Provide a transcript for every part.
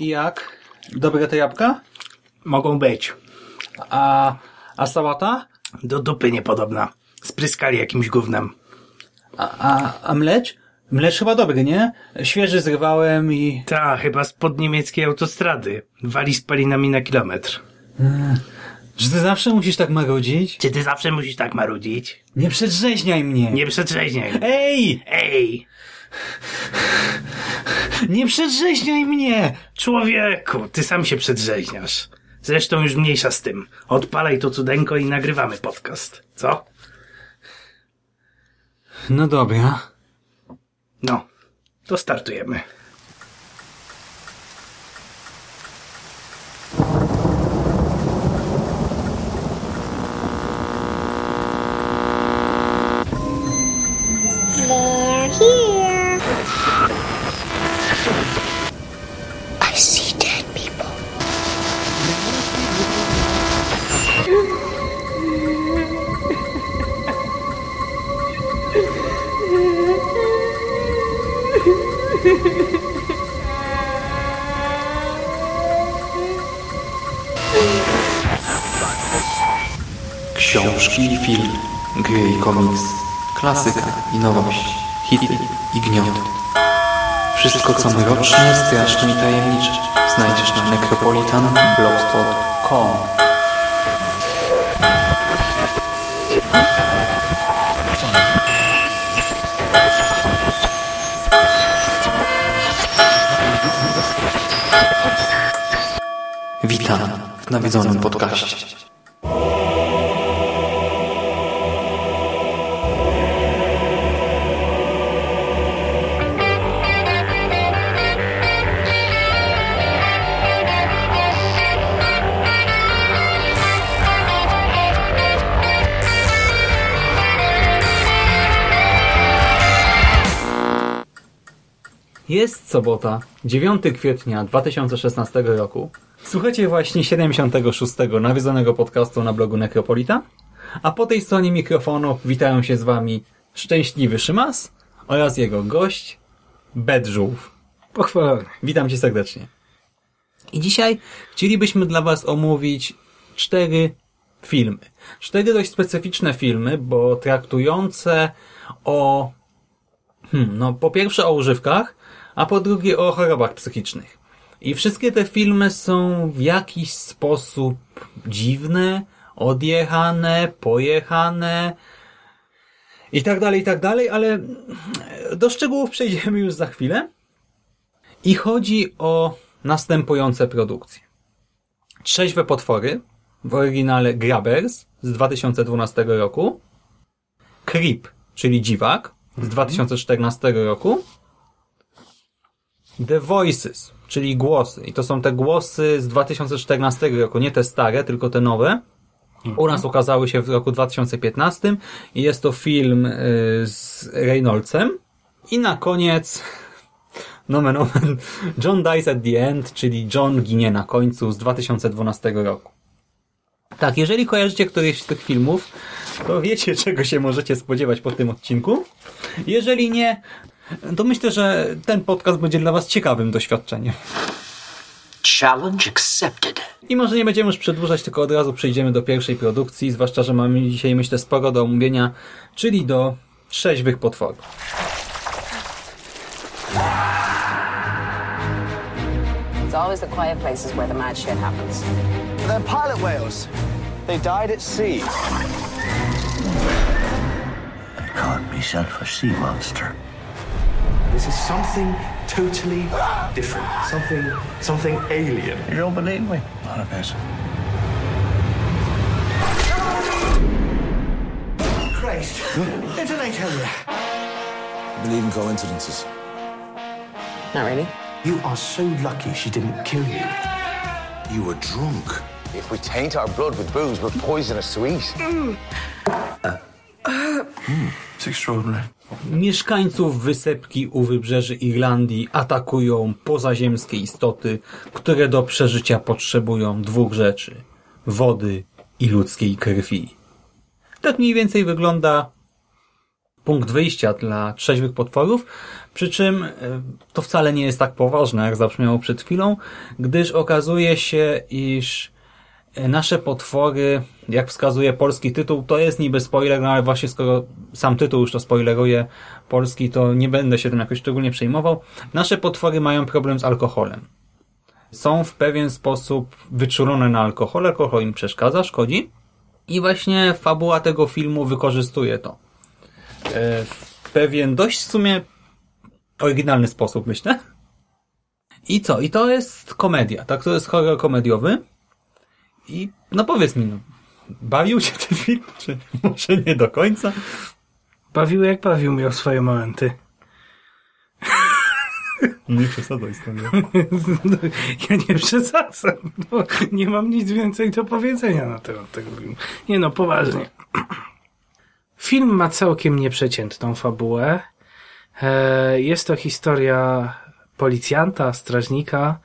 I jak? Dobre te jabłka? Mogą być. A, a sałata? Do dupy niepodobna. Spryskali jakimś gównem. A, a, a mlecz? Mlecz chyba dobry, nie? Świeży zrywałem i... Ta, chyba spod niemieckiej autostrady. Wali spalinami na kilometr. Że ty zawsze musisz tak marudzić? Czy ty zawsze musisz tak marudzić? Nie przedrzeźniaj mnie! Nie przetrzeźniaj. Ej! Ej! Nie przedrzeźniaj mnie! Człowieku, ty sam się przedrzeźniasz. Zresztą już mniejsza z tym. Odpalaj to cudeńko i nagrywamy podcast. Co? No dobra. No, to startujemy. Mroczne, straszne i tajemnicze znajdziesz na necropolitanblogspot.com Witam w nawiedzonym podcaście. Jest sobota, 9 kwietnia 2016 roku. Słuchacie właśnie 76. nawiedzonego podcastu na blogu Necropolita. A po tej stronie mikrofonu witają się z wami Szczęśliwy Szymas oraz jego gość Bedżółw. Pochwalony. Witam cię serdecznie. I dzisiaj chcielibyśmy dla was omówić cztery filmy. Cztery dość specyficzne filmy, bo traktujące o Hmm, no po pierwsze o używkach, a po drugie o chorobach psychicznych. I wszystkie te filmy są w jakiś sposób dziwne, odjechane, pojechane i tak dalej, i tak dalej, ale do szczegółów przejdziemy już za chwilę. I chodzi o następujące produkcje. Trzeźwe potwory, w oryginale Grabbers z 2012 roku, Creep, czyli dziwak z 2014 roku, The Voices, czyli głosy. I to są te głosy z 2014 roku, nie te stare, tylko te nowe. U nas ukazały się w roku 2015 i jest to film y, z Reynoldsem. I na koniec, nomen omen, John Dies at the End, czyli John ginie na końcu z 2012 roku. Tak, jeżeli kojarzycie któryś z tych filmów, to wiecie, czego się możecie spodziewać po tym odcinku. Jeżeli nie, to myślę, że ten podcast będzie dla Was ciekawym doświadczeniem. Challenge accepted. I może nie będziemy już przedłużać, tylko od razu przejdziemy do pierwszej produkcji, zwłaszcza, że mamy dzisiaj, myślę, sporo do omówienia, czyli do trzeźwych potworów. It's always the quiet places where the mad shit happens. They're pilot whales. They died at sea. I caught myself a sea monster. This is something totally different. Something, something alien. You don't believe me? Not a bit. Christ, didn't I tell you? believe in coincidences. Not really. You are so lucky she didn't kill you. You were drunk. If we taint our blood with booze, we're poisonous to eat. Hmm. It's extraordinary. Mieszkańców wysepki u wybrzeży Irlandii atakują pozaziemskie istoty, które do przeżycia potrzebują dwóch rzeczy: wody i ludzkiej krwi. Tak mniej więcej wygląda punkt wyjścia dla trzeźwych potworów, przy czym e, to wcale nie jest tak poważne, jak zabrzmiało przed chwilą, gdyż okazuje się, iż nasze potwory, jak wskazuje polski tytuł, to jest niby spoiler, no ale właśnie skoro sam tytuł już to spoileruje polski, to nie będę się tym jakoś szczególnie przejmował. Nasze potwory mają problem z alkoholem. Są w pewien sposób wyczulone na alkohol, alkohol im przeszkadza, szkodzi i właśnie fabuła tego filmu wykorzystuje to. E, w pewien dość w sumie oryginalny sposób, myślę. I co? I to jest komedia, tak? To jest horror komediowy. I no powiedz mi, no, bawił cię ten film, czy może nie do końca? Bawił jak bawił, miał swoje momenty. Nie przesadzaj z tym. Ja nie przesadzam. No, nie mam nic więcej do powiedzenia na temat tego filmu. Nie no, poważnie. Film ma całkiem nieprzeciętną fabułę. E, Jest to historia policjanta, strażnika,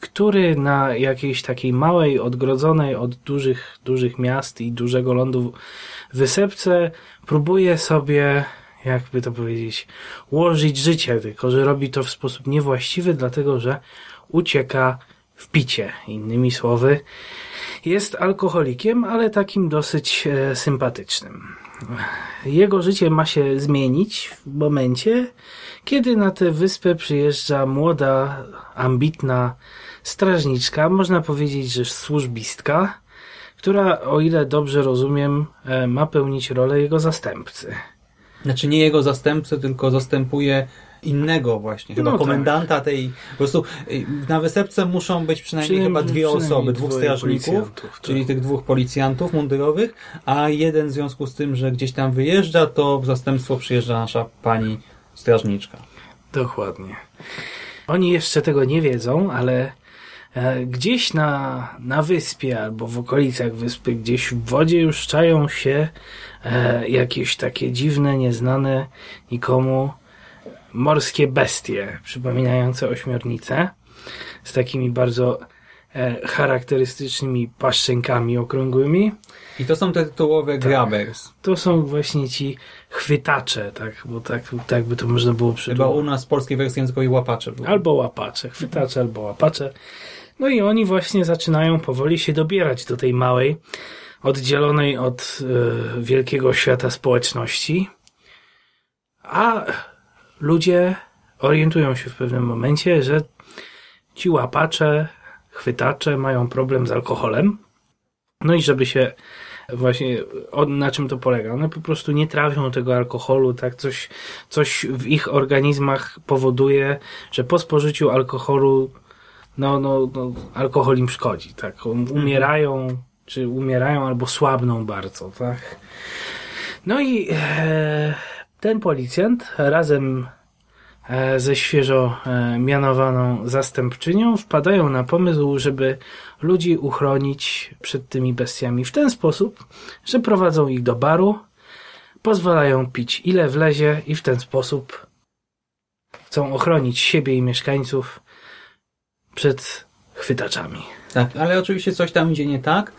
który na jakiejś takiej małej, odgrodzonej od dużych, dużych miast i dużego lądu wysepce próbuje sobie, jakby to powiedzieć, ułożyć życie, tylko że robi to w sposób niewłaściwy, dlatego że ucieka w picie. Innymi słowy, jest alkoholikiem, ale takim dosyć e, sympatycznym. Jego życie ma się zmienić w momencie, kiedy na tę wyspę przyjeżdża młoda, ambitna strażniczka, można powiedzieć, że służbistka, która, o ile dobrze rozumiem, e, ma pełnić rolę jego zastępcy. Znaczy nie jego zastępcę, tylko zastępuje innego właśnie, chyba No tak. komendanta tej, po prostu y, na wysepce muszą być przynajmniej Przynajmniej- chyba dwie przynajmniej osoby, dwóch strażników, tak. czyli tych dwóch policjantów mundurowych, a jeden w związku z tym, że gdzieś tam wyjeżdża, to w zastępstwo przyjeżdża nasza pani strażniczka. Dokładnie. Oni jeszcze tego nie wiedzą, ale gdzieś na, na wyspie albo w okolicach wyspy, gdzieś w wodzie już czają się e, jakieś takie dziwne, nieznane nikomu morskie bestie, przypominające ośmiornice, z takimi bardzo e, charakterystycznymi paszczenkami okrągłymi. I to są te tytułowe grabbers. To są właśnie ci chwytacze, tak, bo tak, tak by to można było Chyba przytłumaczyć. u nas w polskiej wersji językowej łapacze były. Albo łapacze, chwytacze, albo łapacze. No i oni właśnie zaczynają powoli się dobierać do tej małej, oddzielonej od e, wielkiego świata społeczności. A ludzie orientują się w pewnym momencie, że ci łapacze, chwytacze mają problem z alkoholem. No i żeby się właśnie o, na czym to polega? One po prostu nie trawią tego alkoholu, tak coś, coś w ich organizmach powoduje, że po spożyciu alkoholu no, no, no alkohol im szkodzi, tak? Umierają, czy umierają albo słabną bardzo, tak? No i e, ten policjant razem e, ze świeżo e, mianowaną zastępczynią wpadają na pomysł, żeby ludzi uchronić przed tymi bestiami w ten sposób, że prowadzą ich do baru, pozwalają pić ile wlezie i w ten sposób chcą ochronić siebie i mieszkańców przed chwytaczami. Tak, ale oczywiście coś tam idzie nie tak.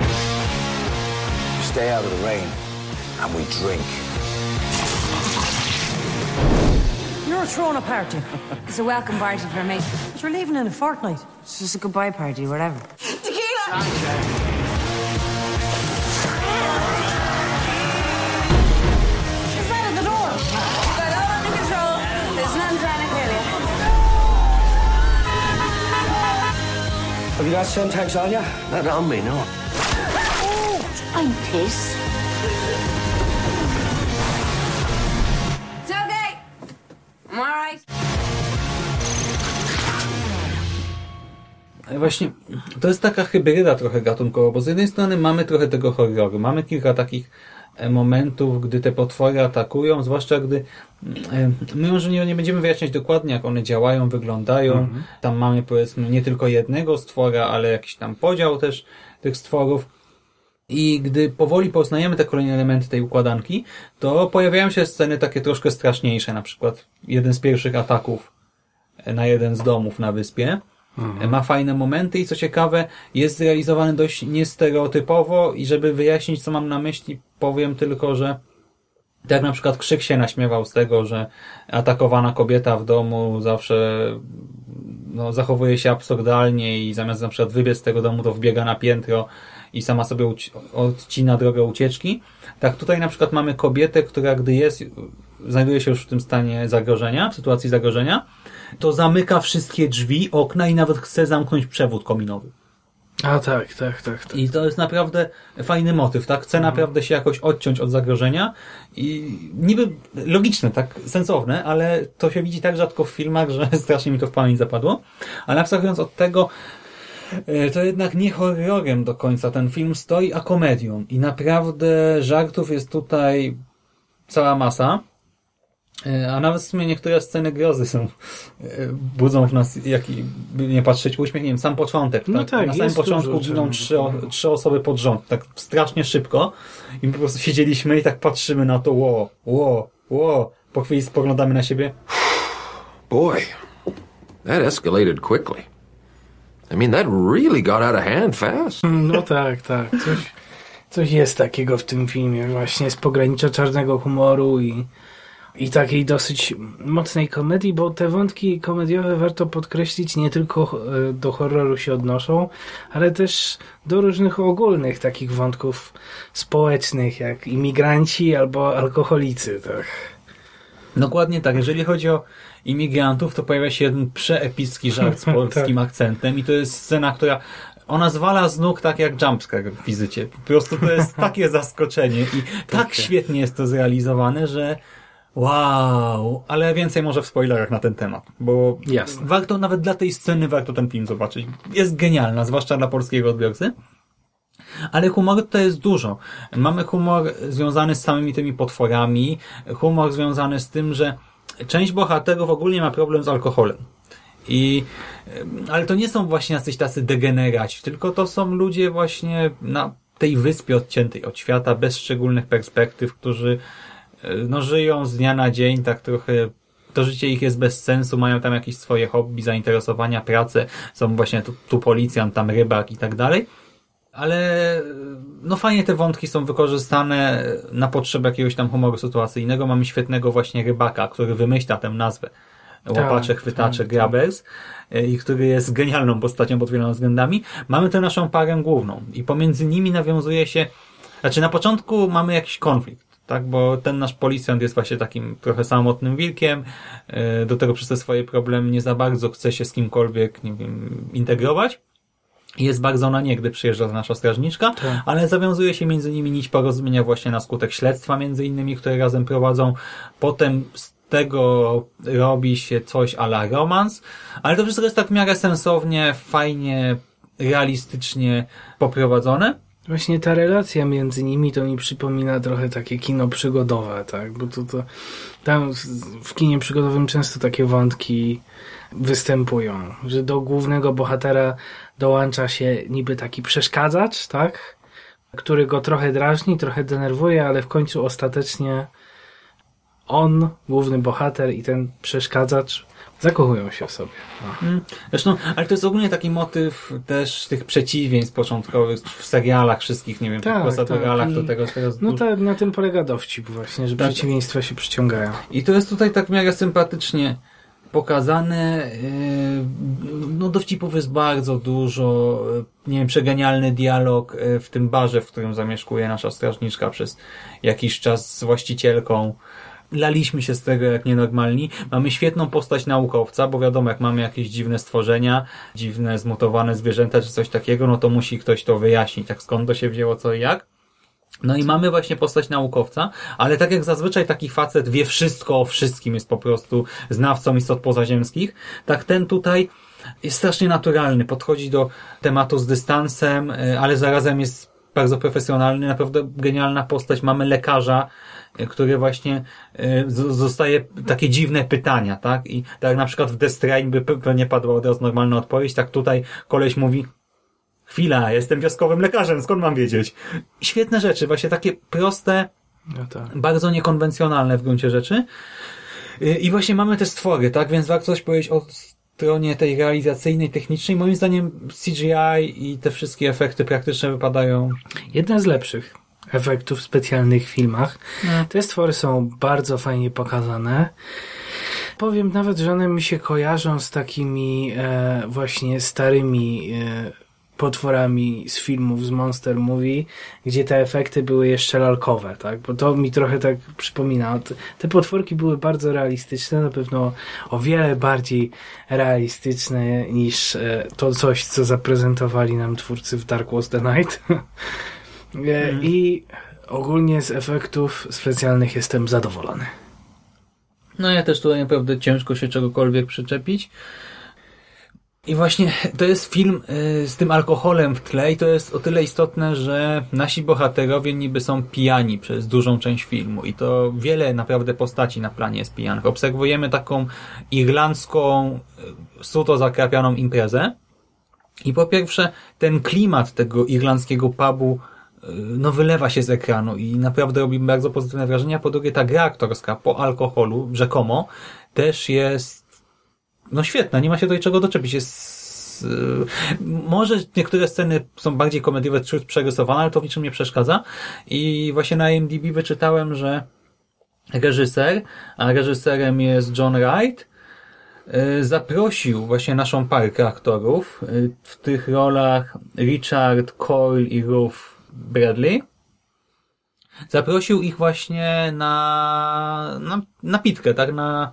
Stay out of the rain and we drink. You're throwing a party. It's a welcome party for me. But you're leaving in a fortnight. It's just a goodbye party, whatever. Tequila! Have you got Semtex on you? Not on me, no. I'm pissed. It's okay. I'm. Ale Właśnie, to jest taka hybryda trochę gatunkowa, bo z jednej strony mamy trochę tego horroru, mamy kilka takich momentów, gdy te potwory atakują, zwłaszcza gdy e, my może nie, nie będziemy wyjaśniać dokładnie, jak one działają, wyglądają. Tam mamy powiedzmy nie tylko jednego stwora, ale jakiś tam podział też tych stworów. I gdy powoli poznajemy te kolejne elementy tej układanki, to pojawiają się sceny takie troszkę straszniejsze, na przykład jeden z pierwszych ataków na jeden z domów na wyspie. Ma fajne momenty i co ciekawe, jest zrealizowany dość niestereotypowo i żeby wyjaśnić, co mam na myśli, powiem tylko, że Tak na przykład Krzyk się naśmiewał z tego, że atakowana kobieta w domu zawsze no, zachowuje się absurdalnie i zamiast na przykład wybiec z tego domu, to wbiega na piętro i sama sobie odcina drogę ucieczki. Tak tutaj na przykład mamy kobietę, która gdy jest, znajduje się już w tym stanie zagrożenia, w sytuacji zagrożenia, to zamyka wszystkie drzwi, okna i nawet chce zamknąć przewód kominowy. A tak, tak, tak. tak. I to jest naprawdę fajny motyw, tak? Chce naprawdę się jakoś odciąć od zagrożenia i niby logiczne, tak? Sensowne, ale to się widzi tak rzadko w filmach, że strasznie mi to w pamięć zapadło. Ale abstrahując od tego, e, to jednak nie horrorem do końca ten film stoi, a komedią. I naprawdę żartów jest tutaj cała masa. E, A nawet w sumie niektóre sceny grozy są, e, budzą w nas, jaki, by nie patrzeć, uśmiech, nie wiem, sam początek. No tak? tak, Na samym początku giną czarnego trzy, trzy osoby pod rząd, tak strasznie szybko. I my po prostu siedzieliśmy i tak patrzymy na to, ło, ło, ło. Po chwili spoglądamy na siebie. Boy, that escalated quickly. I mean, that really got out of hand fast. No tak, tak. Coś, coś jest takiego w tym filmie właśnie z pogranicza czarnego humoru i, i takiej dosyć mocnej komedii, bo te wątki komediowe warto podkreślić nie tylko e, do horroru się odnoszą, ale też do różnych ogólnych takich wątków społecznych, jak imigranci albo alkoholicy, tak. Dokładnie tak. Jeżeli chodzi o imigrantów, to pojawia się jeden przeepicki żart z polskim akcentem i to jest scena, która ona zwala z nóg tak jak jumpscare w wizycie. Po prostu to jest takie zaskoczenie i tak świetnie jest to zrealizowane, że wow, ale więcej może w spoilerach na ten temat, bo Jasne. warto nawet dla tej sceny warto ten film zobaczyć. Jest genialna, zwłaszcza dla polskiego odbiorcy. Ale humoru to jest dużo. Mamy humor związany z samymi tymi potworami, humor związany z tym, że część bohaterów ogólnie ma problem z alkoholem. I, ale to nie są właśnie jacyś tacy degeneraci, tylko to są ludzie właśnie na tej wyspie odciętej od świata, bez szczególnych perspektyw, którzy no, żyją z dnia na dzień, tak trochę to życie ich jest bez sensu, mają tam jakieś swoje hobby, zainteresowania, pracę, są właśnie tu, tu policjant, tam rybak i tak dalej. Ale no fajnie te wątki są wykorzystane na potrzeby jakiegoś tam humoru sytuacyjnego. Mamy świetnego właśnie rybaka, który wymyśla tę nazwę. Łapacze, Tak, chwytacze, tak, grabbers e, i który jest genialną postacią pod wieloma względami. Mamy tę naszą parę główną i pomiędzy nimi nawiązuje się, znaczy na początku mamy jakiś konflikt, tak, bo ten nasz policjant jest właśnie takim trochę samotnym wilkiem, e, do tego przez te swoje problemy nie za bardzo chce się z kimkolwiek, nie wiem, integrować. Jest bardzo na nie, gdy przyjeżdża nasza strażniczka, ale zawiązuje się między nimi nić porozumienia właśnie na skutek śledztwa między innymi, które razem prowadzą. Potem z tego robi się coś a la romans, ale to wszystko jest tak w miarę sensownie, fajnie, realistycznie poprowadzone. Właśnie ta relacja między nimi to mi przypomina trochę takie kino przygodowe, tak? Bo to, to tam w kinie przygodowym często takie wątki występują, że do głównego bohatera dołącza się niby taki przeszkadzacz, tak? Który go trochę drażni, trochę denerwuje, ale w końcu ostatecznie on, główny bohater i ten przeszkadzacz zakochują się w sobie. No. Mm. Zresztą, ale to jest ogólnie taki motyw też tych przeciwieństw początkowych w serialach wszystkich, nie wiem, Tak, proceduralach tak. I- do tego. tego No tak, na tym polega dowcip właśnie, że Tak. przeciwieństwa się przyciągają. I to jest tutaj tak w miarę sympatycznie pokazane. Yy, No dowcipów jest bardzo dużo. Nie wiem, przegenialny dialog yy, w tym barze, w którym zamieszkuje nasza strażniczka przez jakiś czas z właścicielką. Laliśmy się z tego jak nienormalni. Mamy świetną postać naukowca, bo wiadomo, jak mamy jakieś dziwne stworzenia, dziwne zmutowane zwierzęta czy coś takiego, no to musi ktoś to wyjaśnić, tak skąd to się wzięło, co i jak. No i mamy właśnie postać naukowca, ale tak jak zazwyczaj taki facet wie wszystko o wszystkim, jest po prostu znawcą istot pozaziemskich, tak ten tutaj jest strasznie naturalny, podchodzi do tematu z dystansem, y, ale zarazem jest bardzo profesjonalny, naprawdę genialna postać. Mamy lekarza, y, który właśnie y, zostaje takie dziwne pytania, tak? I tak na przykład w The Strain by pe- pewnie padła od razu normalna odpowiedź, tak tutaj koleś mówi, Chwila, jestem wioskowym lekarzem, skąd mam wiedzieć? Świetne rzeczy, właśnie takie proste, No tak. bardzo niekonwencjonalne w gruncie rzeczy. Y, I właśnie mamy te stwory, tak? Więc warto coś powiedzieć o stronie tej realizacyjnej, technicznej. Moim zdaniem CGI i te wszystkie efekty praktyczne wypadają Jeden z lepszych efektów specjalnych filmach. No. Te stwory są bardzo fajnie pokazane. Powiem nawet, że one mi się kojarzą z takimi e, właśnie starymi e, potworami z filmów, z Monster Movie, gdzie te efekty były jeszcze lalkowe, tak? Bo to mi trochę tak przypomina. Te- Te potworki były bardzo realistyczne, na pewno o wiele bardziej realistyczne niż e, to coś, co zaprezentowali nam twórcy w Dark Was the Night. E, I ogólnie z efektów specjalnych jestem zadowolony. No ja też tutaj naprawdę ciężko się czegokolwiek przyczepić. I właśnie to jest film y, z tym alkoholem w tle i to jest o tyle istotne, że nasi bohaterowie niby są pijani przez dużą część filmu i to wiele naprawdę postaci na planie jest pijanych. Obserwujemy taką irlandzką, y, suto zakrapianą imprezę i po pierwsze ten klimat tego irlandzkiego pubu no wylewa się z ekranu i naprawdę robi bardzo pozytywne wrażenie, a po drugie ta gra aktorska po alkoholu, rzekomo, też jest no świetna, nie ma się do czego doczepić. Jest, yy, może niektóre sceny są bardziej komediowe, czy przerysowane, ale to w niczym nie przeszkadza. I właśnie na IMDb wyczytałem, że reżyser, a reżyserem jest John Wright, yy, zaprosił właśnie naszą parkę aktorów yy, w tych rolach Richard Coyle i Ruth Bradley. Zaprosił ich właśnie na, na, na pitkę, tak, na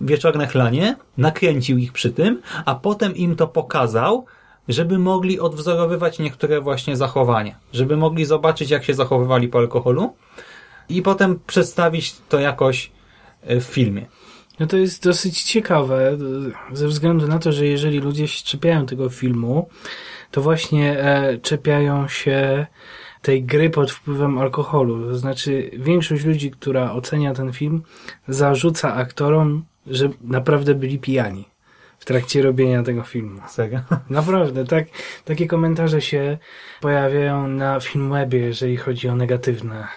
wieczorne chlanie, nakręcił ich przy tym, a potem im to pokazał, żeby mogli odwzorowywać niektóre właśnie zachowania, żeby mogli zobaczyć, jak się zachowywali po alkoholu i potem przedstawić to jakoś e, w filmie. No to jest dosyć ciekawe, ze względu na to, że jeżeli ludzie się czepiają tego filmu, to właśnie e, czepiają się tej gry pod wpływem alkoholu. To znaczy, większość ludzi, która ocenia ten film, zarzuca aktorom, że naprawdę byli pijani w trakcie robienia tego filmu. Naprawdę, tak, takie komentarze się pojawiają na Filmwebie, jeżeli chodzi o negatywne,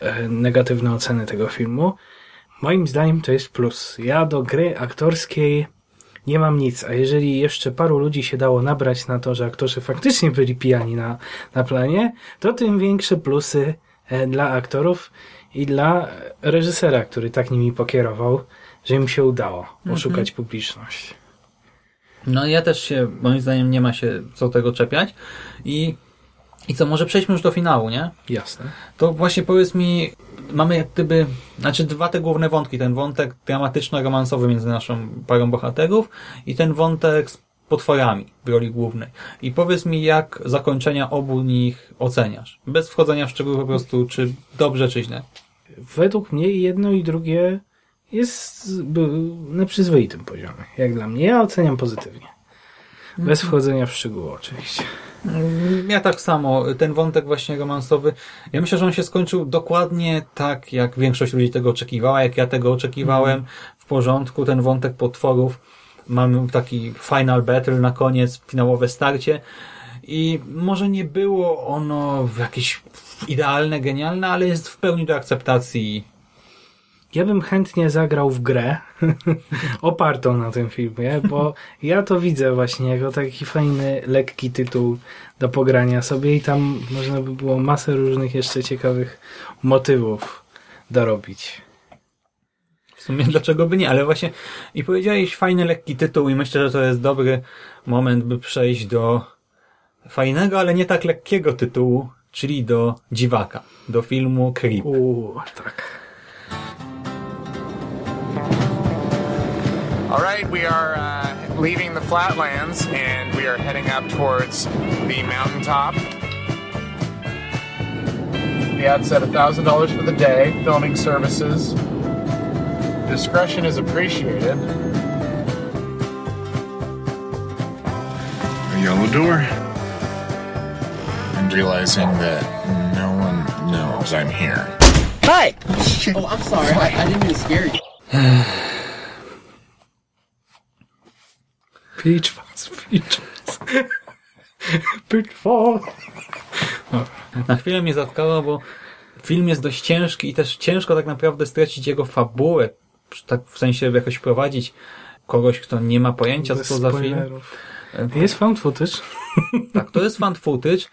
e, negatywne oceny tego filmu. Moim zdaniem to jest plus. Ja do gry aktorskiej nie mam nic, a jeżeli jeszcze paru ludzi się dało nabrać na to, że aktorzy faktycznie byli pijani na, na planie, to tym większe plusy e, dla aktorów i dla reżysera, który tak nimi pokierował, że im się udało oszukać publiczność. No ja też się, moim zdaniem nie ma się co tego czepiać i i co, może przejdźmy już do finału, nie? Jasne. To właśnie powiedz mi, mamy jak gdyby, znaczy dwa te główne wątki, ten wątek dramatyczno-romansowy między naszą parą bohaterów i ten wątek z potworami w roli głównej. I powiedz mi, jak zakończenia obu nich oceniasz? Bez wchodzenia w szczegóły po prostu, czy dobrze, czy źle. Według mnie jedno i drugie jest na przyzwoitym poziomie. Jak dla mnie, ja oceniam pozytywnie. Bez wchodzenia w szczegóły oczywiście. Ja tak samo, ten wątek właśnie romansowy, ja myślę, że on się skończył dokładnie tak, jak większość ludzi tego oczekiwała, jak ja tego oczekiwałem, w porządku, ten wątek potworów, mamy taki final battle na koniec, finałowe starcie. I może nie było ono jakieś idealne, genialne, ale jest w pełni do akceptacji. Ja bym chętnie zagrał w grę opartą na tym filmie, bo ja to widzę właśnie jako taki fajny, lekki tytuł do pogrania sobie i tam można by było masę różnych jeszcze ciekawych motywów dorobić. W sumie dlaczego by nie, ale właśnie i powiedziałeś fajny, lekki tytuł i myślę, że to jest dobry moment, by przejść do fajnego, ale nie tak lekkiego tytułu, czyli do Dziwaka, do filmu Creep. Uuu, tak. All right, we are uh, leaving the flatlands and we are heading up towards the mountaintop. The ad said $1,000 for the day, filming services. Discretion is appreciated. A yellow door. And realizing that no one knows I'm here. Hi! Oh, I'm sorry. I, I didn't mean to scare you. Peach Fuzz, Peach Fuzz. Peach Fuzz. Na chwilę mnie zatkało, bo film jest dość ciężki i też ciężko tak naprawdę stracić jego fabułę, tak w sensie jakoś prowadzić kogoś, kto nie ma pojęcia, co Bez to za film. Jest found footage. Tak, to jest fan footage.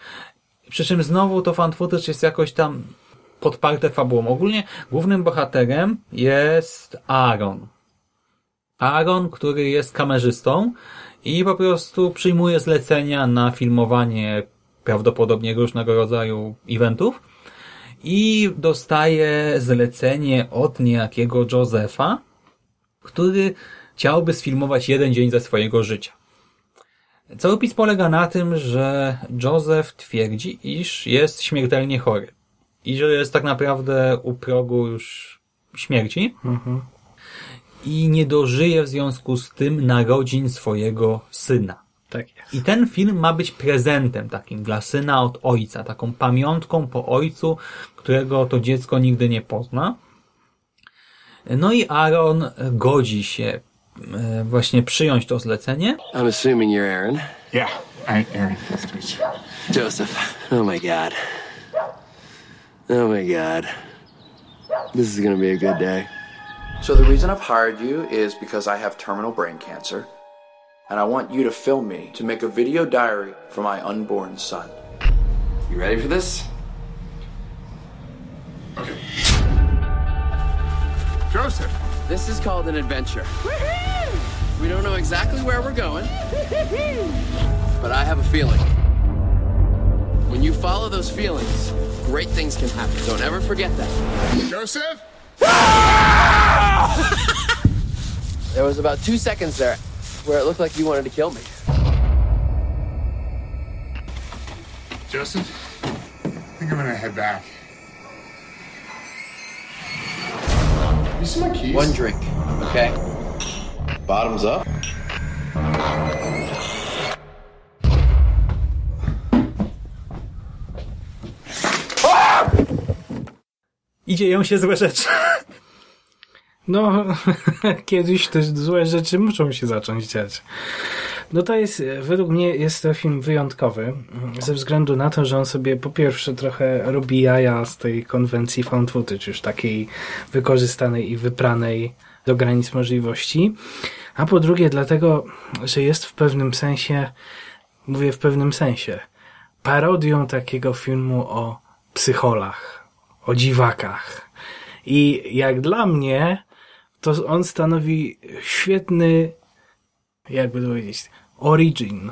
Przy czym znowu to fan footage jest jakoś tam podparte fabułą. Ogólnie głównym bohaterem jest Aaron. Aaron, który jest kamerzystą i po prostu przyjmuje zlecenia na filmowanie prawdopodobnie różnego rodzaju eventów i dostaje zlecenie od niejakiego Josefa, który chciałby sfilmować jeden dzień ze swojego życia. Cały opis polega na tym, że Joseph twierdzi, iż jest śmiertelnie chory i że jest tak naprawdę u progu już śmierci Mhm. I nie dożyje w związku z tym narodzin swojego syna. Tak jest. I ten film ma być prezentem takim dla syna od ojca, taką pamiątką po ojcu, którego to dziecko nigdy nie pozna. No i Aaron godzi się e, właśnie przyjąć to zlecenie. I'm assuming you're Aaron. Yeah, I'm Aaron. Nice to meet you. Joseph. Oh my god. Oh my god. This is gonna be a good day. So the reason I've hired you is because I have terminal brain cancer, and I want you to film me to make a video diary for my unborn son. You ready for this? Okay. Joseph. This is called an adventure. We don't know exactly where we're going, but I have a feeling. When you follow those feelings, great things can happen. Don't ever forget that. Joseph? Ah! There was about two seconds there where it looked like you wanted to kill me. Joseph? I think I'm gonna head back. You see my keys? One drink, okay? Bottoms up. I dzieją się złe rzeczy. No, kiedyś te złe rzeczy muszą się zacząć dziać. No to jest, według mnie jest to film wyjątkowy, ze względu na to, że on sobie po pierwsze trochę robi jaja z tej konwencji found footage, już takiej wykorzystanej i wypranej do granic możliwości, a po drugie dlatego, że jest w pewnym sensie, mówię w pewnym sensie, parodią takiego filmu o psycholach, o dziwakach. I jak dla mnie, to on stanowi świetny, jakby to powiedzieć, origin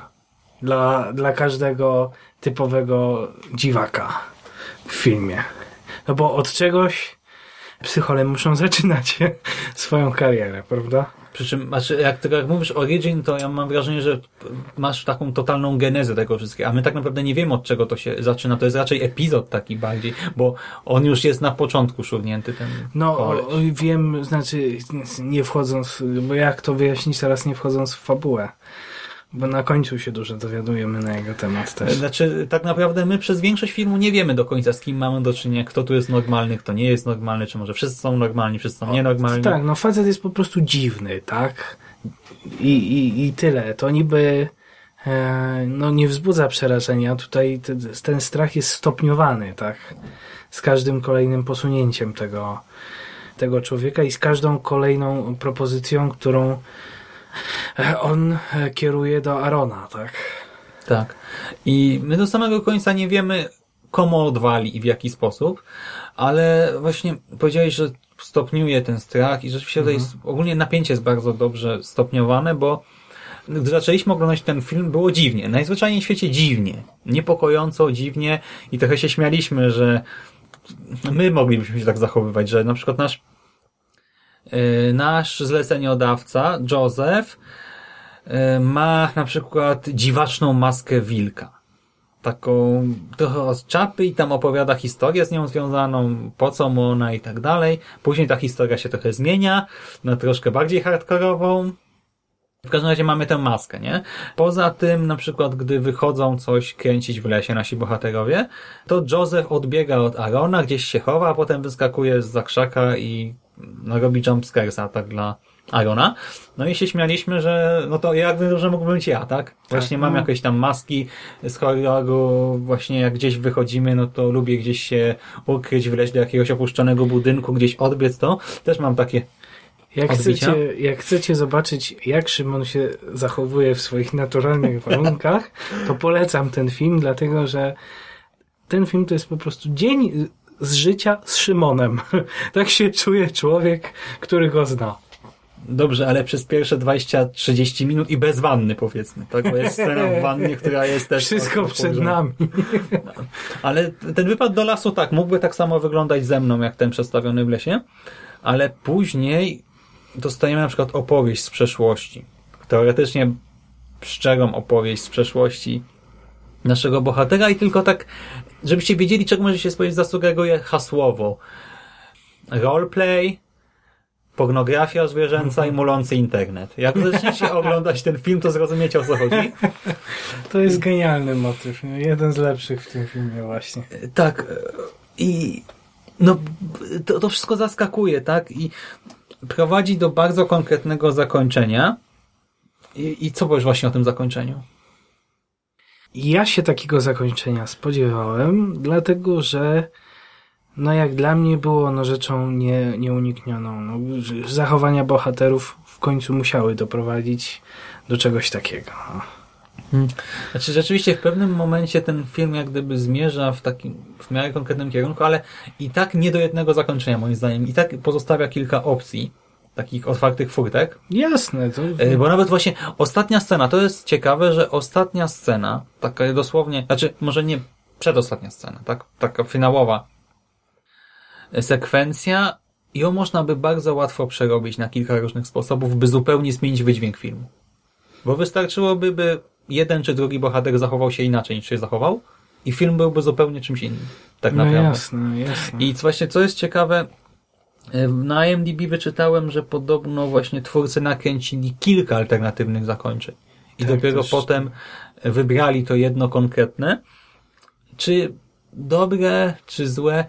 dla, dla każdego typowego dziwaka w filmie. No bo od czegoś psychole muszą zaczynać swoją karierę, prawda? Przy czym, znaczy, jak, tylko jak mówisz Origin, to ja mam wrażenie, że masz taką totalną genezę tego wszystkiego, a my tak naprawdę nie wiemy od czego to się zaczyna. To jest raczej epizod taki bardziej, bo on już jest na początku szurnięty ten No, koleś. wiem, znaczy nie wchodząc, bo jak to wyjaśnić teraz nie wchodząc w fabułę. Bo na końcu się dużo dowiadujemy na jego temat też. Znaczy, tak naprawdę my przez większość filmu nie wiemy do końca, z kim mamy do czynienia, kto tu jest normalny, kto nie jest normalny, czy może wszyscy są normalni, wszyscy są nienormalni. Tak, no facet jest po prostu dziwny, tak? I, i, i tyle. To niby e, no nie wzbudza przerażenia. Tutaj te, ten strach jest stopniowany, tak? Z każdym kolejnym posunięciem tego, tego człowieka i z każdą kolejną propozycją, którą on e, kieruje do Arona, tak? Tak. I my do samego końca nie wiemy, komu odwali i w jaki sposób, ale właśnie powiedziałeś, że stopniuje ten strach i rzeczywiście tutaj jest, ogólnie napięcie jest bardzo dobrze stopniowane, bo gdy zaczęliśmy oglądać ten film, było dziwnie. Najzwyczajniej w świecie dziwnie. Niepokojąco, dziwnie i trochę się śmialiśmy, że my moglibyśmy się tak zachowywać, że na przykład nasz nasz zleceniodawca, Joseph, yy, ma na przykład dziwaczną maskę wilka. Taką trochę od czapy i tam opowiada historię z nią związaną, po co mu ona i tak dalej. Później ta historia się trochę zmienia na troszkę bardziej hardkorową. W każdym razie mamy tę maskę, nie? Poza tym, na przykład, gdy wychodzą coś kręcić w lesie nasi bohaterowie, to Joseph odbiega od Arona, gdzieś się chowa, a potem wyskakuje z zakrzaka i robi jumpscaresa tak dla Arona. No i się śmialiśmy, że no to jakby że mógłbym być ja, tak? Właśnie mam no. jakieś tam maski z horroru, właśnie jak gdzieś wychodzimy, no to lubię gdzieś się ukryć, wleźć do jakiegoś opuszczonego budynku, gdzieś odbiec to. Też mam takie Jak odbicia. chcecie, jak chcecie zobaczyć, jak Szymon się zachowuje w swoich naturalnych warunkach, to polecam ten film, dlatego że ten film to jest po prostu dzień z życia z Szymonem. tak się czuje człowiek, który go zna. Dobrze, ale przez pierwsze 20-30 minut i bez wanny powiedzmy, tak? Bo jest scena w wannie, która jest też... Wszystko przed nami. ale ten wypad do lasu tak, mógłby tak samo wyglądać ze mną, jak ten przedstawiony w lesie, ale później dostajemy na przykład opowieść z przeszłości. Teoretycznie szczerą opowieść z przeszłości naszego bohatera i tylko tak, żebyście wiedzieli, czego może się spodziewać, zasugeruje hasłowo. Roleplay, pornografia zwierzęca i mulący internet. Jak zaczniecie oglądać ten film, to zrozumiecie o co chodzi. To jest genialny motyw. Jeden z lepszych w tym filmie właśnie. Tak. I no, to, to wszystko zaskakuje, tak? I prowadzi do bardzo konkretnego zakończenia. I, I co powiesz właśnie o tym zakończeniu? Ja się takiego zakończenia spodziewałem, dlatego że no jak dla mnie było ono rzeczą nie, nieuniknioną. No, zachowania bohaterów w końcu musiały doprowadzić do czegoś takiego. No. Hmm. Znaczy rzeczywiście w pewnym momencie ten film jak gdyby zmierza w takim w miarę konkretnym kierunku, ale i tak nie do jednego zakończenia moim zdaniem. I tak pozostawia kilka opcji takich otwartych furtek. Jasne. To... Bo nawet właśnie ostatnia scena, to jest ciekawe, że ostatnia scena, taka dosłownie, znaczy może nie przedostatnia scena, tak, taka finałowa sekwencja, ją można by bardzo łatwo przerobić na kilka różnych sposobów, by zupełnie zmienić wydźwięk filmu. Bo wystarczyłoby, by jeden czy drugi bohater zachował się inaczej niż się zachował i film byłby zupełnie czymś innym. Tak no naprawdę. jasne, jasne. I właśnie co jest ciekawe, na IMDb wyczytałem, że podobno właśnie twórcy nakręcili kilka alternatywnych zakończeń. I tak, dopiero też... potem wybrali to jedno konkretne. Czy dobre, czy złe?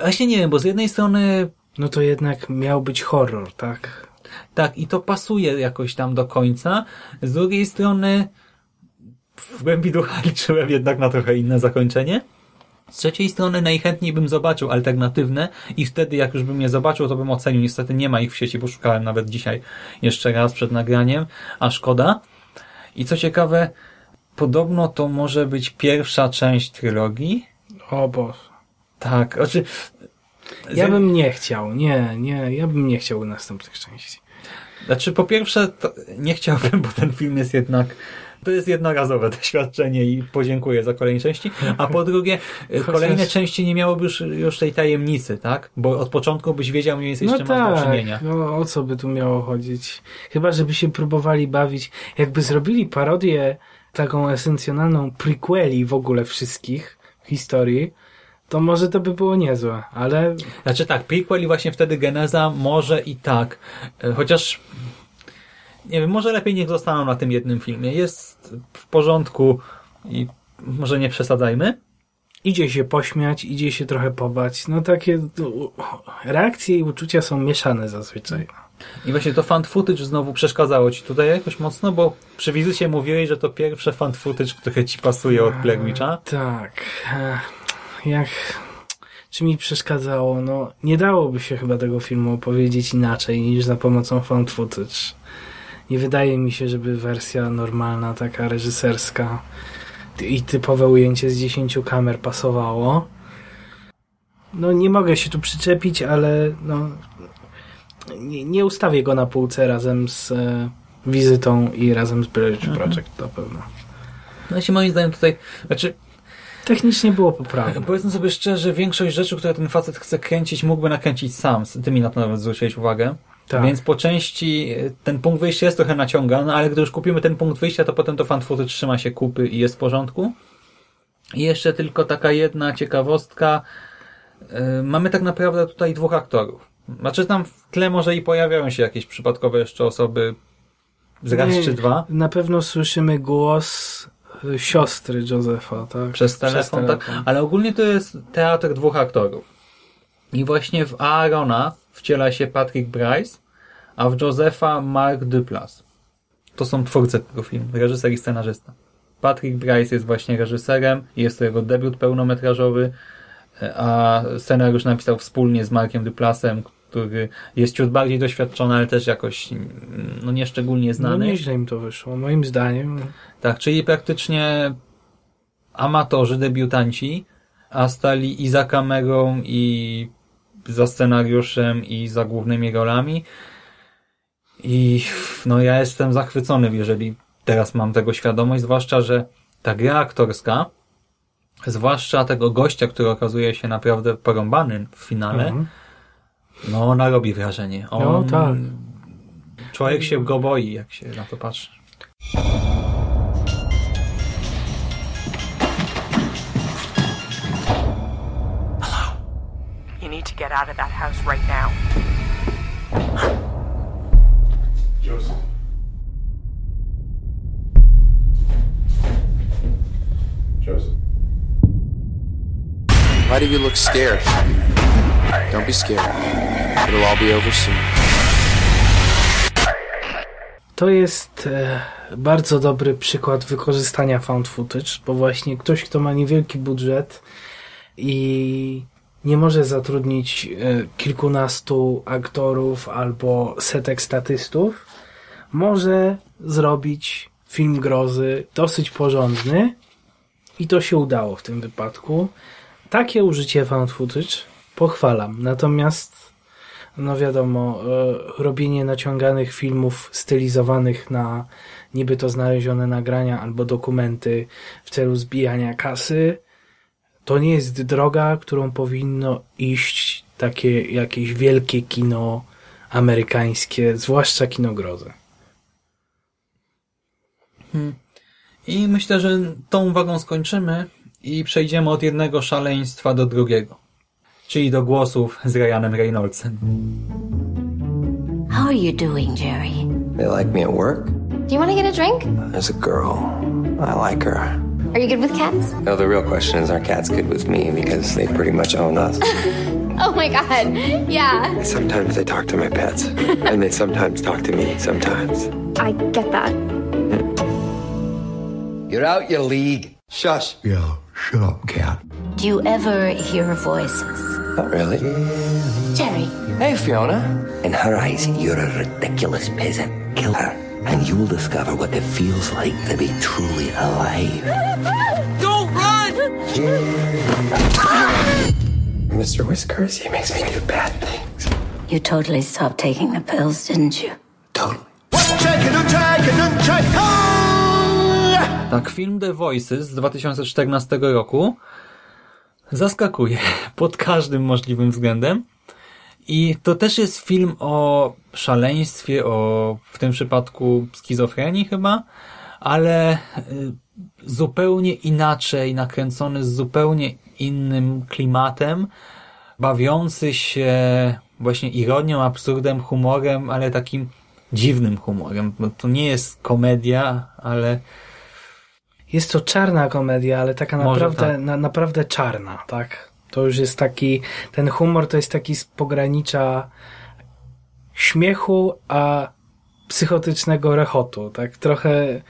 Właśnie nie wiem, bo z jednej strony... No to jednak miał być horror, tak? Tak, i to pasuje jakoś tam do końca. Z drugiej strony w głębi ducha liczyłem jednak na trochę inne zakończenie. Z trzeciej strony najchętniej bym zobaczył alternatywne i wtedy jak już bym je zobaczył, to bym ocenił. Niestety nie ma ich w sieci, bo szukałem nawet dzisiaj jeszcze raz przed nagraniem, a szkoda. I co ciekawe, podobno to może być pierwsza część trylogii. O Boże. Tak, znaczy... Ja bym nie chciał, nie, nie, ja bym nie chciał następnych części. Znaczy, po pierwsze, nie chciałbym, bo ten film jest jednak to jest jednorazowe doświadczenie i podziękuję za kolejne części. A po drugie, kolejne części nie miałyby już, już tej tajemnicy, tak? Bo od początku byś wiedział mniej więcej, z no czym tak, masz do czynienia. No, o co by tu miało chodzić? Chyba, żeby się próbowali bawić. Jakby zrobili parodię taką esencjonalną prequeli w ogóle wszystkich historii, to może to by było niezłe, ale... Znaczy tak, prequel i właśnie wtedy geneza może i tak, chociaż nie wiem, może lepiej niech zostaną na tym jednym filmie. Jest w porządku i może nie przesadzajmy. Idzie się pośmiać, idzie się trochę pobać. No takie reakcje i uczucia są mieszane zazwyczaj. I właśnie to fan footage znowu przeszkadzało ci tutaj jakoś mocno, bo przy wizycie mówiłeś, że to pierwsze fan footage, które ci pasuje od Blair Witcha. Tak. Jak... Czy mi przeszkadzało? No, nie dałoby się chyba tego filmu opowiedzieć inaczej niż za pomocą fan footage nie wydaje mi się, żeby wersja normalna, taka reżyserska i typowe ujęcie z 10 kamer pasowało. No nie mogę się tu przyczepić, ale no nie, nie ustawię go na półce razem z e, wizytą i razem z Bridge mhm. Project na pewno. No się moim zdaniem tutaj, znaczy Technicznie było poprawne. Powiedzmy sobie szczerze, większość rzeczy, które ten facet chce kręcić, mógłby nakręcić sam. Ty mi na to nawet zwróciłeś uwagę. Tak. Więc po części e, ten punkt wyjścia jest trochę naciągany, ale gdy już kupimy ten punkt wyjścia, to potem to fan footage trzyma się kupy i jest w porządku. I jeszcze tylko taka jedna ciekawostka. E, mamy tak naprawdę tutaj dwóch aktorów. Znaczy tam w tle może i pojawiają się jakieś przypadkowe jeszcze osoby z raz czy dwa. Na pewno słyszymy głos e, siostry Josefa, tak? Przez telefon, Przez telefon. tak. Ale ogólnie to jest teatr dwóch aktorów. I właśnie w Aarona wciela się Patrick Bryce, a w Josepha Mark Duplass. To są twórcy tego filmu, reżyser i scenarzysta. Patrick Bryce jest właśnie reżyserem, jest to jego debiut pełnometrażowy, a scenariusz napisał wspólnie z Markiem Duplassem, który jest ciut bardziej doświadczony, ale też jakoś no nieszczególnie znany. No nieźle im to wyszło, moim zdaniem. Tak, czyli praktycznie amatorzy, debiutanci, a stali i za kamerą, i za scenariuszem, i za głównymi rolami. I no ja jestem zachwycony, jeżeli teraz mam tego świadomość, zwłaszcza, że ta gra aktorska, zwłaszcza tego gościa, który okazuje się naprawdę porąbany w finale, Mhm. no ona robi wrażenie. On, No tak. Człowiek się go boi, jak się na to patrzy. To get out of that house right now. Joseph. Joseph. Why do you look scared? Don't be scared. It'll all be over soon. To jest e, bardzo dobry przykład wykorzystania found footage, bo właśnie ktoś, kto ma niewielki budżet i nie może zatrudnić e, kilkunastu aktorów albo setek statystów, może zrobić film grozy dosyć porządny i to się udało w tym wypadku. Takie użycie found footage pochwalam. Natomiast no wiadomo, e, robienie naciąganych filmów stylizowanych na niby to znalezione nagrania albo dokumenty w celu zbijania kasy, to nie jest droga, którą powinno iść takie jakieś wielkie kino amerykańskie, zwłaszcza kino grozy. Hmm. I myślę, że tą uwagą skończymy i przejdziemy od jednego szaleństwa do drugiego. Czyli do głosów z Ryanem Reynoldsem. How are you doing, Jerry? They like me at work. Do you want to get a drink? There's a girl. I like her. Are you good with cats? No, the real question is, are cats good with me? Because they pretty much own us. Oh my god. Yeah. sometimes they talk to my pets, and they sometimes talk to me. Sometimes. I get that. You're out your league. Shush. Yo, shut up, cat. Do you ever hear voices? Not really. Jerry. Hey, Fiona. In her eyes, you're a ridiculous peasant. Kill her, and you'll discover what it feels like to be truly alive. Don't run! Mr. Whiskers, he makes me do bad things. You totally stopped taking the pills, didn't you? Tak, film The Voices z 2014 roku zaskakuje pod każdym możliwym względem. I to też jest film o szaleństwie, o w tym przypadku schizofrenii chyba, ale y, zupełnie inaczej nakręcony, z zupełnie innym klimatem, bawiący się właśnie ironią, absurdem, humorem, ale takim dziwnym humorem. Bo to nie jest komedia, ale Jest to czarna komedia, ale taka Może naprawdę, tak. na, naprawdę czarna, tak? To już jest taki, ten humor to jest taki z pogranicza śmiechu, a psychotycznego rechotu, tak? Trochę,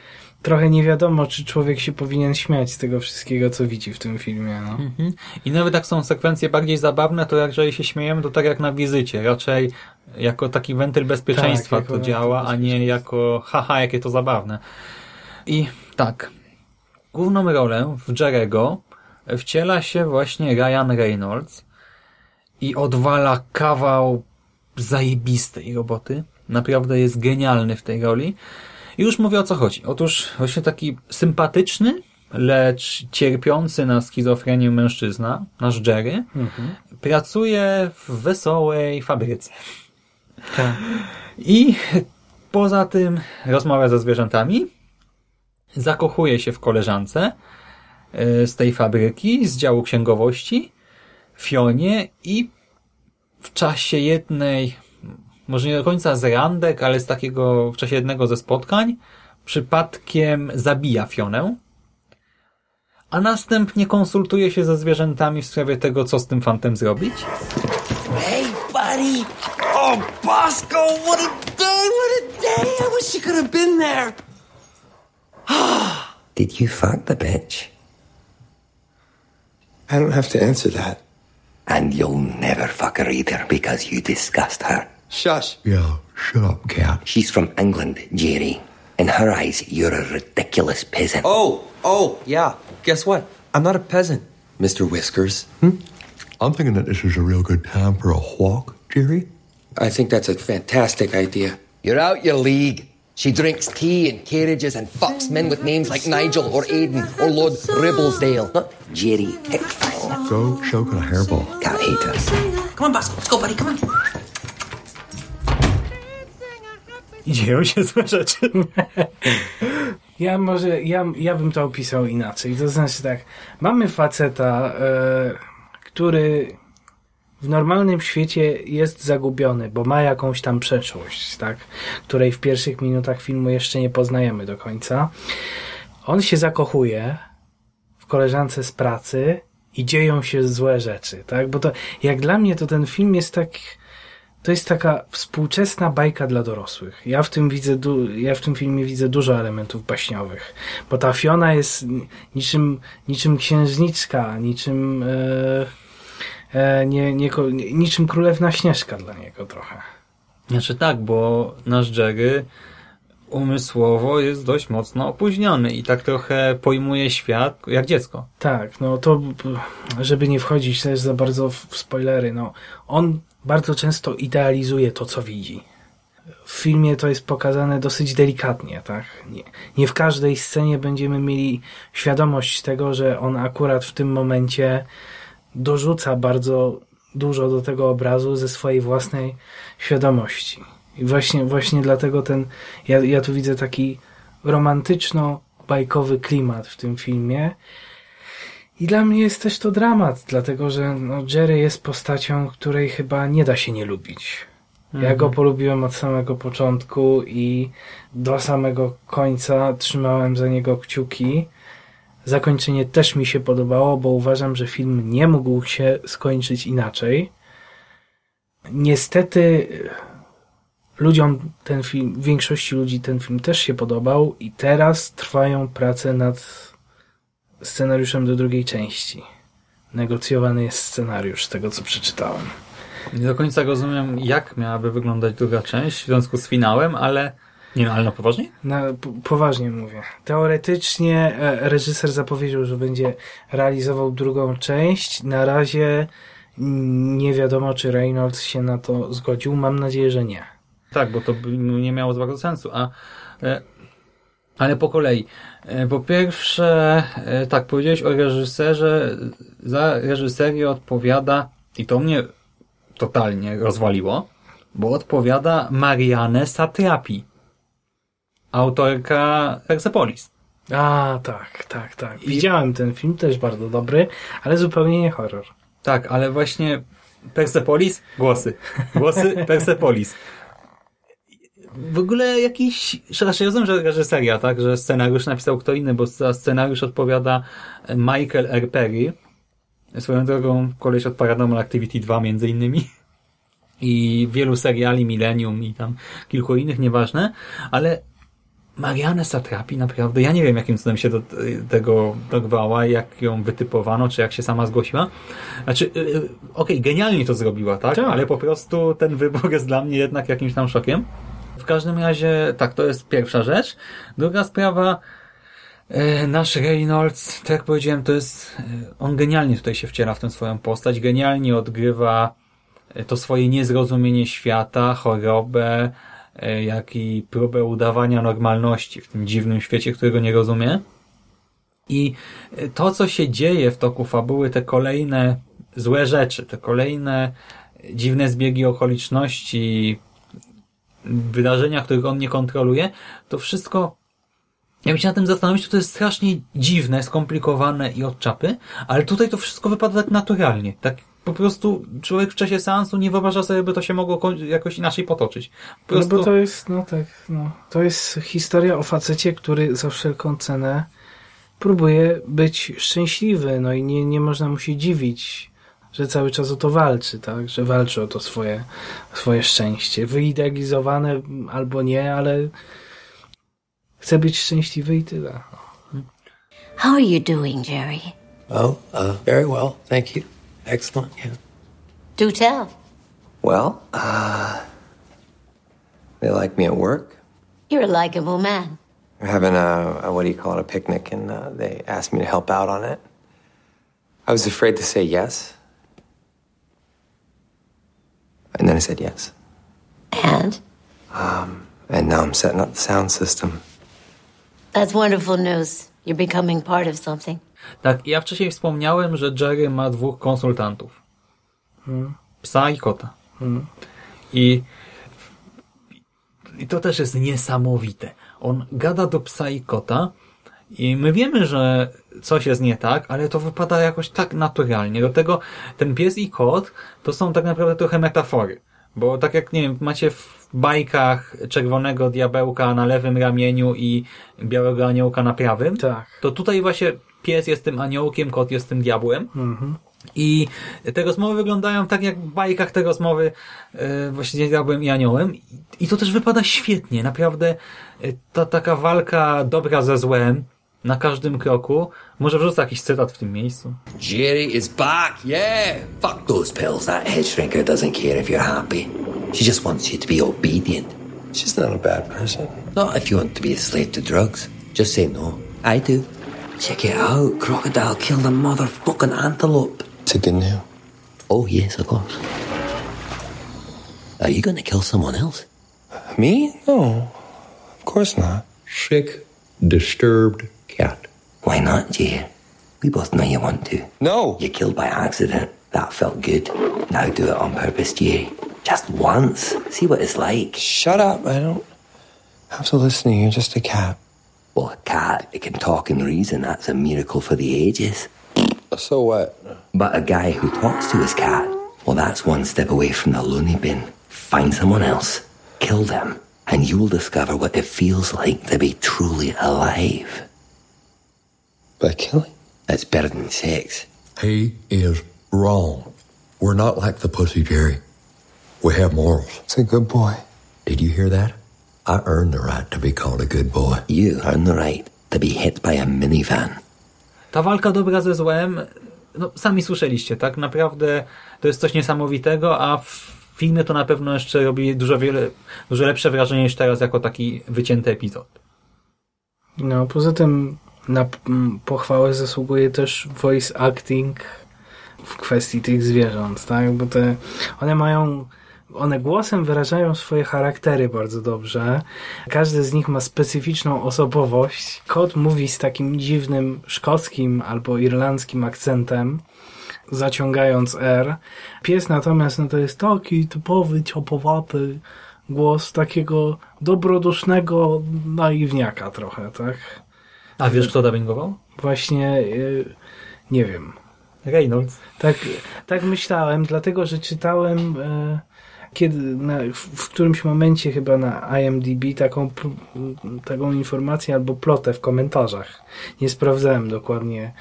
trochę nie wiadomo, czy człowiek się powinien śmiać z tego wszystkiego, co widzi w tym filmie, no. Mhm. I nawet jak są sekwencje bardziej zabawne, to jeżeli się śmiejemy, to tak jak na wizycie. Raczej jako taki wentyl bezpieczeństwa Tak, to działa, a nie jako haha, jakie to zabawne. I tak, główną rolę w Jerego wciela się właśnie Ryan Reynolds i odwala kawał zajebistej roboty. Naprawdę jest genialny w tej roli. I już mówię o co chodzi. Otóż właśnie taki sympatyczny, lecz cierpiący na schizofrenię mężczyzna, nasz Jerry, Mhm. pracuje w wesołej fabryce. Tak. I poza tym rozmawia ze zwierzętami, zakochuje się w koleżance z tej fabryki, z działu księgowości, Fionie i w czasie jednej, może nie do końca z randek, ale z takiego, w czasie jednego ze spotkań, przypadkiem zabija Fionę, a następnie konsultuje się ze zwierzętami w sprawie tego, co z tym fantem zrobić. Hey, buddy! Oh, Bosco, what a day, what a day! I wish you could have been there! Did you fuck the bitch? I don't have to answer that. And you'll never fuck her either because you disgust her. Shush. Yeah, shut up, cat. She's from England, Jerry. In her eyes, you're a ridiculous peasant. Oh, oh, yeah. Guess what? I'm not a peasant. Mr. Whiskers? Hmm? I'm thinking that this is a real good time for a walk, Jerry. I think that's a fantastic idea. You're out your league. She drinks tea in carriages and fucks men with names like Nigel or Aiden or Lord Ribblesdale. Not Jerry Pickford. Go choke on a hairball. Cat hater. Come on, Bosco. Let's go, buddy. Come on. I dzieją się złe rzeczy. Ja może, ja, ja bym to opisał inaczej. To znaczy tak, mamy faceta, e, który w normalnym świecie jest zagubiony, bo ma jakąś tam przeszłość, tak, której w pierwszych minutach filmu jeszcze nie poznajemy do końca. On się zakochuje w koleżance z pracy i dzieją się złe rzeczy, tak, bo to jak dla mnie to ten film jest tak to jest taka współczesna bajka dla dorosłych. Ja w tym widzę, ja w tym filmie widzę dużo elementów baśniowych, bo ta Fiona jest niczym, niczym księżniczka, niczym, e, nie, nie, ko- niczym królewna Śnieżka dla niego trochę. Znaczy tak, bo nasz Jerry umysłowo jest dość mocno opóźniony i tak trochę pojmuje świat jak dziecko. Tak, no to, żeby nie wchodzić też za bardzo w w spoilery, no, on bardzo często idealizuje to, co widzi. W filmie to jest pokazane dosyć delikatnie, tak? Nie, nie w każdej scenie będziemy mieli świadomość tego, że on akurat w tym momencie dorzuca bardzo dużo do tego obrazu ze swojej własnej świadomości. I właśnie, właśnie dlatego ten, ja, ja tu widzę taki romantyczno-bajkowy klimat w tym filmie. I dla mnie jest też to dramat, dlatego że no, Jerry jest postacią, której chyba nie da się nie lubić. Ja Mhm. go polubiłem od samego początku i do samego końca trzymałem za niego kciuki. Zakończenie też mi się podobało, bo uważam, że film nie mógł się skończyć inaczej. Niestety ludziom ten film, większości ludzi ten film też się podobał i teraz trwają prace nad scenariuszem do drugiej części. Negocjowany jest scenariusz z tego, co przeczytałem. Nie do końca rozumiem, jak miałaby wyglądać druga część w związku z finałem, ale... Nie no, ale na poważnie? Na, poważnie mówię. Teoretycznie e, reżyser zapowiedział, że będzie realizował drugą część. Na razie nie wiadomo, czy Reynolds się na to zgodził. Mam nadzieję, że nie. Tak, bo to by nie miało bardzo sensu. A, e, ale po kolei. E, po pierwsze, tak, powiedziałeś o reżyserze. Za reżyserię odpowiada, i to mnie totalnie rozwaliło, bo odpowiada Marianne Satrapi, autorka Persepolis. A, tak, tak, tak. Widziałem ten film, też bardzo dobry, ale zupełnie nie horror. Tak, ale właśnie Persepolis, głosy. Głosy Persepolis. W ogóle jakiś, raczej rozumiem, że reżyseria, tak, że scenariusz napisał kto inny, bo za scenariusz odpowiada Michael R. Perry. Swoją drogą koleś od Paranormal Activity 2 między innymi. I wielu seriali, Millennium i tam kilku innych, nieważne, ale Marianne Satrapi naprawdę, ja nie wiem jakim cudem się do tego dorwała, jak ją wytypowano, czy jak się sama zgłosiła. Znaczy, yy, yy, okej, genialnie to zrobiła, tak? Tak. Ale po prostu ten wybór jest dla mnie jednak jakimś tam szokiem. W każdym razie, tak, to jest pierwsza rzecz. Druga sprawa, e, nasz Reynolds, tak jak powiedziałem, to jest, on genialnie tutaj się wciela w tę swoją postać, genialnie odgrywa to swoje niezrozumienie świata, chorobę, jak i próbę udawania normalności w tym dziwnym świecie, którego nie rozumie. I e, to, co się dzieje w toku fabuły, te kolejne złe rzeczy, te kolejne dziwne zbiegi okoliczności, wydarzenia, których on nie kontroluje, to wszystko jakby się na tym zastanowić, to to jest strasznie dziwne, skomplikowane i od czapy, ale tutaj to wszystko wypada tak naturalnie. Tak po prostu człowiek w czasie seansu nie wyobraża sobie, by to się mogło jakoś inaczej potoczyć. Po prostu... No bo to jest, no tak, no, to jest historia o facecie, który za wszelką cenę próbuje być szczęśliwy, no i nie, nie można mu się dziwić, że cały czas o to walczy, tak, że walczy o to swoje, swoje szczęście. Wyidealizowane albo nie, ale chce być szczęśliwy i tyle. How are you doing, Jerry? Oh, uh, very well, thank you. Excellent, yeah. Do tell. Well, uh, they like me at work. You're a likable man. We're having a, a what do you call it, a picnic, and uh, they asked me to help out on it. I was afraid to say yes. And then I said yes. And? Um, and now I'm setting up the sound system. That's wonderful news. You're becoming part of something. Tak, ja wcześniej wspomniałem, że Jerry ma dwóch konsultantów. Hmm. Psa i kota. Hmm. I, I to też jest niesamowite. On gada do psa i kota i my wiemy, że coś jest nie tak, ale to wypada jakoś tak naturalnie. Do tego ten pies i kot to są tak naprawdę trochę metafory. Bo tak jak, nie wiem, macie w bajkach czerwonego diabełka na lewym ramieniu i białego aniołka na prawym, tak. to tutaj właśnie pies jest tym aniołkiem, kot jest tym diabłem. Mhm. I te rozmowy wyglądają tak jak w bajkach te rozmowy yy, właśnie z diabłem i aniołem. I to też wypada świetnie. Naprawdę yy, ta taka walka dobra ze złem na każdym kroku. Może wrzucę jakiś cytat w tym miejscu. Jerry is back, yeah. Fuck those pills. That head shrinker doesn't care if you're happy. She just wants you to be obedient. She's not a bad person. Not if you want to be a slave to drugs. Just say no. I do. Check it out. Crocodile killed a motherfucking antelope. To Gnu. Oh, yes, of course. Are you going to kill someone else? Me? No. Of course not. Sick, disturbed cat. Why not, Jay? We both know you want to. No. You killed by accident. That felt good. Now do it on purpose, Jerry. Just once. See what it's like. Shut up. I don't have to listen to you. You're just a cat. Well, a cat, it can talk and reason. That's a miracle for the ages. So what? But a guy who talks to his cat, well, that's one step away from the loony bin. Find someone else, kill them, and you'll discover what it feels like to be truly alive. By killing? It's better than sex. He is wrong. We're not like the pussy, Jerry. We have morals. It's a good boy. Did you hear that? I earned the right to be called a good boy. You earn the right to be hit by a minivan. Ta walka dobra ze złem, no sami słyszeliście, tak naprawdę to jest coś niesamowitego, a w filmie to na pewno jeszcze robi dużo, wiele, dużo lepsze wrażenie niż teraz jako taki wycięty epizod. No, poza tym na pochwałę zasługuje też voice acting w kwestii tych zwierząt, tak? Bo te, one mają, one głosem wyrażają swoje charaktery bardzo dobrze. Każdy z nich ma specyficzną osobowość. Kot mówi z takim dziwnym szkockim albo irlandzkim akcentem, zaciągając R. Pies natomiast, no to jest taki typowy, ciopowaty głos takiego dobrodusznego naiwniaka trochę, tak? A wiesz, kto dubbingował? Właśnie, yy, nie wiem. Reynolds. Tak, tak myślałem, dlatego, że czytałem yy, kiedy, na, w, w, którymś momencie chyba na IMDb taką, taką informację albo plotę w komentarzach. Nie sprawdzałem dokładnie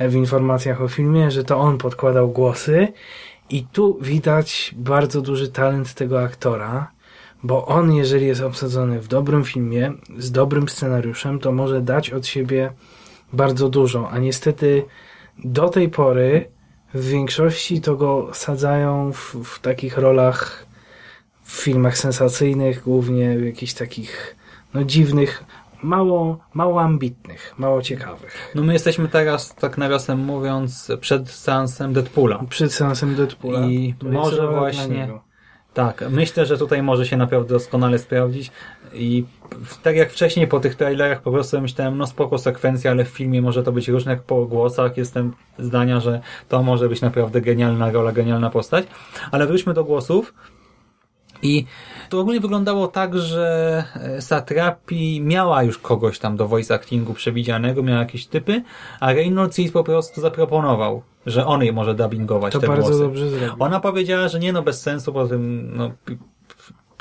w informacjach o filmie, że to on podkładał głosy i tu widać bardzo duży talent tego aktora, bo on, jeżeli jest obsadzony w dobrym filmie, z dobrym scenariuszem, to może dać od siebie bardzo dużo, a niestety do tej pory w większości to go sadzają w, w takich rolach w filmach sensacyjnych, głównie w jakichś takich no dziwnych, mało, mało ambitnych, mało ciekawych. No my jesteśmy teraz, tak nawiasem mówiąc, przed seansem Deadpoola. Przed seansem Deadpoola. I może właśnie... Tak, myślę, że tutaj może się naprawdę doskonale sprawdzić i tak jak wcześniej po tych trailerach po prostu myślałem, no spoko sekwencja, ale w filmie może to być różne jak po głosach. Jestem zdania, że to może być naprawdę genialna rola, genialna postać. Ale wróćmy do głosów. I to ogólnie wyglądało tak, że Satrapi miała już kogoś tam do voice actingu przewidzianego, miała jakieś typy, a Reynolds jej po prostu zaproponował, że on jej może dubbingować to te bardzo głosy. dobrze zrobił. Ona powiedziała, że nie no, bez sensu, po tym no,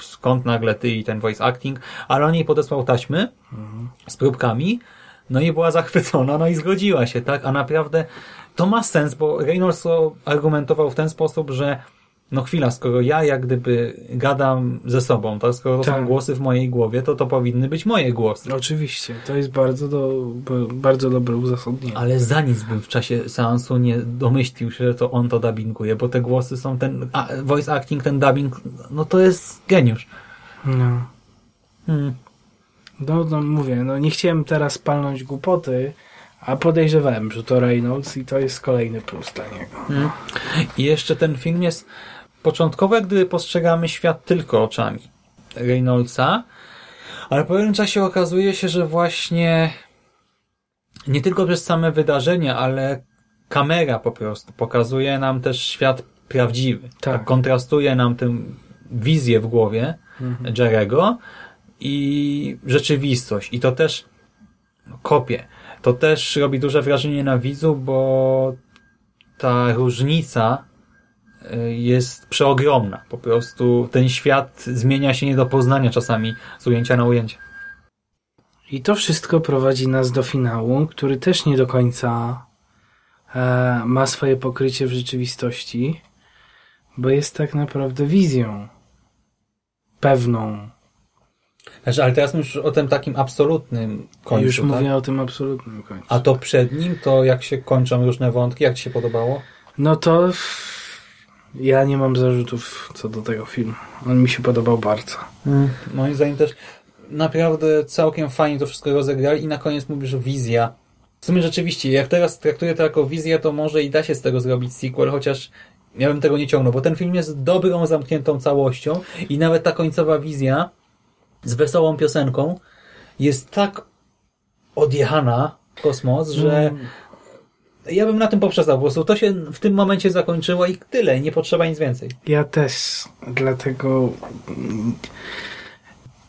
skąd nagle ty i ten voice acting, ale on jej podesłał taśmy mhm. z próbkami, no i była zachwycona, no i zgodziła się, tak? A naprawdę to ma sens, bo Reynolds argumentował w ten sposób, że no chwila, skoro ja jak gdyby gadam ze sobą, tak? skoro to tak. są głosy w mojej głowie, to to powinny być moje głosy. Oczywiście, to jest bardzo, do, bardzo dobre uzasadnienie. Ale za nic bym w czasie seansu nie domyślił się, że to on to dubbinguje, bo te głosy są ten, a, voice acting, ten dubbing, no to jest geniusz. No. Hmm. No, no mówię, no nie chciałem teraz palnąć głupoty, A podejrzewałem, że to Reynolds i to jest kolejny plus dla niego. Mm. I jeszcze ten film jest początkowo, jak gdyby postrzegamy świat tylko oczami Reynoldsa, ale po pewnym czasie okazuje się, że właśnie nie tylko przez same wydarzenia, ale kamera po prostu pokazuje nam też świat prawdziwy. Tak. Kontrastuje nam tę wizję w głowie Mhm. Jerego i rzeczywistość. I to też kopie. To też robi duże wrażenie na widzu, bo ta różnica jest przeogromna. Po prostu ten świat zmienia się nie do poznania czasami z ujęcia na ujęcie. I to wszystko prowadzi nas do finału, który też nie do końca e, ma swoje pokrycie w rzeczywistości, bo jest tak naprawdę wizją pewną. Znaczy, ale teraz już o tym takim absolutnym końcu. Już tak? mówię o tym absolutnym końcu. A to przed nim, to jak się kończą różne wątki, jak Ci się podobało? No to ja nie mam zarzutów co do tego filmu. On mi się podobał bardzo. Mm. Moim zdaniem też naprawdę całkiem fajnie to wszystko rozegrali i na koniec mówisz wizja. W sumie rzeczywiście, jak teraz traktuję to jako wizję, to może i da się z tego zrobić sequel, chociaż ja bym tego nie ciągnął, bo ten film jest dobrą, zamkniętą całością i nawet ta końcowa wizja z wesołą piosenką jest tak odjechana w kosmos, że Mm. Ja bym na tym poprzestał. Po prostu to się w tym momencie zakończyło i tyle, nie potrzeba nic więcej. Ja też, dlatego mm,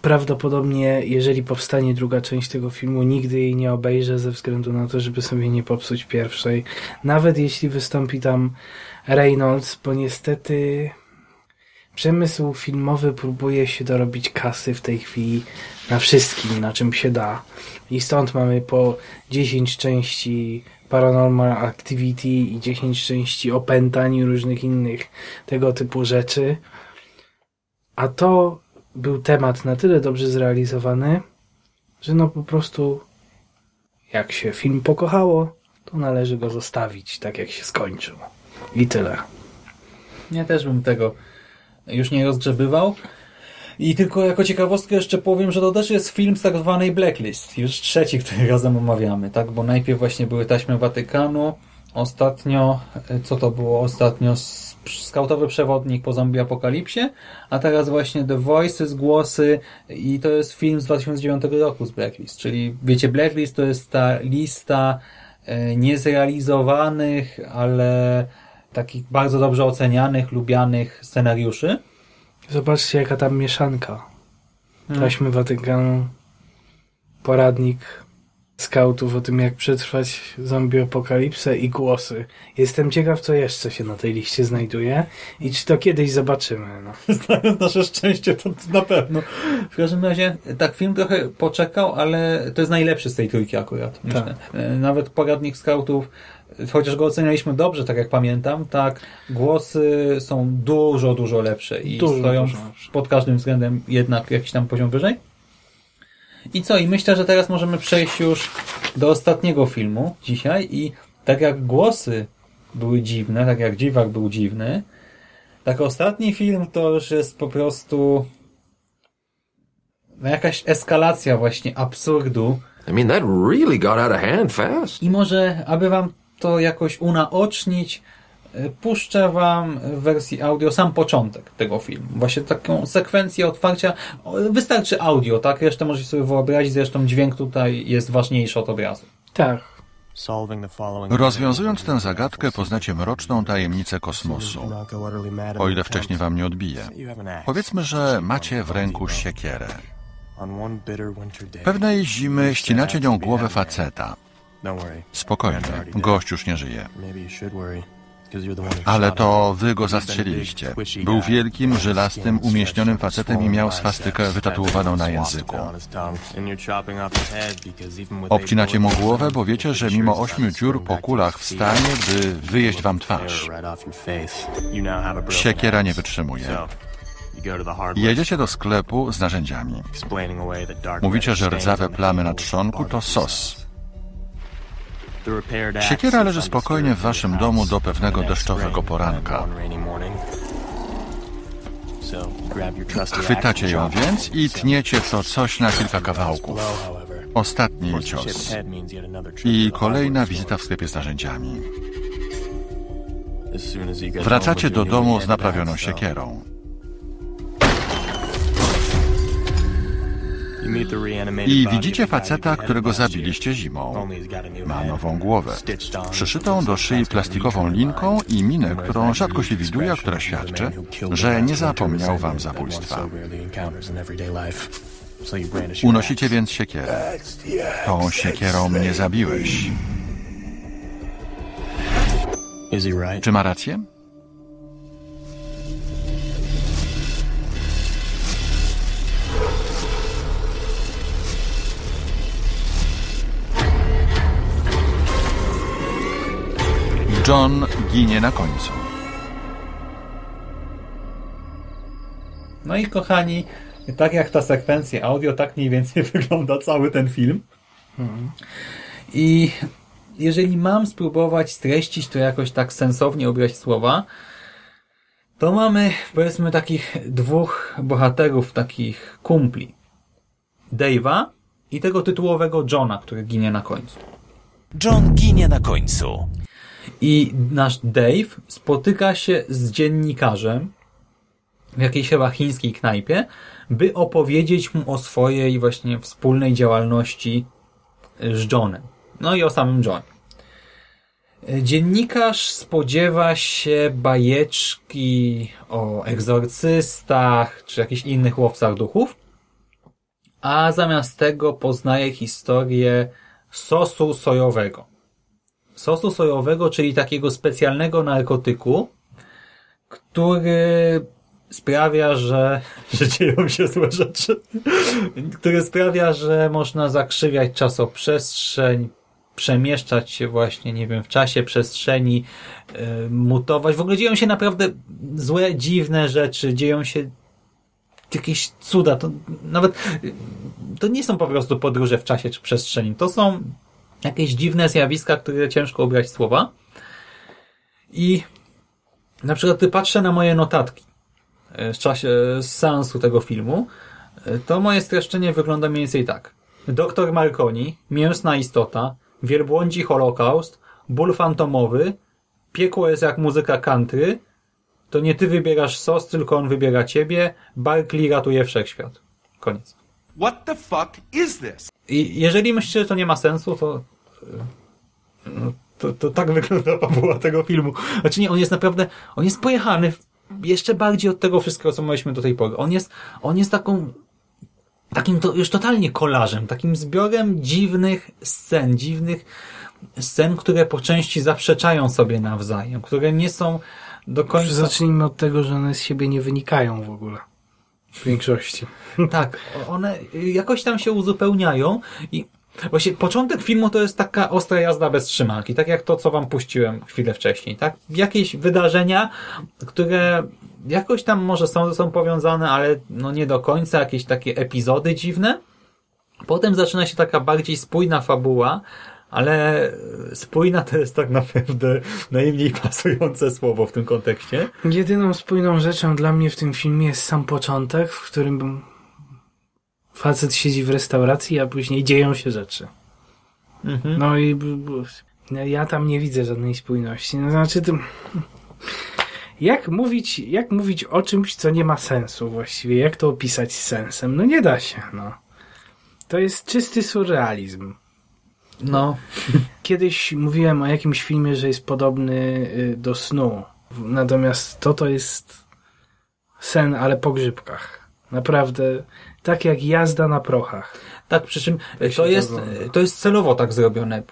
prawdopodobnie, jeżeli powstanie druga część tego filmu, nigdy jej nie obejrzę ze względu na to, żeby sobie nie popsuć pierwszej. Nawet jeśli wystąpi tam Reynolds, bo niestety przemysł filmowy próbuje się dorobić kasy w tej chwili na wszystkim, na czym się da. I stąd mamy po 10 części Paranormal Activity i 10 części opętań i różnych innych tego typu rzeczy. A to był temat na tyle dobrze zrealizowany, że no po prostu jak się film pokochało, to należy go zostawić tak jak się skończył. I tyle. Ja też bym tego już nie rozgrzebywał. I tylko jako ciekawostkę jeszcze powiem, że to też jest film z tak zwanej Blacklist. Już trzeci, który razem omawiamy, tak? Bo najpierw właśnie były taśmy Watykanu, ostatnio, e, co to było ostatnio? Skautowy przewodnik po zombie apokalipsie, a teraz właśnie The Voices, głosy i to jest film z 2009 roku z Blacklist. Czyli wiecie, Blacklist to jest ta lista e, niezrealizowanych, ale takich bardzo dobrze ocenianych, lubianych scenariuszy. Zobaczcie jaka tam mieszanka. Taśmy Watykanu, poradnik skautów o tym jak przetrwać zombie apokalipsę i głosy. Jestem ciekaw co jeszcze się na tej liście znajduje i czy to kiedyś zobaczymy. No. Znając nasze szczęście, to na pewno. W każdym razie, tak, film trochę poczekał, ale to jest najlepszy z tej trójki akurat, myślę. E, Nawet poradnik scoutów, chociaż go ocenialiśmy dobrze, tak jak pamiętam, tak, głosy są dużo, dużo lepsze i Dużo, stoją dużo pod każdym względem jednak jakiś tam poziom wyżej. I co? I myślę, że teraz możemy przejść już do ostatniego filmu dzisiaj i tak jak głosy były dziwne, tak jak dziwak był dziwny, tak ostatni film to już jest po prostu no jakaś eskalacja właśnie absurdu. I mean, that really got out of hand fast. I może, aby wam to jakoś unaocznić, y, puszczę wam w wersji audio sam początek tego filmu. Właśnie taką sekwencję otwarcia. Wystarczy audio, tak? Resztę możecie sobie wyobrazić, zresztą dźwięk tutaj jest ważniejszy od obrazu. Tak. Rozwiązując tę zagadkę, poznacie mroczną tajemnicę kosmosu. O ile wcześniej wam nie odbije. Powiedzmy, że macie w ręku siekierę. Pewnej zimy ścinacie nią głowę faceta. Spokojnie, gość już nie żyje. Ale to wy go zastrzeliliście. Był wielkim, żylastym, umieśnionym facetem i miał swastykę wytatuowaną na języku. Obcinacie mu głowę, bo wiecie, że mimo ośmiu dziur po kulach wstanie, by wyjeść wam twarz. Siekiera nie wytrzymuje. Jedziecie do sklepu z narzędziami. Mówicie, że rdzawe plamy na trzonku to sos. Siekiera leży spokojnie w waszym domu do pewnego deszczowego poranka. Chwytacie ją więc i tniecie to coś na kilka kawałków. Ostatni cios. I kolejna wizyta w sklepie z narzędziami. Wracacie do domu z naprawioną siekierą. I widzicie faceta, którego zabiliście zimą. Ma nową głowę. Przyszytą do szyi plastikową linką i minę, którą rzadko się widuje, która świadczy, że nie zapomniał wam zabójstwa. Unosicie więc siekierę. Tą siekierą mnie zabiłeś. Czy ma rację? John ginie na końcu. No i kochani, tak jak ta sekwencja audio, tak mniej więcej wygląda cały ten film. I jeżeli mam spróbować streścić to jakoś tak sensownie ubrać słowa, to mamy powiedzmy takich dwóch bohaterów, takich kumpli. Dave'a i tego tytułowego Johna, który ginie na końcu. John ginie na końcu. I nasz Dave spotyka się z dziennikarzem w jakiejś chyba chińskiej knajpie, by opowiedzieć mu o swojej właśnie wspólnej działalności z Johnem. No i o samym Johnie. Dziennikarz spodziewa się bajeczki o egzorcystach czy jakichś innych łowcach duchów, a zamiast tego poznaje historię sosu sojowego. Sosu sojowego, czyli takiego specjalnego narkotyku, który sprawia, że, że dzieją się złe rzeczy, który sprawia, że można zakrzywiać czasoprzestrzeń, przemieszczać się właśnie, nie wiem, w czasie, przestrzeni, yy, mutować. W ogóle dzieją się naprawdę złe, dziwne rzeczy, dzieją się jakieś cuda. To nawet to nie są po prostu podróże w czasie czy przestrzeni. To są jakieś dziwne zjawiska, które ciężko ubrać słowa. I na przykład gdy patrzę na moje notatki w czasie seansu tego filmu, to moje streszczenie wygląda mniej więcej tak. Doktor Marconi, mięsna istota, wielbłądzi holokaust, ból fantomowy, piekło jest jak muzyka country, to nie ty wybierasz sos, tylko on wybiera ciebie, Barkley ratuje wszechświat. Koniec. What the fuck is this? I jeżeli myślicie, że to nie ma sensu, to, no, to, to tak wygląda fabuła tego filmu. Znaczy nie, on jest naprawdę, on jest pojechany jeszcze bardziej od tego wszystkiego, co mieliśmy do tej pory. On jest, on jest taką, takim to już totalnie kolażem, takim zbiorem dziwnych scen, dziwnych scen, które po części zaprzeczają sobie nawzajem, które nie są do końca... Zacznijmy od tego, że one z siebie nie wynikają w ogóle. W większości. tak, one jakoś tam się uzupełniają i Właśnie początek filmu to jest taka ostra jazda bez trzymanki, tak jak to, co wam puściłem chwilę wcześniej, tak? Jakieś wydarzenia, które jakoś tam może są ze sobą powiązane, ale no nie do końca, jakieś takie epizody dziwne. Potem zaczyna się taka bardziej spójna fabuła, ale spójna to jest tak naprawdę najmniej pasujące słowo w tym kontekście. Jedyną spójną rzeczą dla mnie w tym filmie jest sam początek, w którym facet siedzi w restauracji, a później dzieją się rzeczy. Mhm. No i ja tam nie widzę żadnej spójności. No, znaczy, to... jak, mówić, jak mówić o czymś, co nie ma sensu właściwie? Jak to opisać z sensem? No nie da się. No. To jest czysty surrealizm. No. Kiedyś mówiłem o jakimś filmie, że jest podobny do snu. Natomiast to to jest sen, ale po grzybkach. Naprawdę tak jak jazda na prochach. Tak, przy czym to jest, to jest celowo tak zrobione,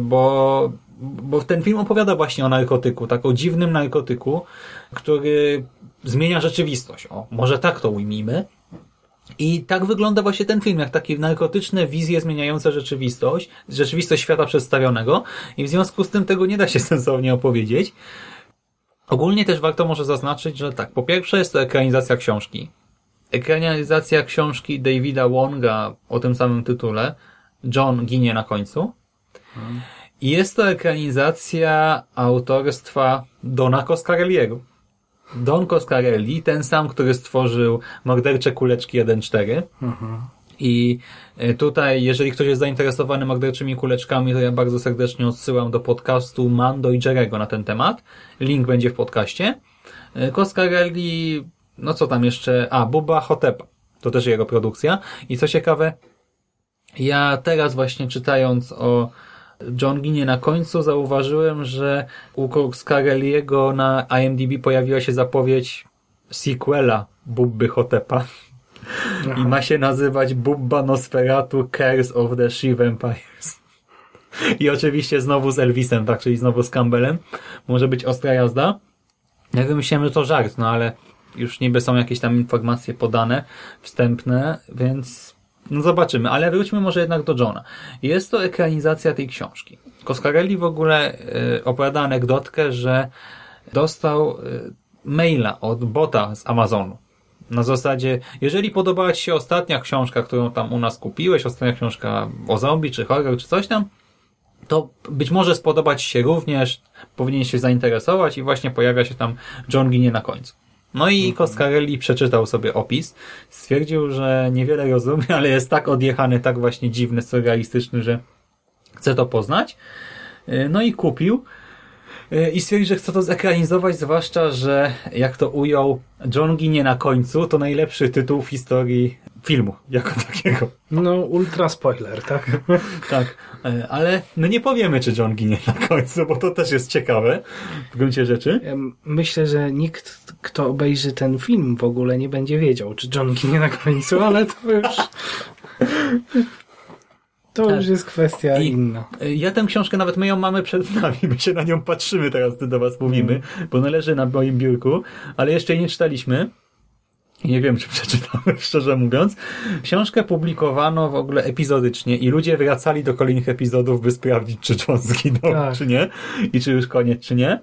bo, bo ten film opowiada właśnie o narkotyku, tak o dziwnym narkotyku, który zmienia rzeczywistość. O, może tak to ujmijmy. I tak wygląda właśnie ten film, jak takie narkotyczne wizje zmieniające rzeczywistość, rzeczywistość świata przedstawionego i w związku z tym tego nie da się sensownie opowiedzieć. Ogólnie też warto może zaznaczyć, że tak, po pierwsze jest to ekranizacja książki, ekranizacja książki Davida Wonga o tym samym tytule John ginie na końcu. I jest to ekranizacja autorstwa Dona Coscarelliego. Don Coscarelli, ten sam, który stworzył Mordercze Kuleczki 1.4. Mhm. I e, tutaj, jeżeli ktoś jest zainteresowany morderczymi kuleczkami, to ja bardzo serdecznie odsyłam do podcastu Mando i Jerego na ten temat. Link będzie w podcaście. E, Coscarelli, no co tam jeszcze? A, Bubba Hotepa. To też jego produkcja. I co ciekawe, ja teraz właśnie czytając o John Ginie na końcu zauważyłem, że u Coscarelliego na IMDb pojawiła się zapowiedź sequela Bubby Hotepa. I ma się nazywać Bubba Nosferatu Curse of the She Vampires. I oczywiście znowu z Elvisem, tak, czyli znowu z Campbellem. Może być ostra jazda. Ja wymyśliłem, że to żart, no ale już niby są jakieś tam informacje podane, wstępne, więc no zobaczymy. Ale wróćmy może jednak do Johna. Jest to ekranizacja tej książki. Coscarelli w ogóle y, opowiada anegdotkę, że dostał y, maila od bota z Amazonu. Na zasadzie, jeżeli podobała Ci się ostatnia książka, którą tam u nas kupiłeś, ostatnia książka o zombie, czy horror, czy coś tam, to być może spodobać się również, powinien się zainteresować i właśnie pojawia się tam John Ginie na końcu. No i Coscarelli przeczytał sobie opis, stwierdził, że niewiele rozumie, ale jest tak odjechany, tak właśnie dziwny, surrealistyczny, że chce to poznać. No i kupił. I stwierdził, że chce to zekranizować, zwłaszcza, że jak to ujął John ginie na końcu, to najlepszy tytuł w historii filmu, jako takiego. No, ultra spoiler, tak? tak, ale no nie powiemy, czy John ginie na końcu, bo to też jest ciekawe w gruncie rzeczy. Myślę, że nikt, kto obejrzy ten film w ogóle nie będzie wiedział, czy John ginie na końcu, ale to już... To tak. już jest kwestia I inna. Ja tę książkę, nawet my ją mamy przed nami, my się na nią patrzymy teraz, gdy do was mówimy, mm. bo należy na moim biurku, ale jeszcze jej nie czytaliśmy. Nie wiem, czy przeczytamy, szczerze mówiąc. Książkę publikowano w ogóle epizodycznie i ludzie wracali do kolejnych epizodów, by sprawdzić, czy John zginął, tak. czy nie. I czy już koniec, czy nie.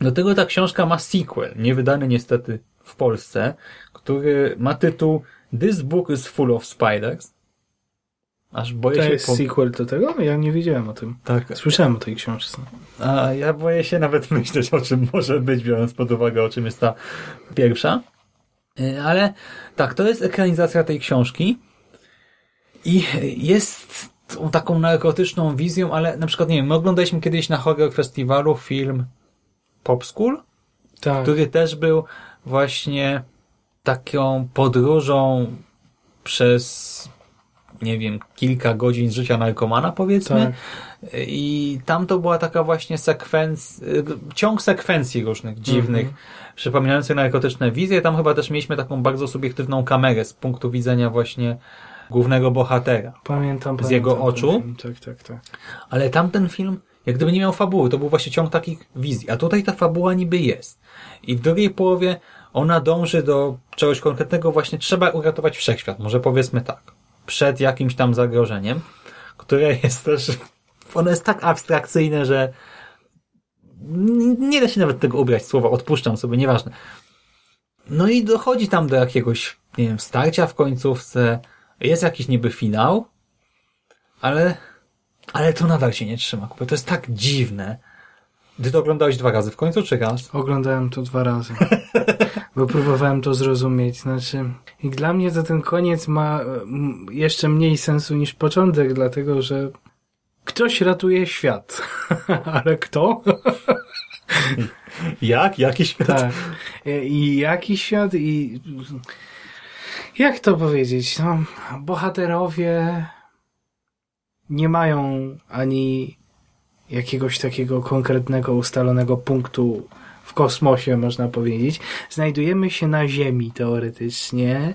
Do tego ta książka ma sequel, niewydany niestety w Polsce, który ma tytuł This Book is Full of Spiders. Aż boję to się... To jest po... sequel do tego? Ja nie wiedziałem o tym. Tak. Słyszałem o tej książce. A ja boję się nawet myśleć, o czym może być, biorąc pod uwagę, o czym jest ta pierwsza. Y, ale tak, to jest ekranizacja tej książki i jest taką narkotyczną wizją, ale na przykład, nie wiem, my oglądaliśmy kiedyś na horror festiwalu film Pop School, tak. który też był właśnie taką podróżą przez nie wiem, kilka godzin życia narkomana, powiedzmy. Tak. I tam to była taka właśnie sekwencja, ciąg sekwencji różnych, dziwnych, mm -hmm. przypominających narkotyczne wizje. Tam chyba też mieliśmy taką bardzo subiektywną kamerę z punktu widzenia właśnie głównego bohatera. Pamiętam. Z pamiętam jego oczu. Tak, tak, tak. Ale tamten film, jak gdyby nie miał fabuły, to był właśnie ciąg takich wizji. A tutaj ta fabuła niby jest. I w drugiej połowie ona dąży do czegoś konkretnego, właśnie trzeba uratować wszechświat. Może powiedzmy tak przed jakimś tam zagrożeniem, które jest też, ono jest tak abstrakcyjne, że nie da się nawet tego ubrać słowa, odpuszczam sobie, nieważne. No i dochodzi tam do jakiegoś, nie wiem, starcia w końcówce, jest jakiś niby finał, ale, ale to nadal się nie trzyma. To jest tak dziwne. Ty to oglądałeś dwa razy w końcu, czy raz? Oglądałem to dwa razy. Bo próbowałem to zrozumieć. Znaczy, i dla mnie to ten koniec ma jeszcze mniej sensu niż początek, dlatego że ktoś ratuje świat. Ale kto? Jak? Jaki świat? Tak. I jaki świat i jak to powiedzieć? No, bohaterowie nie mają ani jakiegoś takiego konkretnego, ustalonego punktu w kosmosie, można powiedzieć. Znajdujemy się na Ziemi teoretycznie.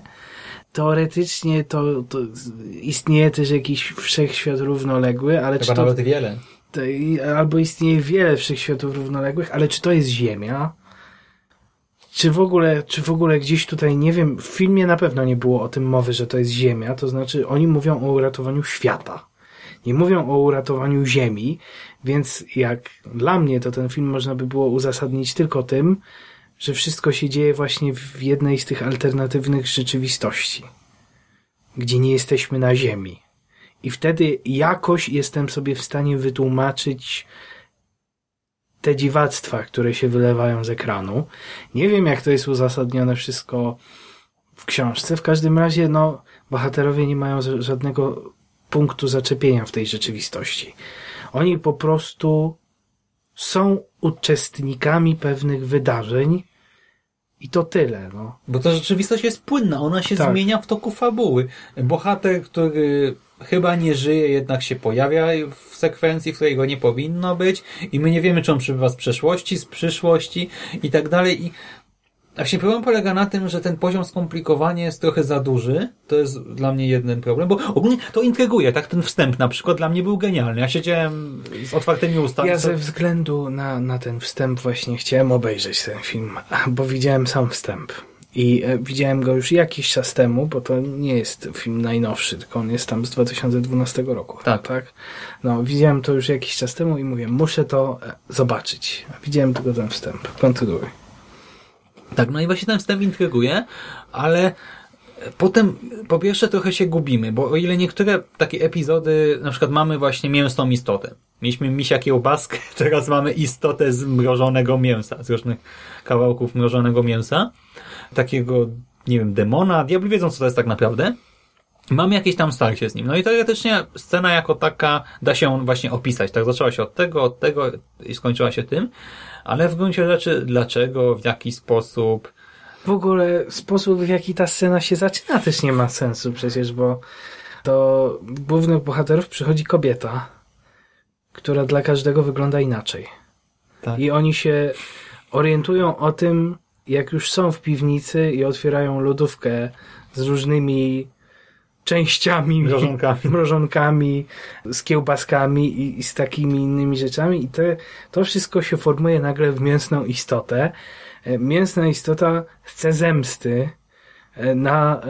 Teoretycznie to, to istnieje też jakiś wszechświat równoległy, ale Chyba czy to... nawet wiele. To, albo istnieje wiele wszechświatów równoległych, ale czy to jest Ziemia? Czy w ogóle, czy w ogóle gdzieś tutaj, nie wiem, w filmie na pewno nie było o tym mowy, że to jest Ziemia, to znaczy oni mówią o uratowaniu świata. Nie mówią o uratowaniu Ziemi, więc jak dla mnie to ten film można by było uzasadnić tylko tym, że wszystko się dzieje właśnie w jednej z tych alternatywnych rzeczywistości, gdzie nie jesteśmy na Ziemi. I wtedy jakoś jestem sobie w stanie wytłumaczyć te dziwactwa, które się wylewają z ekranu. Nie wiem, jak to jest uzasadnione wszystko w książce. W każdym razie, no, bohaterowie nie mają żadnego punktu zaczepienia w tej rzeczywistości. Oni po prostu są uczestnikami pewnych wydarzeń i to tyle. No. Bo ta rzeczywistość jest płynna, ona się tak. zmienia w toku fabuły. Bohater, który chyba nie żyje, jednak się pojawia w sekwencji, w której go nie powinno być i my nie wiemy, czy on przybywa z przeszłości, z przyszłości i tak dalej. I Właśnie problem polega na tym, że ten poziom skomplikowania jest trochę za duży. To jest dla mnie jeden problem, bo ogólnie to intryguje, tak? Ten wstęp na przykład dla mnie był genialny. Ja siedziałem z otwartymi ustami. Ja ze względu na, na ten wstęp właśnie chciałem obejrzeć ten film, bo widziałem sam wstęp. I e, widziałem go już jakiś czas temu, bo to nie jest film najnowszy, tylko on jest tam z 2012 roku. Tak. tak? No, widziałem to już jakiś czas temu i mówię, muszę to e, zobaczyć. Widziałem tylko ten wstęp. Kontynuuj. Tak, no i właśnie ten wstęp intryguje, ale potem po pierwsze trochę się gubimy, bo o ile niektóre takie epizody, na przykład mamy właśnie mięsną istotę. Mieliśmy misia kiełbaskę, teraz mamy istotę z mrożonego mięsa, z różnych kawałków mrożonego mięsa. Takiego, nie wiem, demona, diabli wiedzą co to jest tak naprawdę. Mamy jakieś tam starcie z nim. No i teoretycznie scena jako taka da się właśnie opisać. Tak zaczęła się od tego, od tego i skończyła się tym. Ale w gruncie rzeczy dlaczego, w jaki sposób... W ogóle sposób, w jaki ta scena się zaczyna też nie ma sensu przecież, bo do głównych bohaterów przychodzi kobieta, która dla każdego wygląda inaczej. Tak. I oni się orientują o tym, jak już są w piwnicy i otwierają lodówkę z różnymi częściami, mrożonkami, mrożonkami z kiełbaskami i, i, z takimi innymi rzeczami i te, to wszystko się formuje nagle w mięsną istotę. E, mięsna istota chce zemsty e, na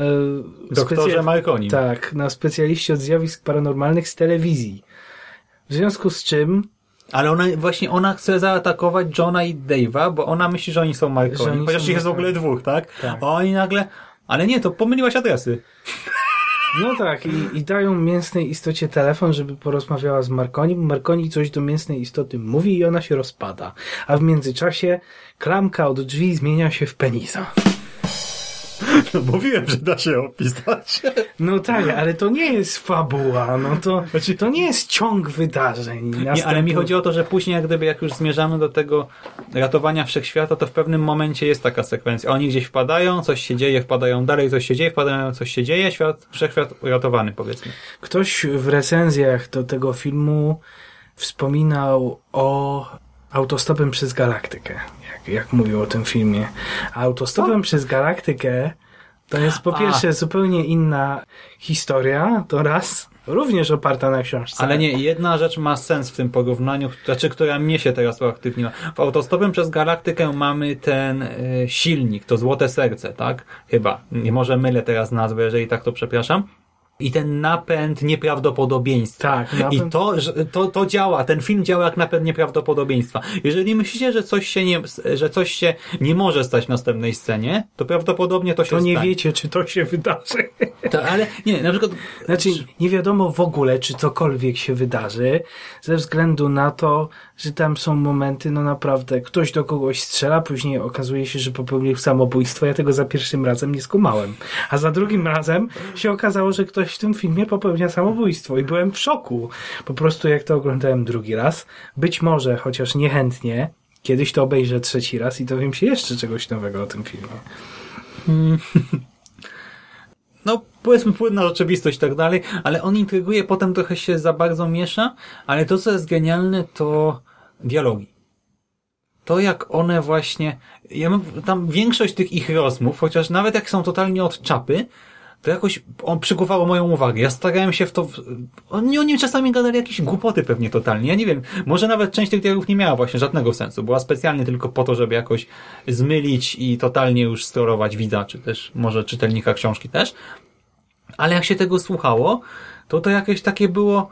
e, doktorze Marconi. Tak, na specjaliście od zjawisk paranormalnych z telewizji. W związku z czym ale ona, właśnie ona chce zaatakować Johna i Dave'a, bo ona myśli, że oni są Marconi, chociaż ich jest w ogóle dwóch, tak? tak? A oni nagle, ale nie, to pomyliłaś adresy. No tak, i, i dają mięsnej istocie telefon, żeby porozmawiała z Marconi. Marconi coś do mięsnej istoty mówi i ona się rozpada. A w międzyczasie klamka od drzwi zmienia się w penisa. No mówiłem, że da się opisać. No tak, ale to nie jest fabuła, no to, znaczy, to nie jest ciąg wydarzeń. Nie, ale mi chodzi o to, że później jak gdyby jak już zmierzamy do tego ratowania wszechświata, to w pewnym momencie jest taka sekwencja. Oni gdzieś wpadają, coś się dzieje, wpadają dalej, coś się dzieje, wpadają, coś się dzieje, świat, wszechświat uratowany powiedzmy. Ktoś w recenzjach do tego filmu wspominał o autostopem przez galaktykę, jak, jak mówił o tym filmie. Autostopem Co? przez galaktykę to jest po pierwsze A. zupełnie inna historia, to raz, również oparta na książce. Ale nie, jedna rzecz ma sens w tym porównaniu, znaczy, która mnie się teraz uaktywniła. W Autostopem przez Galaktykę mamy ten y, silnik, to złote serce, tak? Chyba. Nie może mylę teraz nazwę, jeżeli tak to przepraszam i ten napęd nieprawdopodobieństwa. Tak, napęd... I to, to, to działa, ten film działa jak napęd nieprawdopodobieństwa. Jeżeli myślicie, że coś się nie, że coś się nie może stać w następnej scenie, to prawdopodobnie to się To nie stanie. wiecie, czy to się wydarzy. To, ale nie, na przykład... Znaczy, nie wiadomo w ogóle, czy cokolwiek się wydarzy, ze względu na to, że tam są momenty, no naprawdę, ktoś do kogoś strzela, później okazuje się, że popełnił samobójstwo. Ja tego za pierwszym razem nie skumałem. A za drugim razem się okazało, że ktoś w tym filmie popełnia samobójstwo i byłem w szoku. Po prostu jak to oglądałem drugi raz, być może, chociaż niechętnie, kiedyś to obejrzę trzeci raz i dowiem się jeszcze czegoś nowego o tym filmie. Hmm. No, powiedzmy płynna rzeczywistość i tak dalej, ale on intryguje, potem trochę się za bardzo miesza, ale to, co jest genialne, to dialogi. To, jak one właśnie, ja mam tam większość tych ich rozmów, chociaż nawet jak są totalnie od czapy, to jakoś on przykuwało moją uwagę. Ja starałem się w to... Oni, oni czasami gadali jakieś głupoty pewnie totalnie. Ja nie wiem, może nawet część tych dialogów nie miała właśnie żadnego sensu. Była specjalnie tylko po to, żeby jakoś zmylić i totalnie już sterować widza, czy też może czytelnika książki też. Ale jak się tego słuchało, to to jakieś takie było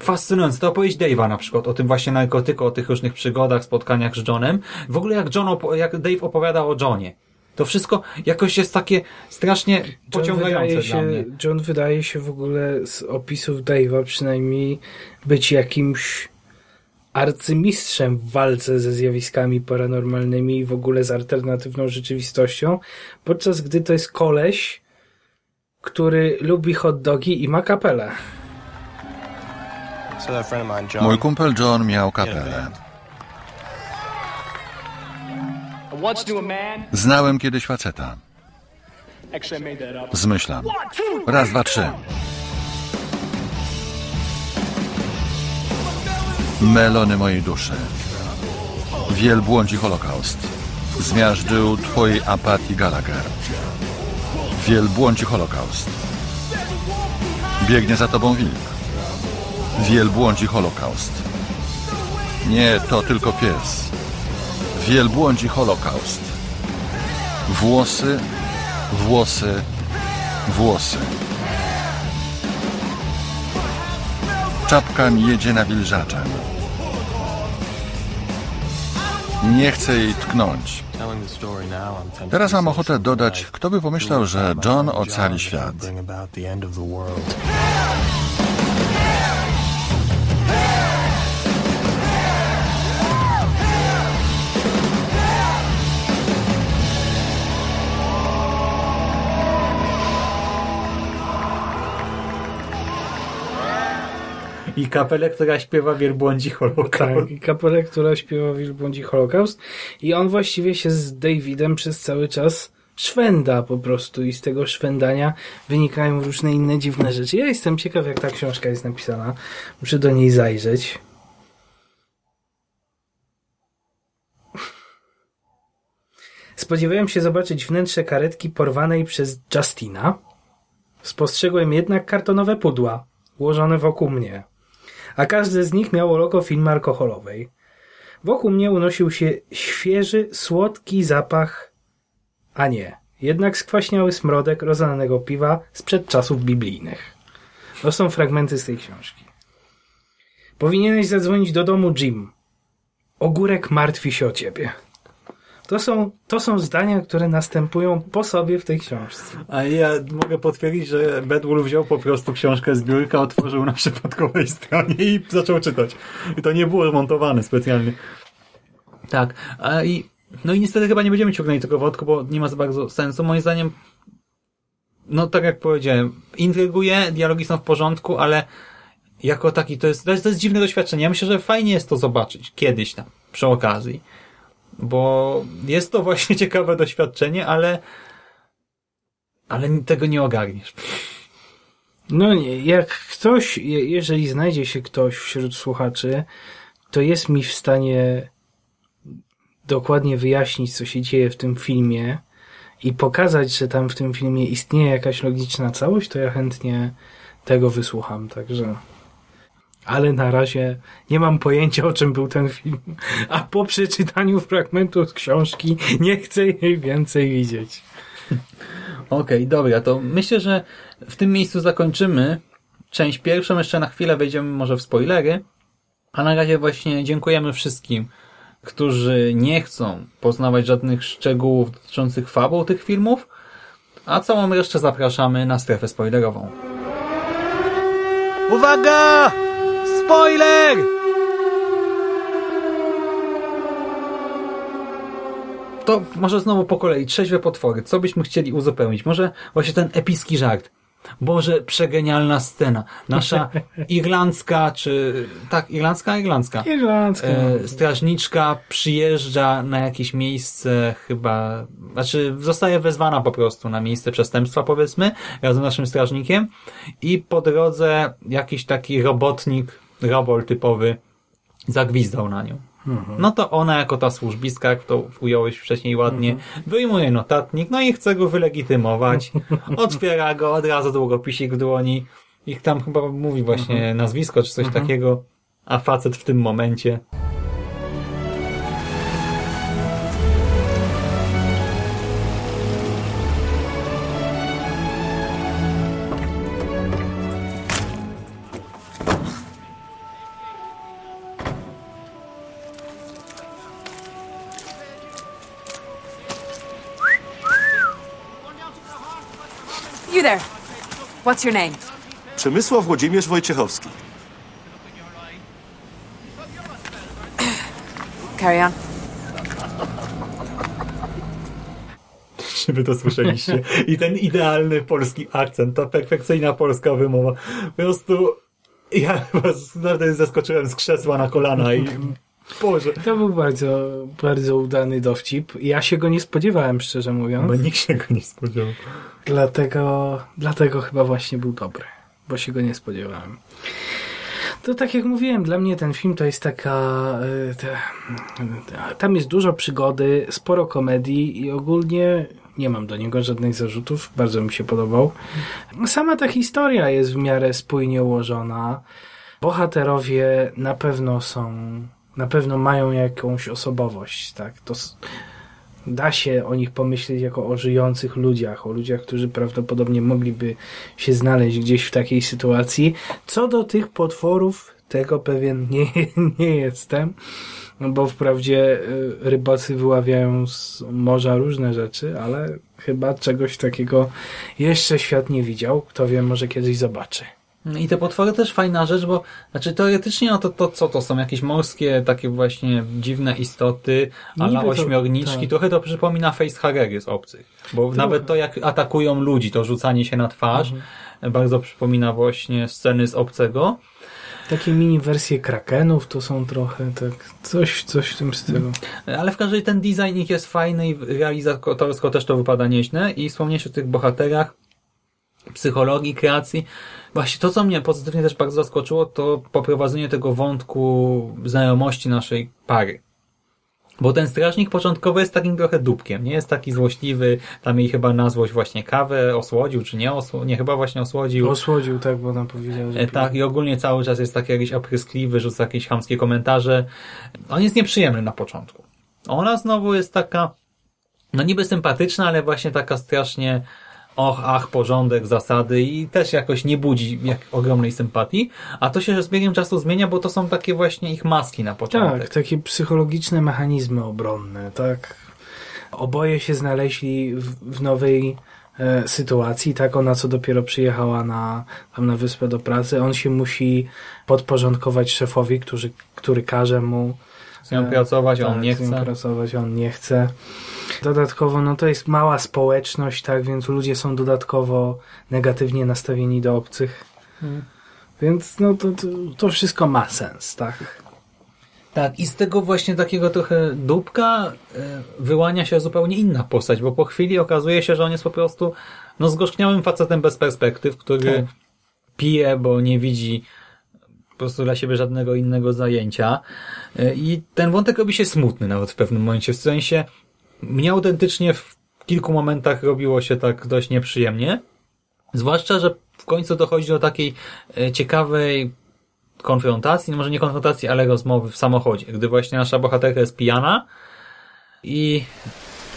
fascynujące. To opowieść Dave'a na przykład, o tym właśnie narkotyku, o tych różnych przygodach, spotkaniach z Johnem. W ogóle jak John, jak Dave opowiada o Johnie. To wszystko jakoś jest takie strasznie pociągające John się, mnie. John wydaje się w ogóle z opisów Dave'a przynajmniej być jakimś arcymistrzem w walce ze zjawiskami paranormalnymi i w ogóle z alternatywną rzeczywistością, podczas gdy to jest koleś, który lubi hot dogi i ma kapelę. Mój kumpel John miał kapelę. Znałem kiedyś faceta. Zmyślam. Raz, dwa, trzy. Melony mojej duszy. Wielbłądzi Holokaust. Zmiażdżył twojej apatii Gallagher. Wielbłądzi Holokaust. Biegnie za tobą wilk. Wielbłądzi Holokaust. Nie, to tylko pies. Wielbłądzi Holokaust. Włosy, włosy, włosy. Czapka jedzie na wilżaczem. Nie chcę jej tknąć. Teraz mam ochotę dodać, kto by pomyślał, że John ocali świat. I kapelę, która śpiewa Wielbłądzi Holokaust. Tak, i kapelę, która śpiewa Wielbłądzi Holokaust. I on właściwie się z Davidem przez cały czas szwenda po prostu i z tego szwendania wynikają różne inne dziwne rzeczy. Ja jestem ciekaw, jak ta książka jest napisana. Muszę do niej zajrzeć. Spodziewałem się zobaczyć wnętrze karetki porwanej przez Justina. Spostrzegłem jednak kartonowe pudła, ułożone wokół mnie. A każde z nich miało logo firmy alkoholowej. Wokół mnie unosił się świeży, słodki zapach, a nie, jednak skwaśniały smrodek rozlanego piwa sprzed czasów biblijnych. To są fragmenty z tej książki. Powinieneś zadzwonić do domu Jim. Ogórek martwi się o ciebie. To są, to są zdania, które następują po sobie w tej książce. A ja mogę potwierdzić, że Bedwulf wziął po prostu książkę z biurka, otworzył na przypadkowej stronie i zaczął czytać. I to nie było montowane specjalnie. Tak. A i, no i niestety chyba nie będziemy ciągnęli tego wątku, bo nie ma za bardzo sensu. Moim zdaniem, no tak jak powiedziałem, intryguje, dialogi są w porządku, ale jako taki to jest, to jest, to jest dziwne doświadczenie. Ja myślę, że fajnie jest to zobaczyć kiedyś tam, przy okazji bo jest to właśnie ciekawe doświadczenie, ale ale tego nie ogarniesz. No nie, jak ktoś, jeżeli znajdzie się ktoś wśród słuchaczy, to jest mi w stanie dokładnie wyjaśnić, co się dzieje w tym filmie i pokazać, że tam w tym filmie istnieje jakaś logiczna całość, to ja chętnie tego wysłucham, także ale na razie nie mam pojęcia, o czym był ten film. A po przeczytaniu fragmentu z książki nie chcę jej więcej widzieć. Okej, okay, dobra, to myślę, że w tym miejscu zakończymy część pierwszą. Jeszcze na chwilę wejdziemy może w spoilery. A na razie właśnie dziękujemy wszystkim, którzy nie chcą poznawać żadnych szczegółów dotyczących fabuł tych filmów, a całą resztę zapraszamy na strefę spoilerową. Uwaga! Spoiler! To może znowu po kolei, trzeźwe potwory. Co byśmy chcieli uzupełnić? Może właśnie ten epicki żart. Boże, przegenialna scena. Nasza irlandzka, czy... Tak, irlandzka? Irlandzka. Irlandzka. E, strażniczka przyjeżdża na jakieś miejsce chyba... Znaczy, zostaje wezwana po prostu na miejsce przestępstwa, powiedzmy, razem z naszym strażnikiem i po drodze jakiś taki robotnik robol typowy zagwizdał na nią. Mhm. No to ona jako ta służbiska, jak to ująłeś wcześniej ładnie, mhm. wyjmuje notatnik, no i chce go wylegitymować. Otwiera go, od razu długopisik w dłoni. Ich tam chyba mówi właśnie mhm. nazwisko czy coś takiego, a facet w tym momencie What's your name? Przemysław Włodzimierz Wojciechowski. Carry on. Czy wy to słyszeliście? I ten idealny polski akcent, ta perfekcyjna polska wymowa. Po prostu ja chyba naprawdę zeskoczyłem z krzesła na kolana i Boże. To był bardzo, bardzo udany dowcip. Ja się go nie spodziewałem, szczerze mówiąc. Bo nikt się go nie spodziewał. Dlatego, dlatego chyba właśnie był dobry, bo się go nie spodziewałem. To tak jak mówiłem, dla mnie ten film to jest taka. y, te, tam jest dużo przygody, sporo komedii i ogólnie nie mam do niego żadnych zarzutów. Bardzo mi się podobał. Sama ta historia jest w miarę spójnie ułożona. Bohaterowie na pewno są, na pewno mają jakąś osobowość, tak? To da się o nich pomyśleć jako o żyjących ludziach, o ludziach, którzy prawdopodobnie mogliby się znaleźć gdzieś w takiej sytuacji. Co do tych potworów, tego pewien nie, nie jestem, no bo wprawdzie y, rybacy wyławiają z morza różne rzeczy, ale chyba czegoś takiego jeszcze świat nie widział. Kto wie, może kiedyś zobaczy. I te potwory też fajna rzecz, bo znaczy teoretycznie no to, to co to są? Jakieś morskie takie właśnie dziwne istoty, to- ośmiorniczki. tak. Trochę to przypomina Facehagery z obcych. Bo nawet to jak atakują ludzi, to rzucanie się na twarz Mhm. bardzo przypomina właśnie sceny z obcego. Takie mini wersje krakenów to są trochę tak, coś, coś w tym stylu. Ale w każdym razie ten design ich jest fajny i realizatorsko też to wypada nieźle. I wspomnieć o tych bohaterach, psychologii, kreacji. Właśnie to, co mnie pozytywnie też bardzo zaskoczyło, to poprowadzenie tego wątku znajomości naszej pary. Bo ten strażnik początkowy jest takim trochę dupkiem, nie jest taki złośliwy, tam jej chyba na złość właśnie kawę osłodził, czy nie osłodził, nie, chyba właśnie osłodził. Osłodził, tak, bo ona powiedziała, że... E, Tak, i ogólnie cały czas jest taki jakiś opryskliwy, rzuca jakieś chamskie komentarze. On jest nieprzyjemny na początku. Ona znowu jest taka, no niby sympatyczna, ale właśnie taka strasznie och, ach, porządek, zasady i też jakoś nie budzi jak ogromnej sympatii, a to się z biegiem czasu zmienia, bo to są takie właśnie ich maski na początek. Tak, takie psychologiczne mechanizmy obronne, tak. Oboje się znaleźli w, w nowej e, sytuacji, tak, ona co dopiero przyjechała na, tam na wyspę do pracy, on się musi podporządkować szefowi, który, który każe mu Z nią pracować, a on tak, nie z nią chce. pracować, on nie chce. Dodatkowo, no to jest mała społeczność, tak, więc ludzie są dodatkowo negatywnie nastawieni do obcych. Hmm. Więc no to, to, to wszystko ma sens, tak. Tak, i z tego właśnie takiego trochę dupka e, wyłania się zupełnie inna postać, bo po chwili okazuje się, że on jest po prostu no zgorzkniałym facetem bez perspektyw, który Tak. pije, bo nie widzi po prostu dla siebie żadnego innego zajęcia. E, I ten wątek robi się smutny nawet w pewnym momencie, w sensie mnie autentycznie w kilku momentach robiło się tak dość nieprzyjemnie, zwłaszcza, że w końcu dochodzi do takiej e, ciekawej konfrontacji, no może nie konfrontacji, ale rozmowy w samochodzie, gdy właśnie nasza bohaterka jest pijana i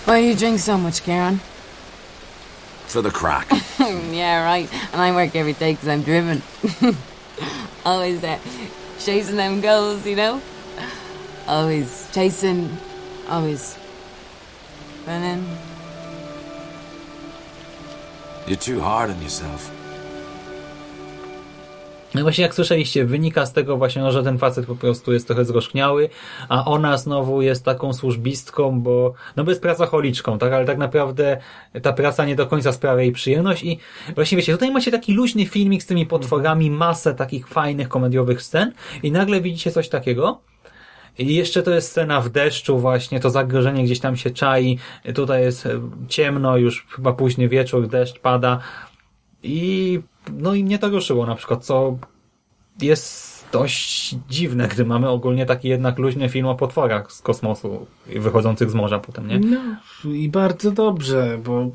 Why you drink so much, Karen? For the crack. yeah, right. And I work every day because I'm driven. Always uh, chasing them goals, you know? Always chasing, always running. You're too hard on yourself. No i właśnie jak słyszeliście, wynika z tego właśnie, no, że ten facet po prostu jest trochę zgorzkniały, a ona znowu jest taką służbistką, bo no bo jest pracocholiczką, tak, ale tak naprawdę ta praca nie do końca sprawia jej przyjemność i właśnie wiecie, tutaj macie taki luźny filmik z tymi potworami, masę takich fajnych komediowych scen i nagle widzicie coś takiego, i jeszcze to jest scena w deszczu właśnie, to zagrożenie gdzieś tam się czai, tutaj jest e, ciemno, już chyba późny wieczór, deszcz pada i no i mnie to ruszyło na przykład, co jest dość dziwne, gdy mamy ogólnie taki jednak luźny film o potworach z kosmosu wychodzących z morza potem, nie? No i bardzo dobrze, bo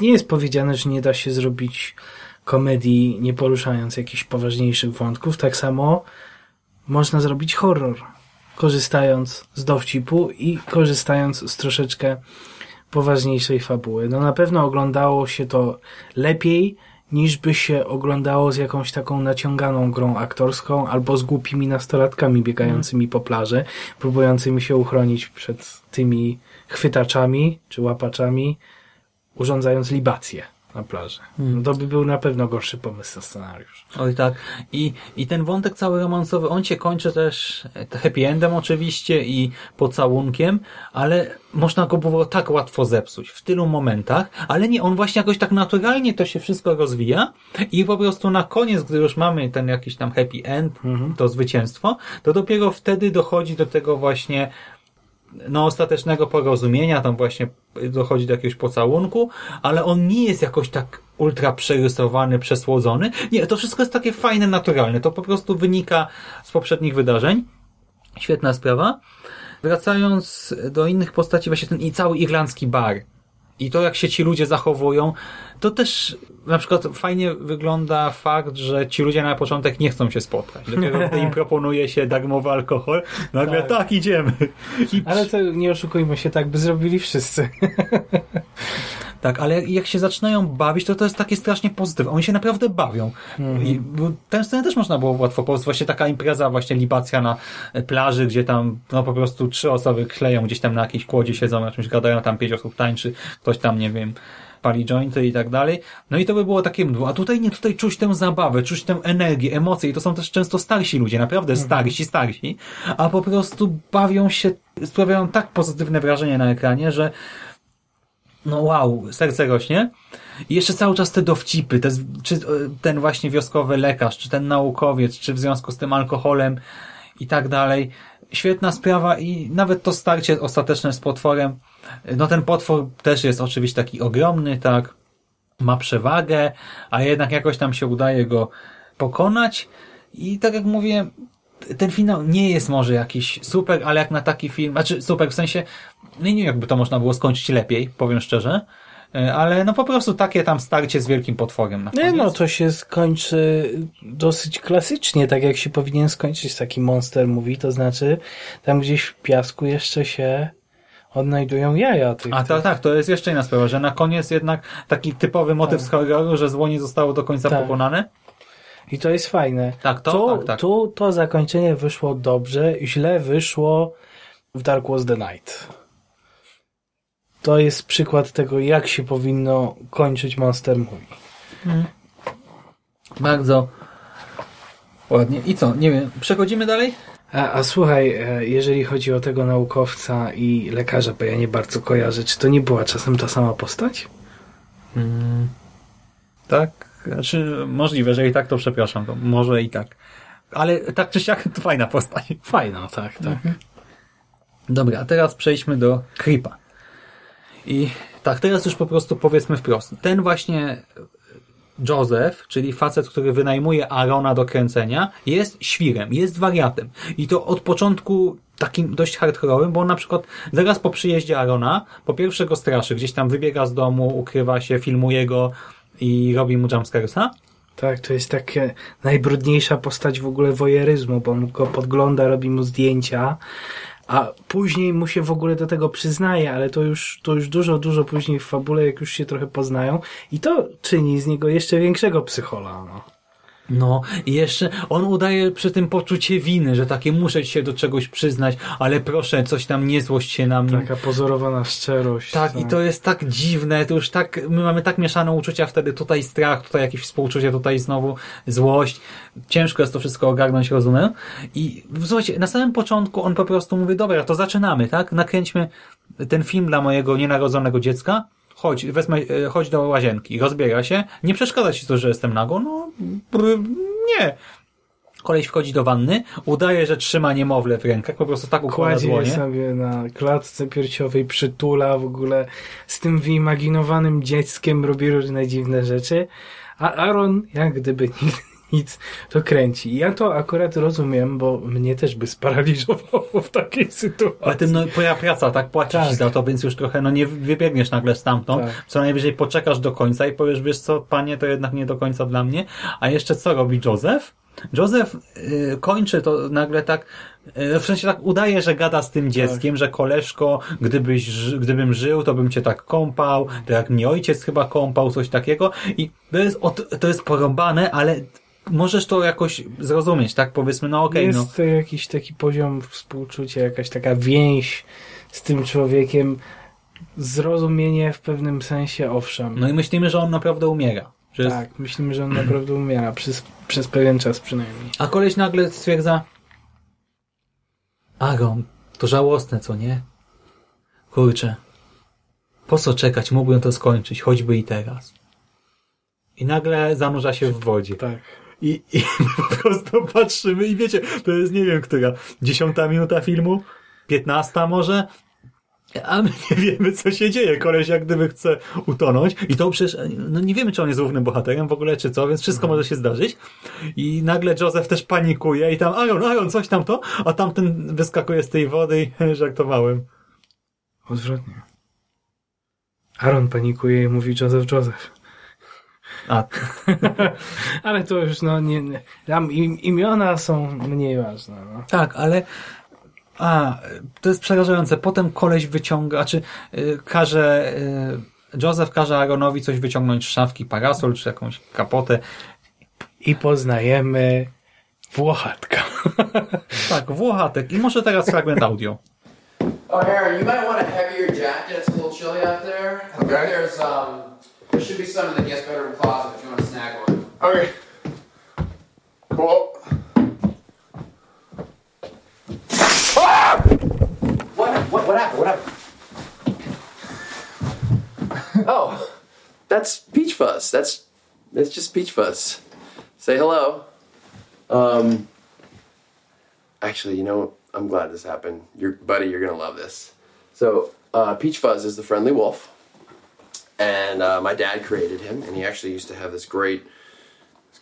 nie jest powiedziane, że nie da się zrobić komedii nie poruszając jakichś poważniejszych wątków. Tak samo można zrobić horror, korzystając z dowcipu i korzystając z troszeczkę poważniejszej fabuły. No na pewno oglądało się to lepiej niż by się oglądało z jakąś taką naciąganą grą aktorską albo z głupimi nastolatkami biegającymi po plaży, próbującymi się uchronić przed tymi chwytaczami czy łapaczami, urządzając libację. Na plaży. Hmm. To by był na pewno gorszy pomysł na scenariusz. Oj tak. I, I ten wątek cały romansowy, on się kończy też happy endem oczywiście i pocałunkiem, ale można go było tak łatwo zepsuć w tylu momentach, ale nie, on właśnie jakoś tak naturalnie to się wszystko rozwija i po prostu na koniec, gdy już mamy ten jakiś tam happy end, to zwycięstwo, to dopiero wtedy dochodzi do tego właśnie no, ostatecznego porozumienia, tam właśnie dochodzi do jakiegoś pocałunku, ale on nie jest jakoś tak ultra przerysowany, przesłodzony. Nie, to wszystko jest takie fajne, naturalne. To po prostu wynika z poprzednich wydarzeń. Świetna sprawa. Wracając do innych postaci, właśnie ten i cały irlandzki bar. I to, jak się ci ludzie zachowują, to też na przykład fajnie wygląda fakt, że ci ludzie na początek nie chcą się spotkać. Dopiero gdy im proponuje się darmowy alkohol, nagle tak, Tak. idziemy. I Ale to nie oszukujmy się, tak by zrobili wszyscy. Tak, ale jak, się zaczynają bawić, to to jest takie strasznie pozytywne. Oni się naprawdę bawią. Mhm. I tę scenę też można było łatwo poznać. Właśnie taka impreza, właśnie libacja na plaży, gdzie tam no po prostu trzy osoby kleją, gdzieś tam na jakiejś kłodzie siedzą, na czymś gadają, tam pięć osób tańczy, ktoś tam, nie wiem, pali jointy i tak dalej. No i to by było takie mdło. A tutaj nie, tutaj czuć tę zabawę, czuć tę energię, emocje i to są też często starsi ludzie, naprawdę starsi, starsi, a po prostu bawią się, sprawiają tak pozytywne wrażenie na ekranie, że no wow, serce rośnie. I jeszcze cały czas te dowcipy, te, czy ten właśnie wioskowy lekarz, czy ten naukowiec, czy w związku z tym alkoholem i tak dalej. Świetna sprawa i nawet to starcie ostateczne z potworem, no ten potwór też jest oczywiście taki ogromny, tak, ma przewagę, a jednak jakoś tam się udaje go pokonać i tak jak mówię, ten finał nie jest może jakiś super, ale jak na taki film, znaczy super w sensie, no nie wiem jakby to można było skończyć lepiej, powiem szczerze, e, ale no po prostu takie tam starcie z wielkim potworem. Nie no, to się skończy dosyć klasycznie, tak jak się powinien skończyć taki monster movie, to znaczy tam gdzieś w piasku jeszcze się odnajdują jaja tych. A to, tak, to jest jeszcze inna sprawa, że na koniec jednak taki typowy motyw z horroru, że zło nie zostało do końca Tak. pokonane. I to jest fajne. Tak, to, tu, tak, tak. tu to zakończenie wyszło dobrze, źle wyszło w Dark Was the Night. To jest przykład tego, jak się powinno kończyć Monster Movie. Mhm. Bardzo ładnie. I co? Nie wiem, przechodzimy dalej? A, a słuchaj, e, jeżeli chodzi o tego naukowca i lekarza, bo ja nie bardzo kojarzę, czy to nie była czasem ta sama postać? Mm, tak, znaczy możliwe, że i tak to przepraszam, to może i tak. Ale tak czy siak to fajna postać. Fajna, tak, tak. Dobra, a teraz przejdźmy do Creepa. I tak, teraz już po prostu powiedzmy wprost. Ten właśnie Joseph, czyli facet, który wynajmuje Arona do kręcenia, jest świrem, jest wariatem. I to od początku takim dość hardkorowym, bo on na przykład zaraz po przyjeździe Arona, po pierwsze go straszy, gdzieś tam wybiega z domu, ukrywa się, filmuje go i robi mu jumpscaresa. Tak, to jest takie najbrudniejsza postać w ogóle wojeryzmu, bo on go podgląda, robi mu zdjęcia, a później mu się w ogóle do tego przyznaje, ale to już, to już dużo, dużo później w fabule, jak już się trochę poznają i to czyni z niego jeszcze większego psychola. No. No i jeszcze on udaje przy tym poczucie winy, że takie muszę się do czegoś przyznać, ale proszę, coś tam nie złość się na mnie. Taka pozorowana szczerość. Tak, i to jest tak dziwne, to już tak, my mamy tak mieszane uczucia wtedy, tutaj strach, tutaj jakieś współczucie, tutaj znowu złość. Ciężko jest to wszystko ogarnąć, rozumiem. I słuchajcie, na samym początku on po prostu mówi, dobra, to zaczynamy, tak? Nakręćmy ten film dla mojego nienarodzonego dziecka. Chodź, wezmę, e, chodź do łazienki. Rozbiera się. Nie przeszkadza ci to, że jestem nago? No, brr, nie. Koleś wchodzi do wanny, udaje, że trzyma niemowlę w rękach, po prostu tak układa Kładzie dłonie. sobie na klatce piersiowej, przytula w ogóle z tym wyimaginowanym dzieckiem robi różne dziwne rzeczy, a Aaron jak gdyby nigdy nic to kręci. I ja to akurat rozumiem, bo mnie też by sparaliżowało w takiej sytuacji. Ale tym no, twoja praca, tak płacisz Tak. za to, więc już trochę no nie wybiegniesz nagle stamtąd. Tak. Co najwyżej poczekasz do końca i powiesz, wiesz co, panie, to jednak nie do końca dla mnie. A jeszcze co robi Joseph? Joseph y, kończy to nagle tak, y, w sensie tak udaje, że gada z tym dzieckiem, że koleżko, gdybyś, ży- gdybym żył, to bym cię tak kąpał, to jak mnie ojciec chyba kąpał, coś takiego. I to jest, od- to jest porąbane, ale możesz to jakoś zrozumieć, tak? Powiedzmy, no okej, no. Jest to jakiś taki poziom współczucia, jakaś taka więź z tym człowiekiem. zrozumienie w pewnym sensie, owszem. No i myślimy, że on naprawdę umiera. Że jest... Tak, myślimy, że on naprawdę umiera, przez, przez pewien czas przynajmniej. A koleś nagle stwierdza Agon, to żałosne, co nie? Kurczę, po co czekać? Mógłbym to skończyć, choćby i teraz. I nagle zanurza się w wodzie. Tak. I, I po prostu patrzymy i wiecie, to jest nie wiem, która dziesiąta minuta filmu? Piętnasta może? A my nie wiemy, co się dzieje. Koleś jak gdyby chce utonąć i to przecież, no nie wiemy, czy on jest głównym bohaterem w ogóle, czy co, więc wszystko może się zdarzyć. I nagle Joseph też panikuje i tam Aaron, Aaron, coś tam to, a tamten wyskakuje z tej wody i żartowałem. Odwrotnie. Aaron panikuje i mówi Joseph, Joseph. A. ale to już, no, nie, nie. Tam im, imiona są mniej ważne. No. Tak, ale a, to jest przerażające. Potem koleś wyciąga, czy y, każe, y, Joseph każe Aaronowi coś wyciągnąć z szafki, parasol, czy jakąś kapotę. I poznajemy Włochatka. tak, Włochatek. I może teraz fragment audio. Oh, Aaron, you might want a heavier jacket. It's a little chilly out there. Okay. There's um, there should be some in the guest bedroom closet if you want to snag one. Okay. Cool. Ah! What, what, what happened? What happened? Oh, that's Peach Fuzz. That's that's just Peach Fuzz. Say hello. Um. Actually, you know, what? I'm glad this happened. Your buddy, you're gonna love this. So, uh, Peach Fuzz is the friendly wolf, and uh, my dad created him, and he actually used to have this great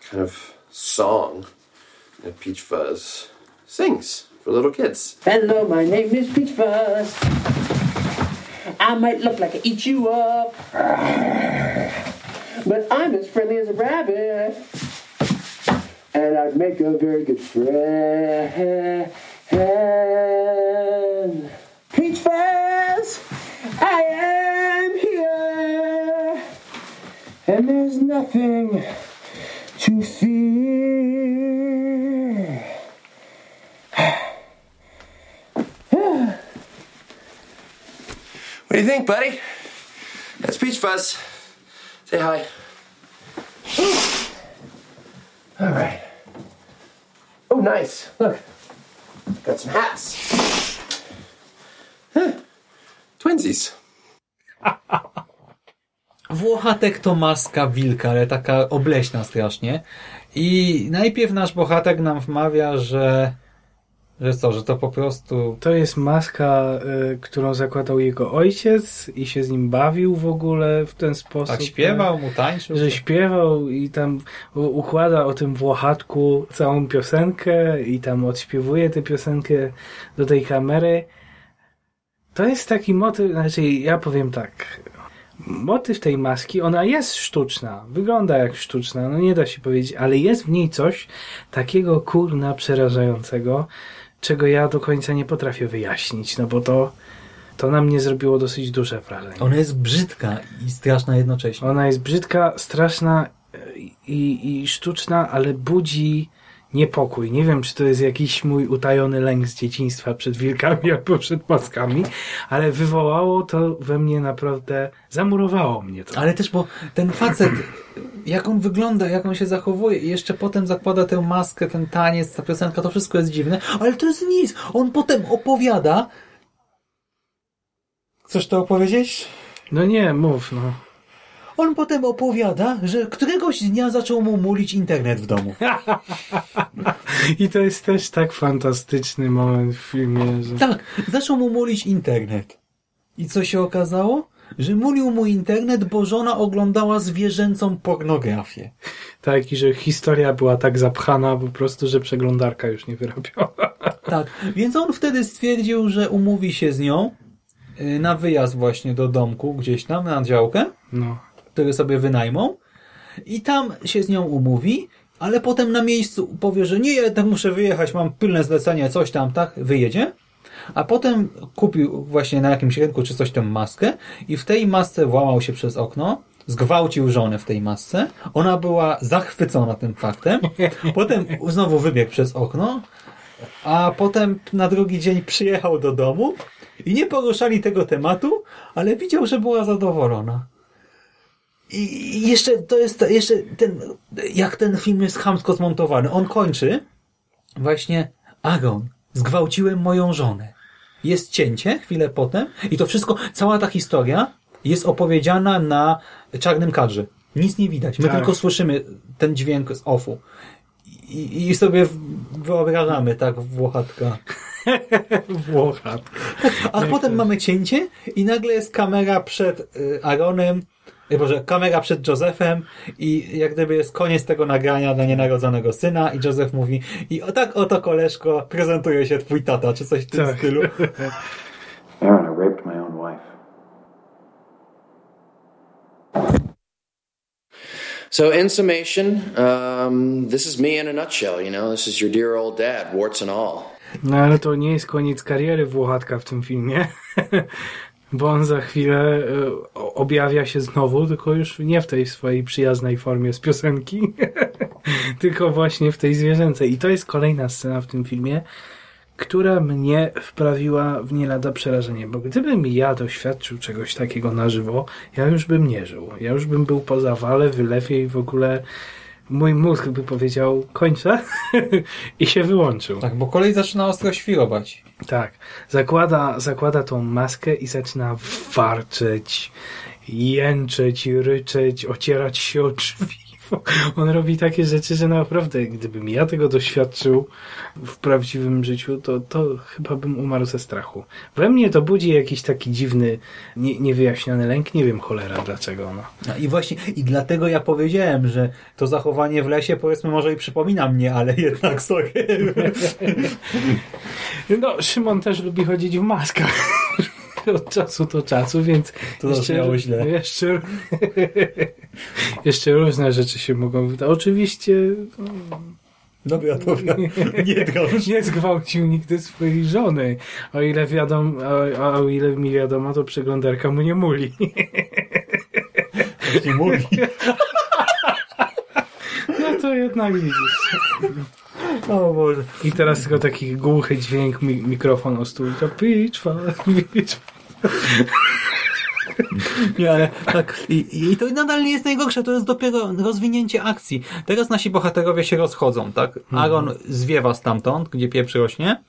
kind of song that Peach Fuzz sings for little kids. Hello, my name is Peach Fuzz. I might look like I eat you up, but I'm as friendly as a rabbit, and I'd make a very good friend. Peach Fuzz, I am here, and there's nothing to fear. What do you think, buddy? That's Peach Fuzz. Say hi. All right. Oh, nice. Look, got some hats. Huh. Twinsies. Włochatek to maska wilka, ale taka obleśna strasznie. I najpierw nasz bohater nam wmawia, że że co, że to po prostu... To jest maska, y, którą zakładał jego ojciec i się z nim bawił w ogóle w ten sposób. Tak śpiewał mu, tańczył. Że śpiewał i tam układa o tym Włochatku całą piosenkę i tam odśpiewuje tę piosenkę do tej kamery. To jest taki motyw, znaczy ja powiem tak, motyw tej maski, ona jest sztuczna, wygląda jak sztuczna, no nie da się powiedzieć, ale jest w niej coś takiego kurna przerażającego, czego ja do końca nie potrafię wyjaśnić, no bo to, to na mnie zrobiło dosyć duże wrażenie. Ona jest brzydka i straszna jednocześnie. Ona jest brzydka, straszna i, i sztuczna, ale budzi niepokój. Nie wiem, czy to jest jakiś mój utajony lęk z dzieciństwa przed wilkami albo przed maskami, ale wywołało to we mnie naprawdę, zamurowało mnie to. Ale też, bo ten facet, jak on wygląda, jak on się zachowuje i jeszcze potem zakłada tę maskę, ten taniec, ta piosenka, to wszystko jest dziwne, ale to jest nic. On potem opowiada. Chcesz to opowiedzieć? No nie, mów, no. On potem opowiada, że któregoś dnia zaczął mu mulić internet w domu. I to jest też tak fantastyczny moment w filmie. Że... Tak, zaczął mu mulić internet. I co się okazało? Że mulił mu internet, bo żona oglądała zwierzęcą pornografię. Tak, i że historia była tak zapchana po prostu, że przeglądarka już nie wyrabiała. Tak, więc on wtedy stwierdził, że umówi się z nią na wyjazd właśnie do domku, gdzieś tam na działkę. No który sobie wynajmą i tam się z nią umówi, ale potem na miejscu powie, że nie, ja tak muszę wyjechać, mam pilne zlecenie, coś tam, tak, wyjedzie. A potem kupił właśnie na jakimś rynku czy coś tam maskę i w tej masce włamał się przez okno, zgwałcił żonę w tej masce. Ona była zachwycona tym faktem. Potem znowu wybiegł przez okno, a potem na drugi dzień przyjechał do domu I nie poruszali tego tematu, ale widział, że była zadowolona. I jeszcze to jest jeszcze ten, jak ten film jest chamsko zmontowany. On kończy właśnie Agon, zgwałciłem moją żonę. Jest cięcie chwilę potem i to wszystko, cała ta historia jest opowiedziana na czarnym kadrze. Nic nie widać. My Tak. tylko słyszymy ten dźwięk z offu. I, I sobie wyobrażamy, tak, Włochatka. Włochatka. A potem mamy cięcie i nagle jest kamera przed Aaronem, y, Boże, kamera przed Josephem i jak gdyby jest koniec tego nagrania dla nienarodzonego syna i Joseph mówi i o tak oto koleżko prezentuje się twój tata, czy coś w tym Tak. stylu. Aaron, I raped my own wife. So, in summation, um, this is me in a nutshell. You know, this is your dear old dad, warts and all. No ale to nie jest koniec kariery Włochatka w tym filmie, bo on za chwilę e, objawia się znowu, tylko już nie w tej swojej przyjaznej formie z piosenki, tylko właśnie w tej zwierzęcej. I to jest kolejna scena w tym filmie, która mnie wprawiła w nie lada przerażenie, bo gdybym ja doświadczył czegoś takiego na żywo, ja już bym nie żył. Ja już bym był po zawale, wylewie i w ogóle mój mózg by powiedział kończę i się wyłączył. Tak, bo kolej zaczyna ostro świrować. Tak. Zakłada, zakłada tą maskę i zaczyna warczeć, jęczeć, ryczeć, ocierać się o drzwi. On robi takie rzeczy, że naprawdę, gdybym ja tego doświadczył w prawdziwym życiu, to, to chyba bym umarł ze strachu. We mnie to budzi jakiś taki dziwny, nie, niewyjaśniony lęk. Nie wiem cholera dlaczego. No. No i właśnie, i dlatego ja powiedziałem, że to zachowanie w lesie powiedzmy może i przypomina mnie, ale jednak sorry. No, Szymon też lubi chodzić w maskach. Od czasu do czasu, więc To zabrzmiało źle. jeszcze, jeszcze różne rzeczy się mogą wydarzyć. Oczywiście no, Dobra, dobra. Nie drąż. nie zgwałcił nigdy swojej żony. O ile wiadomo, a o ile mi wiadomo, to przeglądarka mu nie muli. Nie mówi. No to jednak widzisz. O Boże. I teraz tylko taki głuchy dźwięk, mi, mikrofon o stół. To pitchfa, pitchfa. Nie, ale tak. I, I to nadal nie jest najgorsze, to jest dopiero rozwinięcie akcji. Teraz nasi bohaterowie się rozchodzą, tak? Aaron zwiewa stamtąd, gdzie pieprz rośnie.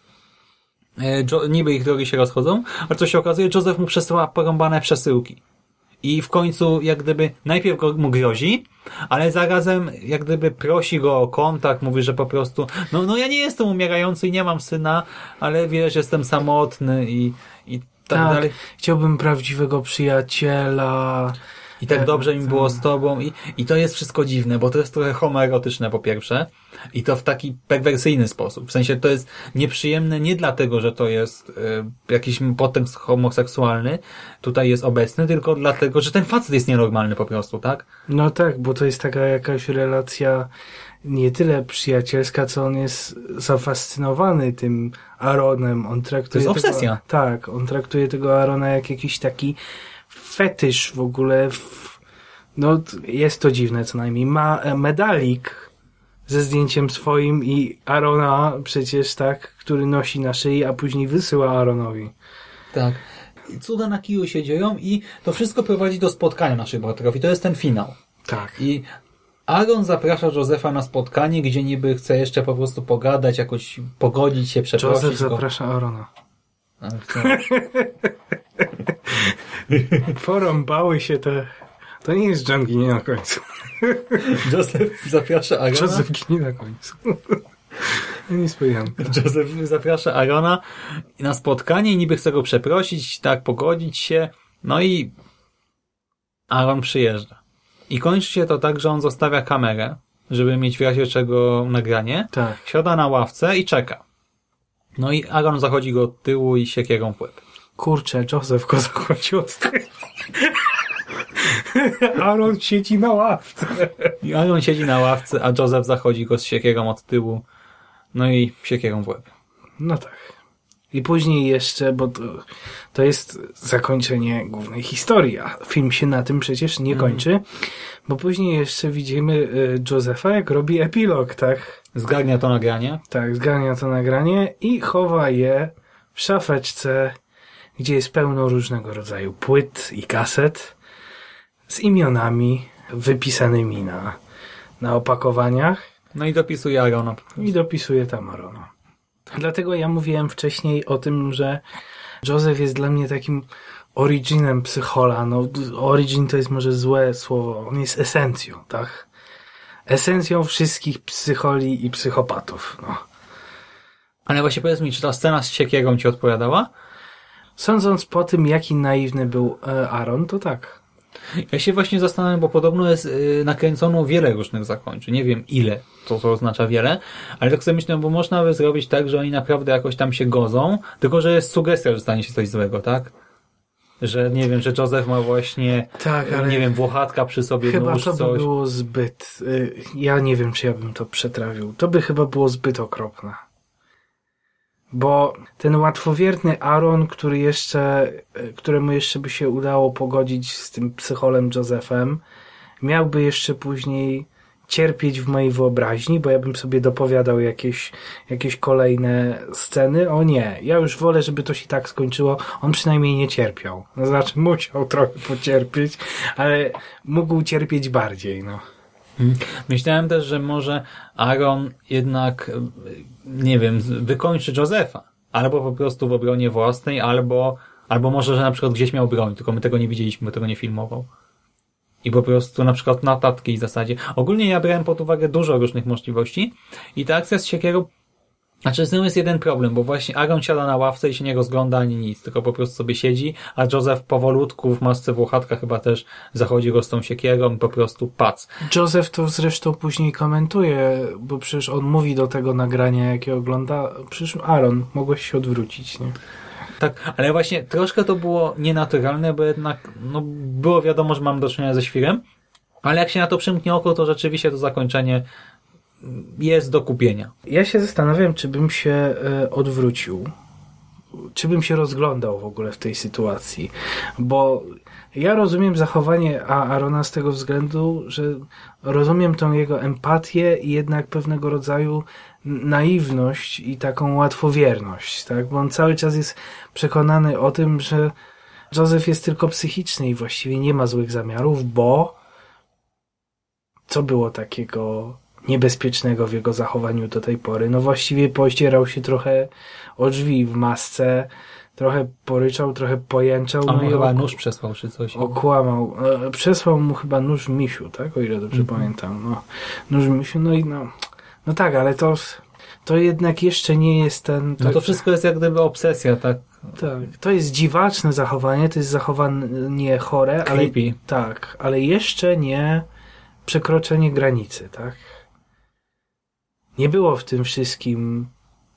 E, Jo- niby ich drogi się rozchodzą, ale co się okazuje, Joseph mu przesyła porąbane przesyłki. I w końcu, jak gdyby, najpierw go, mu grozi, ale zarazem, jak gdyby, prosi go o kontakt, mówi, że po prostu, no, no ja nie jestem umierający i nie mam syna, ale wiesz, jestem samotny i, i tak, Tak, dalej. chciałbym prawdziwego przyjaciela. I tak E, dobrze mi było z tobą i, i to jest wszystko dziwne, bo to jest trochę homoerotyczne po pierwsze i to w taki perwersyjny sposób. W sensie to jest nieprzyjemne nie dlatego, że to jest e, jakiś podtekst homoseksualny, tutaj jest obecny, tylko dlatego, że ten facet jest nienormalny po prostu, tak? No tak, bo to jest taka jakaś relacja nie tyle przyjacielska, co on jest zafascynowany tym Aaronem. On traktuje To jest tego, obsesja. Tak, on traktuje tego Aarona jak jakiś taki fetysz w ogóle. W, no, jest to dziwne co najmniej. Ma e, medalik ze zdjęciem swoim i Arona przecież tak, który nosi na szyi, a później wysyła Aaronowi. Tak. Cuda na kiju się dzieją i to wszystko prowadzi do spotkania naszych bohaterów i to jest ten finał. Tak. I Aaron zaprasza Józefa na spotkanie, gdzie niby chce jeszcze po prostu pogadać, jakoś pogodzić się, przeprosić Józef go. zaprasza Arona. Co? Porąbały się te... To nie jest John ginie na końcu. Józef zaprasza Arona. Józef ginie na końcu. Niespodzianka. Józef zaprasza Arona na spotkanie i niby chce go przeprosić, tak, pogodzić się. No i Aaron przyjeżdża. I kończy się to tak, że on zostawia kamerę, żeby mieć w razie czego nagranie. Tak. Siada na ławce i czeka. No i Aaron zachodzi go od tyłu i siekierą w łeb. Kurczę, Józef go zachodzi od tyłu. Aaron siedzi na ławce. I Aaron siedzi na ławce, a Józef zachodzi go z siekierą od tyłu. No i siekierą w łeb. No tak. I później jeszcze, bo to, to jest zakończenie głównej historii, a film się na tym przecież nie kończy, bo później jeszcze widzimy y, Josefa, jak robi epilog, tak? Zgarnia to nagranie. Tak, zgarnia to nagranie i chowa je w szafeczce gdzie jest pełno różnego rodzaju płyt i kaset z imionami wypisanymi na, na opakowaniach. No i dopisuje Arona. I dopisuje tam Arona. Dlatego ja mówiłem wcześniej o tym, że Joseph jest dla mnie takim originem psychola. No, origin to jest może złe słowo. On jest esencją, tak? Esencją wszystkich psycholi i psychopatów. No. Ale właśnie powiedz mi, czy ta scena z siekierą ci odpowiadała? Sądząc po tym, jaki naiwny był e, Aaron, to tak. Ja się właśnie zastanawiam, bo podobno jest yy, nakręcono wiele różnych zakończeń. Nie wiem ile to, to oznacza wiele, ale tak sobie myślę, bo można by zrobić tak, że oni naprawdę jakoś tam się godzą, tylko że jest sugestia, że stanie się coś złego, tak? Że nie wiem, że Joseph ma właśnie, tak, ale nie wiem, włochatka przy sobie, Chyba nóż, to by coś. było zbyt. y, Ja nie wiem, czy ja bym to przetrawił. To by chyba było zbyt okropne. Bo ten łatwowierny Aaron, który jeszcze, y, któremu jeszcze by się udało pogodzić z tym psycholem Josephem, miałby jeszcze później cierpieć w mojej wyobraźni, bo ja bym sobie dopowiadał jakieś, jakieś kolejne sceny. O nie, ja już wolę, żeby to się tak skończyło. On przynajmniej nie cierpiał. No, znaczy musiał trochę pocierpieć, ale mógł cierpieć bardziej, no. Myślałem też, że może Aaron jednak, nie wiem, wykończy Josefa. Albo po prostu w obronie własnej, albo, albo może, że na przykład gdzieś miał broń, tylko my tego nie widzieliśmy, tego nie filmował. I po prostu na przykład na takiej zasadzie. Ogólnie ja brałem pod uwagę dużo różnych możliwości i ta akcja z siekierą znaczy z nią jest jeden problem, bo właśnie Aaron siada na ławce i się nie rozgląda ani nic, tylko po prostu sobie siedzi, a Joseph powolutku w masce włochatka chyba też zachodzi go z tą siekierą i po prostu pac. Joseph to zresztą później komentuje, bo przecież on mówi do tego nagrania, jakie ogląda. Przecież Aaron, mogłeś się odwrócić, nie? Tak, ale właśnie troszkę to było nienaturalne, bo jednak no, było wiadomo, że mam do czynienia ze świrem, ale jak się na to przymknie oko, to rzeczywiście to zakończenie jest do kupienia. Ja się zastanawiam, czy bym się e, odwrócił. Czy bym się rozglądał w ogóle w tej sytuacji. Bo ja rozumiem zachowanie Arona z tego względu, że rozumiem tą jego empatię i jednak pewnego rodzaju naiwność i taką łatwowierność, tak? Bo on cały czas jest przekonany o tym, że Joseph jest tylko psychiczny i właściwie nie ma złych zamiarów, bo co było takiego niebezpiecznego w jego zachowaniu do tej pory? No właściwie pościerał się trochę o drzwi w masce, trochę poryczał, trochę pojęczał. On no chyba ok- nóż przesłał czy coś. okłamał. E, Przesłał mu chyba nóż misiu, tak? O ile dobrze Mhm. pamiętam. No, nóż misiu, no i no, no tak, ale to, to jednak jeszcze nie jest ten... No to wszystko jest jak gdyby obsesja, tak? Tak, to jest dziwaczne zachowanie, to jest zachowanie chore, ale Creepy. tak, ale jeszcze nie przekroczenie granicy, tak? Nie było w tym wszystkim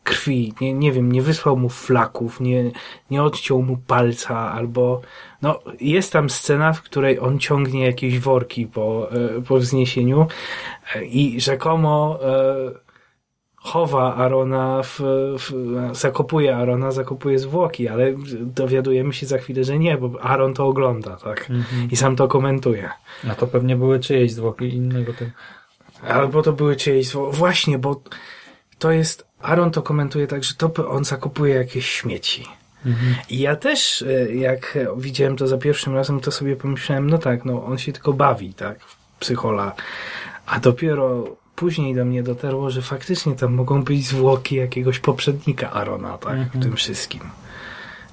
krwi, nie, nie wiem, nie wysłał mu flaków, nie, nie odciął mu palca, albo no, jest tam scena, w której on ciągnie jakieś worki po, e, po wzniesieniu e, i rzekomo e, chowa Arona, w, w, zakopuje Arona, zakopuje zwłoki, ale dowiadujemy się za chwilę, że nie, bo Aaron to ogląda, tak? Mhm. I sam to komentuje. A to pewnie były czyjeś zwłoki innego tego. Albo to były czyjeś zwłoki. Właśnie, bo to jest, Aaron to komentuje tak, że to on zakopuje jakieś śmieci. Mhm. I ja też, e, jak widziałem to za pierwszym razem, to sobie pomyślałem, no tak, no on się tylko bawi, tak, w psychola. A dopiero później do mnie dotarło, że faktycznie tam mogą być zwłoki jakiegoś poprzednika Arona, tak, w Mhm. tym wszystkim.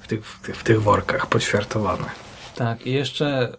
W tych, w tych, w tych workach poćwiartowane. Tak, i jeszcze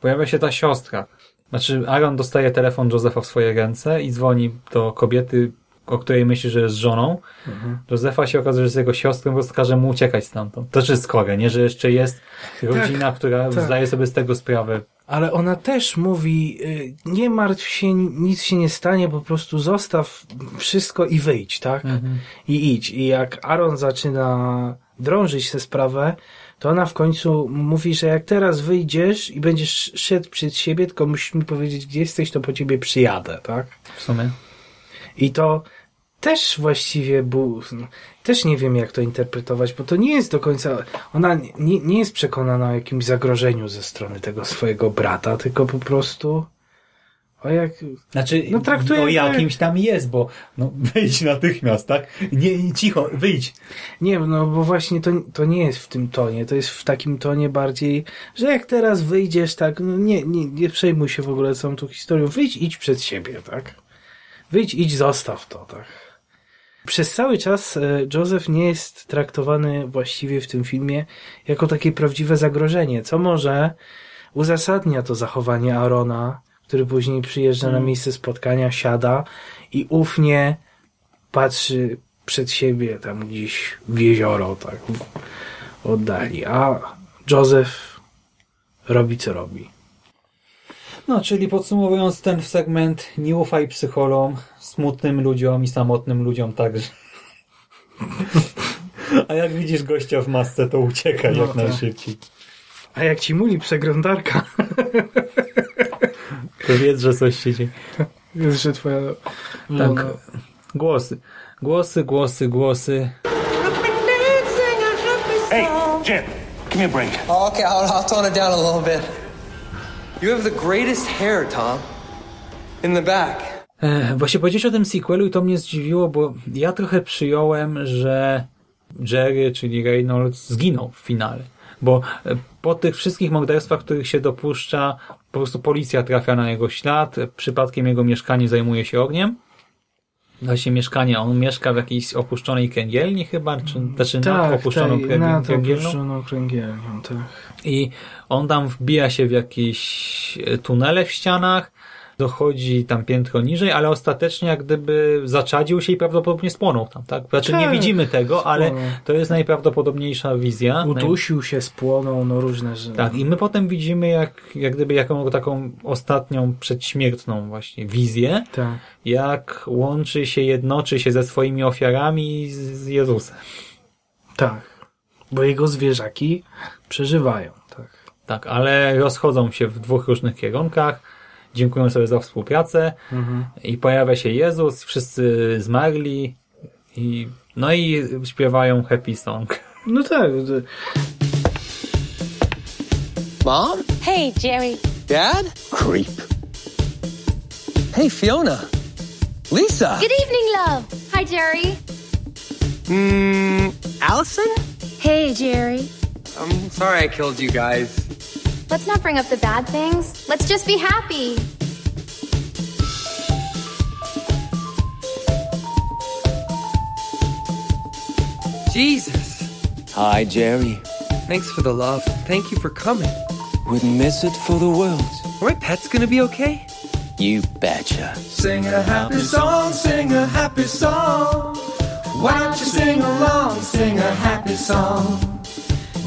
pojawia się ta siostra. Znaczy, Aaron dostaje telefon Josefa w swoje ręce i dzwoni do kobiety, o której myśli, że jest żoną. Mhm. Josefa się okazuje, że jest jego siostrą, po prostu każe mu uciekać stamtąd. To też jest chore, nie? Że jeszcze jest rodzina, która tak. zdaje sobie z tego sprawę. Ale ona też mówi, y, nie martw się, nic się nie stanie, po prostu zostaw wszystko i wyjdź, tak? Mhm. I idź. I jak Aaron zaczyna drążyć tę sprawę, to ona w końcu mówi, że jak teraz wyjdziesz i będziesz szedł przed siebie, tylko musisz mi powiedzieć, gdzie jesteś, to po ciebie przyjadę, tak? W sumie. I to też właściwie był, też nie wiem jak to interpretować, bo to nie jest do końca, ona nie, nie jest przekonana o jakimś zagrożeniu ze strony tego swojego brata, tylko po prostu O jak... Znaczy, No traktuje o go jakimś tam jest, bo no, wyjdź natychmiast, tak? Nie, nie, cicho, wyjdź. Nie, no bo właśnie to, to nie jest w tym tonie, to jest w takim tonie bardziej, że jak teraz wyjdziesz, tak, no nie, nie, nie przejmuj się w ogóle całą tą historią, wyjdź, idź przed siebie, tak? Wyjdź, idź, zostaw to, tak? Przez cały czas e, Joseph nie jest traktowany właściwie w tym filmie jako takie prawdziwe zagrożenie, co może uzasadnia to zachowanie Arona, który później przyjeżdża na Mm. miejsce spotkania, siada i ufnie patrzy przed siebie tam gdzieś w jezioro, tak, w oddali. A Joseph robi co robi. No, czyli podsumowując ten segment, nie ufaj psycholom, smutnym ludziom i samotnym ludziom także. A jak widzisz gościa w masce, to uciekaj No jak tak. najszybciej. A jak ci muli przeglądarka, To wiedz, że coś się dzieje. jest, że twoja... Tak. no. Głosy. Głosy, głosy, głosy. Hey, Jim, give me a break. Oh, okay, I'll, I'll tone it down a little bit. You have the greatest hair, Tom. In the back. E, właśnie powiedziałeś o tym sequelu i to mnie zdziwiło, bo ja trochę przyjąłem, że Jerry, czyli Reynolds, zginął w finale. Bo e, po tych wszystkich morderstwach, których się dopuszcza, po prostu policja trafia na jego ślad, przypadkiem jego mieszkanie zajmuje się ogniem. Właśnie mieszkanie, on mieszka w jakiejś opuszczonej kręgielni chyba, czy, znaczy nad opuszczoną tak, kręgi- nad opuszczoną kręgielnią, tak. I on tam wbija się w jakieś e, tunele w ścianach, dochodzi tam piętro niżej, ale ostatecznie jak gdyby zaczadził się i prawdopodobnie spłonął tam, tak? Znaczy nie Tak, widzimy tego, ale spłonął. to jest najprawdopodobniejsza wizja. Udusił się, spłonął, no różne rzeczy. Tak, i my potem widzimy jak, jak gdyby jaką taką ostatnią przedśmiertną właśnie wizję, Tak. jak łączy się, jednoczy się ze swoimi ofiarami z z Jezusem. Tak. Bo jego zwierzaki przeżywają, tak. Tak, ale rozchodzą się w dwóch różnych kierunkach, dziękują sobie za współpracę Mhm. i pojawia się Jezus, wszyscy zmarli i no i śpiewają happy song. No tak. Mom? Hey, Jerry. Dad? Creep. Hey, Fiona. Lisa. Good evening, love. Hi, Jerry. Mm, Allison? Hey, Jerry. I'm sorry I killed you guys. Let's not bring up the bad things. Let's just be happy. Jesus. Hi, Jerry. Thanks for the love. Thank you for coming. Wouldn't miss it for the world. Are my pets gonna be okay? You betcha. Sing a happy song, sing a happy song. Why don't you sing along, sing a happy song?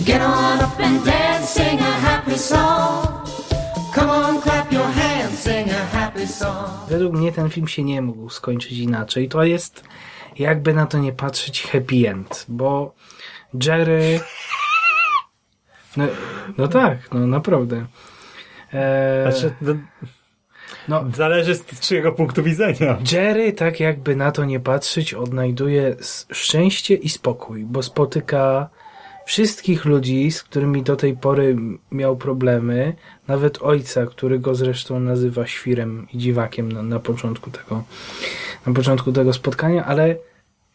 Get on up and dance, sing a happy song. Come on, clap your hands, sing a happy song. Według mnie ten film się nie mógł skończyć inaczej. To jest, jakby na to nie patrzeć, happy end, bo Jerry... No, no tak, no naprawdę. Eee, Znaczy, no, no, zależy z czyjego punktu widzenia. Jerry, tak jakby na to nie patrzeć, odnajduje szczęście i spokój, bo spotyka wszystkich ludzi, z którymi do tej pory miał problemy, nawet ojca, który go zresztą nazywa świrem i dziwakiem na, na początku tego na początku tego spotkania, ale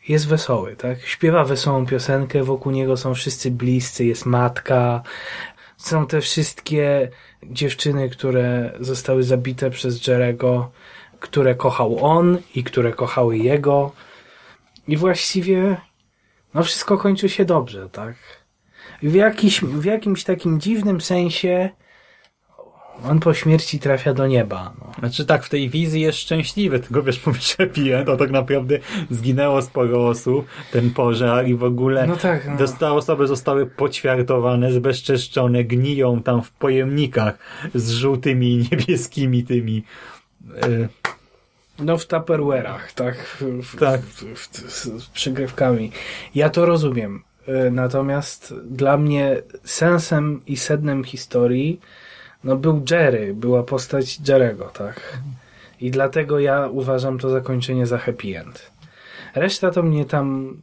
jest wesoły, tak? Śpiewa wesołą piosenkę, wokół niego są wszyscy bliscy, jest matka, są te wszystkie dziewczyny, które zostały zabite przez Jerego, które kochał on i które kochały jego. I właściwie no wszystko kończy się dobrze, tak? W, jakiś, w jakimś takim dziwnym sensie on po śmierci trafia do nieba. No. Znaczy tak, w tej wizji jest szczęśliwy, tylko wiesz, mówisz happy end, to tak naprawdę zginęło sporo osób, ten pożar i w ogóle No tak, no. osoby zostały poćwiartowane, zbezczeszczone, gniją tam w pojemnikach z żółtymi i niebieskimi tymi y, No w Tupperware'ach, tak? W, Tak. W, w, z, z przygrywkami. Ja to rozumiem. Y, Natomiast dla mnie sensem i sednem historii no był Jerry, była postać Jerego, tak? I dlatego ja uważam to zakończenie za happy end. Reszta to mnie tam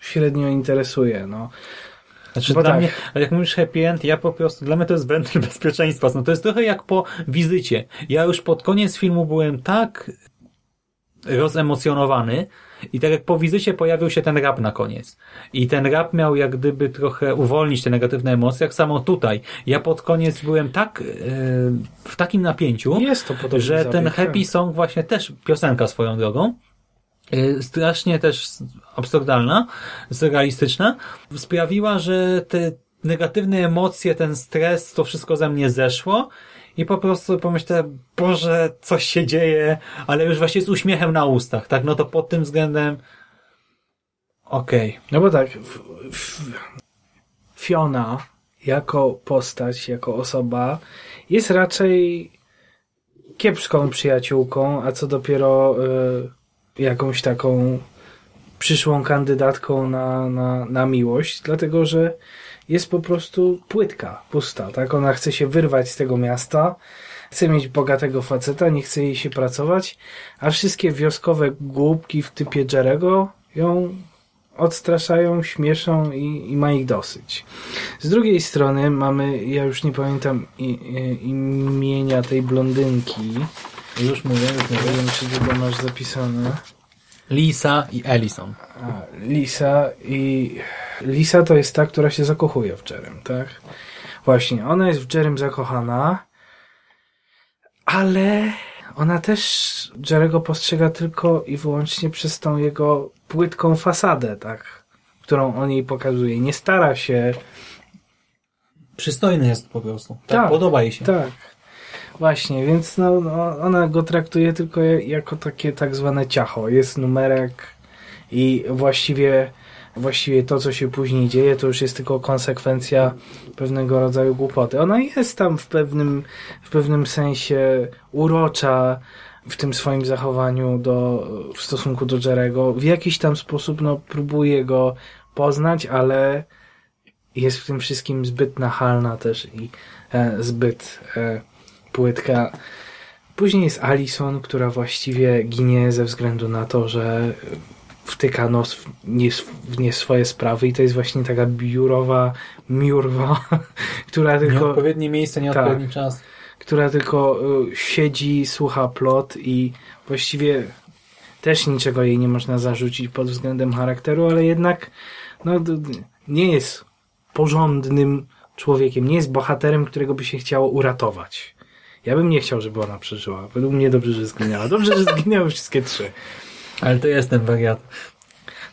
średnio interesuje, no. Znaczy Bo dla tak. mnie, jak mówisz happy end, ja po prostu, dla mnie to jest wentyl bezpieczeństwa. No to jest trochę jak po wizycie. Ja już pod koniec filmu byłem tak rozemocjonowany i tak jak po wizycie pojawił się ten rap na koniec. I ten rap miał jak gdyby trochę uwolnić te negatywne emocje, jak samo tutaj. Ja pod koniec byłem tak e, w takim napięciu, że ten zabieg, happy tak. song właśnie też piosenka swoją drogą, e, strasznie też absurdalna, surrealistyczna, sprawiła, że te negatywne emocje, ten stres, to wszystko ze mnie zeszło i po prostu pomyślałem, Boże, coś się dzieje, ale już właśnie z uśmiechem na ustach, tak? No to pod tym względem okej. No bo tak, Fiona jako postać, jako osoba jest raczej kiepską przyjaciółką, a co dopiero y, jakąś taką przyszłą kandydatką na, na, na miłość, dlatego że jest po prostu płytka, pusta, tak? Ona chce się wyrwać z tego miasta, chce mieć bogatego faceta, nie chce jej się pracować, a wszystkie wioskowe głupki w typie Jerego ją odstraszają, śmieszą i, i ma ich dosyć. Z drugiej strony mamy, ja już nie pamiętam imienia tej blondynki. Już mówię, Nie wiem, czy to masz zapisane. Lisa i Ellison. A, Lisa i... Lisa to jest ta, która się zakochuje w Jerem, tak? Właśnie, ona jest w Jerem zakochana, ale ona też Jerego postrzega tylko i wyłącznie przez tą jego płytką fasadę, tak? Którą on jej pokazuje. Nie stara się... Przystojny jest po prostu. Tak, Tak, podoba jej się. Tak. Właśnie, więc no, no, ona go traktuje tylko ja- jako takie tak zwane ciacho. Jest numerek i właściwie, właściwie to, co się później dzieje, to już jest tylko konsekwencja pewnego rodzaju głupoty. Ona jest tam w pewnym, w pewnym sensie urocza w tym swoim zachowaniu do, w stosunku do Jerego. W jakiś tam sposób no, próbuje go poznać, ale jest w tym wszystkim zbyt nachalna też i e, zbyt e, płytka. Później jest Alison, która właściwie ginie ze względu na to, że wtyka nos w nie, w nie swoje sprawy i to jest właśnie taka biurowa miurwa, która tylko... Nieodpowiednie miejsce, nieodpowiedni Tak. czas. która tylko y, siedzi, słucha plot i właściwie też niczego jej nie można zarzucić pod względem charakteru, ale jednak no, nie jest porządnym człowiekiem, nie jest bohaterem, którego by się chciało uratować. Ja bym nie chciał, żeby ona przeżyła. Według mnie dobrze, że zginęła. Dobrze, że zginęły wszystkie trzy. Ale to jest ten wariat.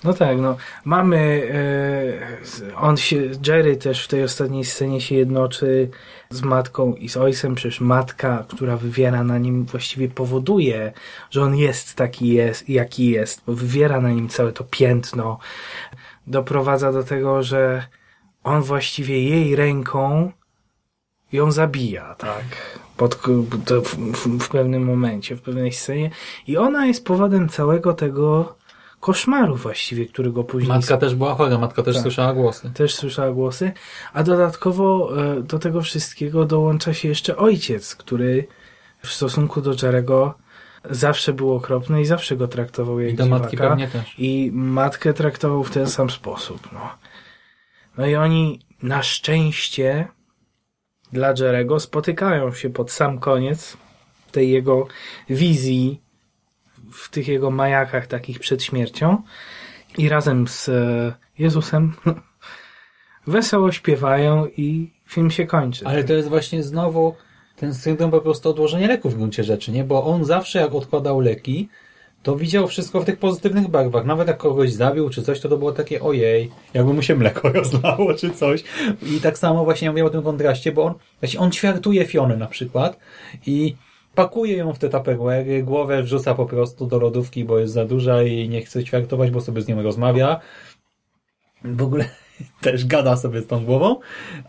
No tak, no. Mamy, z- on się, Jerry też w tej ostatniej scenie się jednoczy z matką i z ojcem, przecież matka, która wywiera na nim, właściwie powoduje, że on jest taki jest, jaki jest, bo wywiera na nim całe to piętno, doprowadza do tego, że on właściwie jej ręką ją zabija, tak? Pod, w, w, w pewnym momencie, w pewnej scenie. I ona jest powodem całego tego koszmaru właściwie, którego później... Matka też była chora, matka też Tak. słyszała głosy. Też słyszała głosy. A dodatkowo e, do tego wszystkiego dołącza się jeszcze ojciec, który w stosunku do Jerego zawsze był okropny i zawsze go traktował jak I do matki pewnie też. I matkę traktował w ten sam sposób. No, no i oni na szczęście dla Jerego spotykają się pod sam koniec tej jego wizji w tych jego majakach takich przed śmiercią i razem z e, Jezusem wesoło śpiewają i film się kończy. Ale to jest właśnie znowu ten syndrom po prostu odłożenia leków w gruncie rzeczy, nie? Bo on zawsze jak odkładał leki, to widział wszystko w tych pozytywnych barwach. Nawet jak kogoś zabił czy coś, to to było takie ojej, jakby mu się mleko rozlało czy coś. I tak samo właśnie ja mówię o tym kontraście, bo on, właśnie on ćwiartuje Fionę na przykład i pakuje ją w te tupperware'y, głowę wrzuca po prostu do lodówki, bo jest za duża i nie chce ćwiartować, bo sobie z nią rozmawia. W ogóle też gada sobie z tą głową,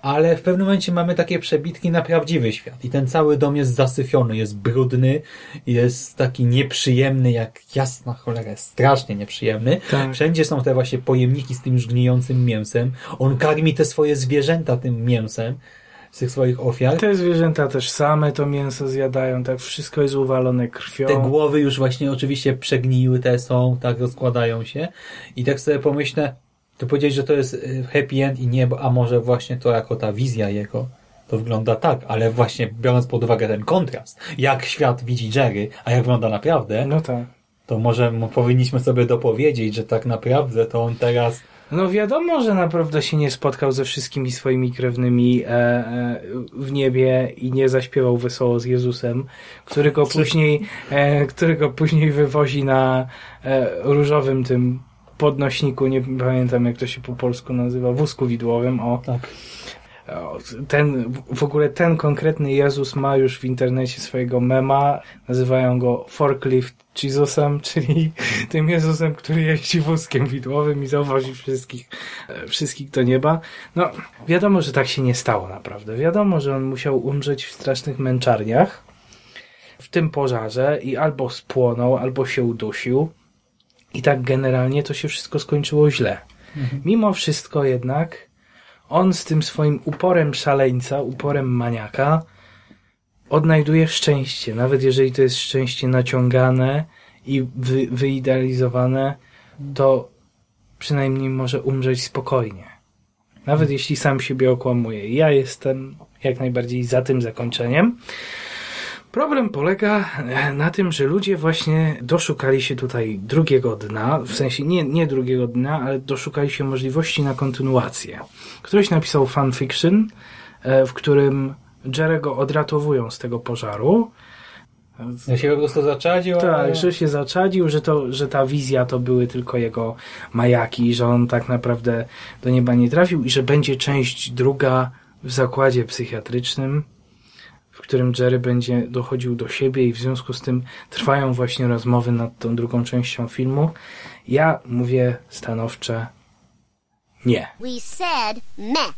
ale w pewnym momencie mamy takie przebitki na prawdziwy świat i ten cały dom jest zasyfiony, jest brudny, jest taki nieprzyjemny, jak jasna cholera, jest strasznie nieprzyjemny. Tak. Wszędzie są te właśnie pojemniki z tym już gnijącym mięsem. On karmi te swoje zwierzęta tym mięsem z tych swoich ofiar. Te zwierzęta też same to mięso zjadają, tak wszystko jest uwalone krwią. Te głowy już właśnie oczywiście przegniły te są, tak rozkładają się. I tak sobie pomyślę, ty powiedziałeś, że to jest y, happy end i niebo, a może właśnie to jako ta wizja jego, to wygląda tak, ale właśnie biorąc pod uwagę ten kontrast, jak świat widzi Jerry, a jak wygląda naprawdę, no tak. to może powinniśmy sobie dopowiedzieć, że tak naprawdę to on teraz No wiadomo, że naprawdę się nie spotkał ze wszystkimi swoimi krewnymi e, e, w niebie i nie zaśpiewał wesoło z Jezusem, który go później, e, który go później wywozi na e, różowym tym podnośniku, nie pamiętam jak to się po polsku nazywa, wózku widłowym, o. Tak. Ten, w ogóle ten konkretny Jezus ma już w internecie swojego mema, nazywają go Forklift Jesusem, czyli tym Jezusem, który jeździ wózkiem widłowym i zawozi wszystkich, e, wszystkich do nieba. No, wiadomo, że tak się nie stało naprawdę. Wiadomo, że on musiał umrzeć w strasznych męczarniach w tym pożarze i albo spłonął, albo się udusił. I tak generalnie to się wszystko skończyło źle. Mhm. Mimo wszystko jednak on z tym swoim uporem szaleńca, uporem maniaka odnajduje szczęście, nawet jeżeli to jest szczęście naciągane i wy, wyidealizowane, to przynajmniej może umrzeć spokojnie. Nawet jeśli sam siebie okłamuje. Ja jestem jak najbardziej za tym zakończeniem. Problem polega e, na tym, że ludzie właśnie doszukali się tutaj drugiego dna, w sensie nie, nie drugiego dna, ale doszukali się możliwości na kontynuację. Ktoś napisał fanfiction, e, w którym Jerego odratowują z tego pożaru. Ja się po prostu zaczadził, ale... Tak, że się zaczadził, że, to, że ta wizja to były tylko jego majaki, że on tak naprawdę do nieba nie trafił i że będzie część druga w zakładzie psychiatrycznym, w którym Jerry będzie dochodził do siebie i w związku z tym trwają właśnie rozmowy nad tą drugą częścią filmu. Ja mówię stanowcze nie. We said meh.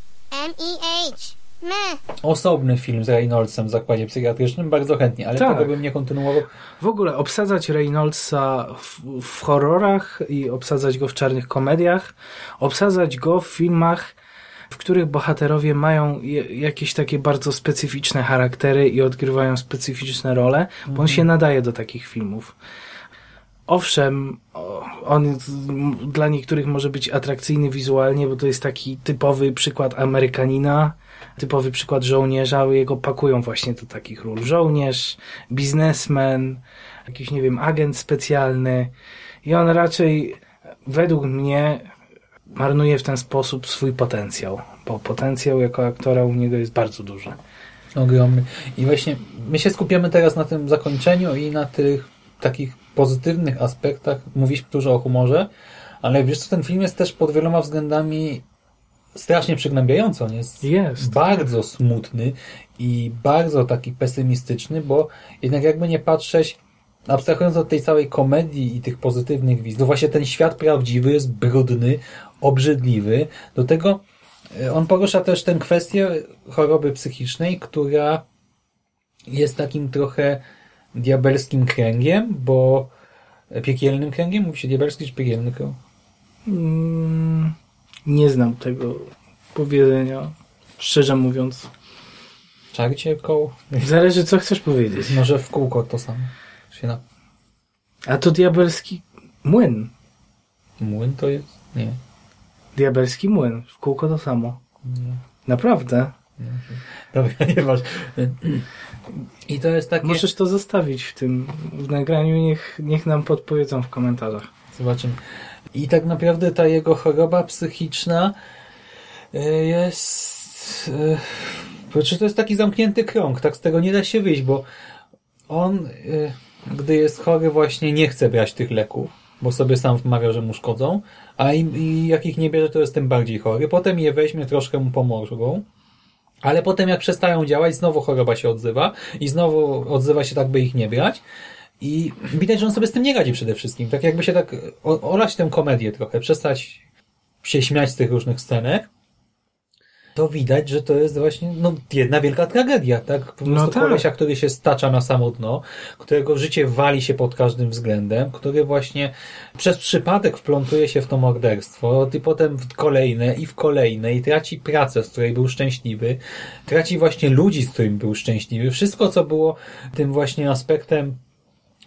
M-E-H. Meh. Osobny film z Reynoldsem w zakładzie psychiatrycznym, bardzo chętnie, ale Tak. tego bym nie kontynuował. W ogóle obsadzać Reynoldsa w, w horrorach i obsadzać go w czarnych komediach, obsadzać go w filmach, w których bohaterowie mają je, jakieś takie bardzo specyficzne charaktery i odgrywają specyficzne role, bo on się nadaje do takich filmów. Owszem, on dla niektórych może być atrakcyjny wizualnie, bo to jest taki typowy przykład Amerykanina, typowy przykład żołnierza, jego pakują właśnie do takich ról. Żołnierz, biznesmen, jakiś, nie wiem, agent specjalny i on raczej, według mnie, marnuje w ten sposób swój potencjał, bo potencjał jako aktora u niego jest bardzo duży. Ogromny. I właśnie my się skupiamy teraz na tym zakończeniu i na tych takich pozytywnych aspektach. Mówiliśmy dużo o humorze, ale wiesz co, ten film jest też pod wieloma względami strasznie przygnębiający. On jest, jest bardzo smutny i bardzo taki pesymistyczny, bo jednak jakby nie patrzeć, abstrahując od tej całej komedii i tych pozytywnych wizji, to właśnie ten świat prawdziwy jest brudny, obrzydliwy. Do tego e, on porusza też tę kwestię choroby psychicznej, która jest takim trochę diabelskim kręgiem, bo piekielnym kręgiem? Mówi się diabelski czy piekielny krąg? Mm, nie znam tego powiedzenia, szczerze mówiąc. Czarcie koło? Zależy, co chcesz powiedzieć. Może w kółko to samo. Na... A to diabelski młyn. Młyn to jest? Nie. Diabelski młyn. W kółko to samo. Nie. Naprawdę. Dobra, nie masz. I to jest takie... Możesz to zostawić w tym w nagraniu, niech, niech nam podpowiedzą w komentarzach. Zobaczymy. I tak naprawdę ta jego choroba psychiczna y, jest... Znaczy to jest taki zamknięty krąg, tak z tego nie da się wyjść, bo on, y, gdy jest chory właśnie nie chce brać tych leków, bo sobie sam wmawia, że mu szkodzą, a i, i jak ich nie bierze, to jest tym bardziej chory. Potem je weźmie, troszkę mu pomogą, ale potem jak przestają działać, znowu choroba się odzywa i znowu odzywa się tak, by ich nie brać. I widać, że on sobie z tym nie radzi przede wszystkim. Tak jakby się tak olać tę komedię trochę, przestać się śmiać z tych różnych scenek, to widać, że to jest właśnie no, jedna wielka tragedia, tak? Po No prostu tak. kolesia, który się stacza na samo dno, którego życie wali się pod każdym względem, który właśnie przez przypadek wplątuje się w to morderstwo i potem w kolejne i w kolejne i traci pracę, z której był szczęśliwy, traci właśnie ludzi, z którymi był szczęśliwy. Wszystko, co było tym właśnie aspektem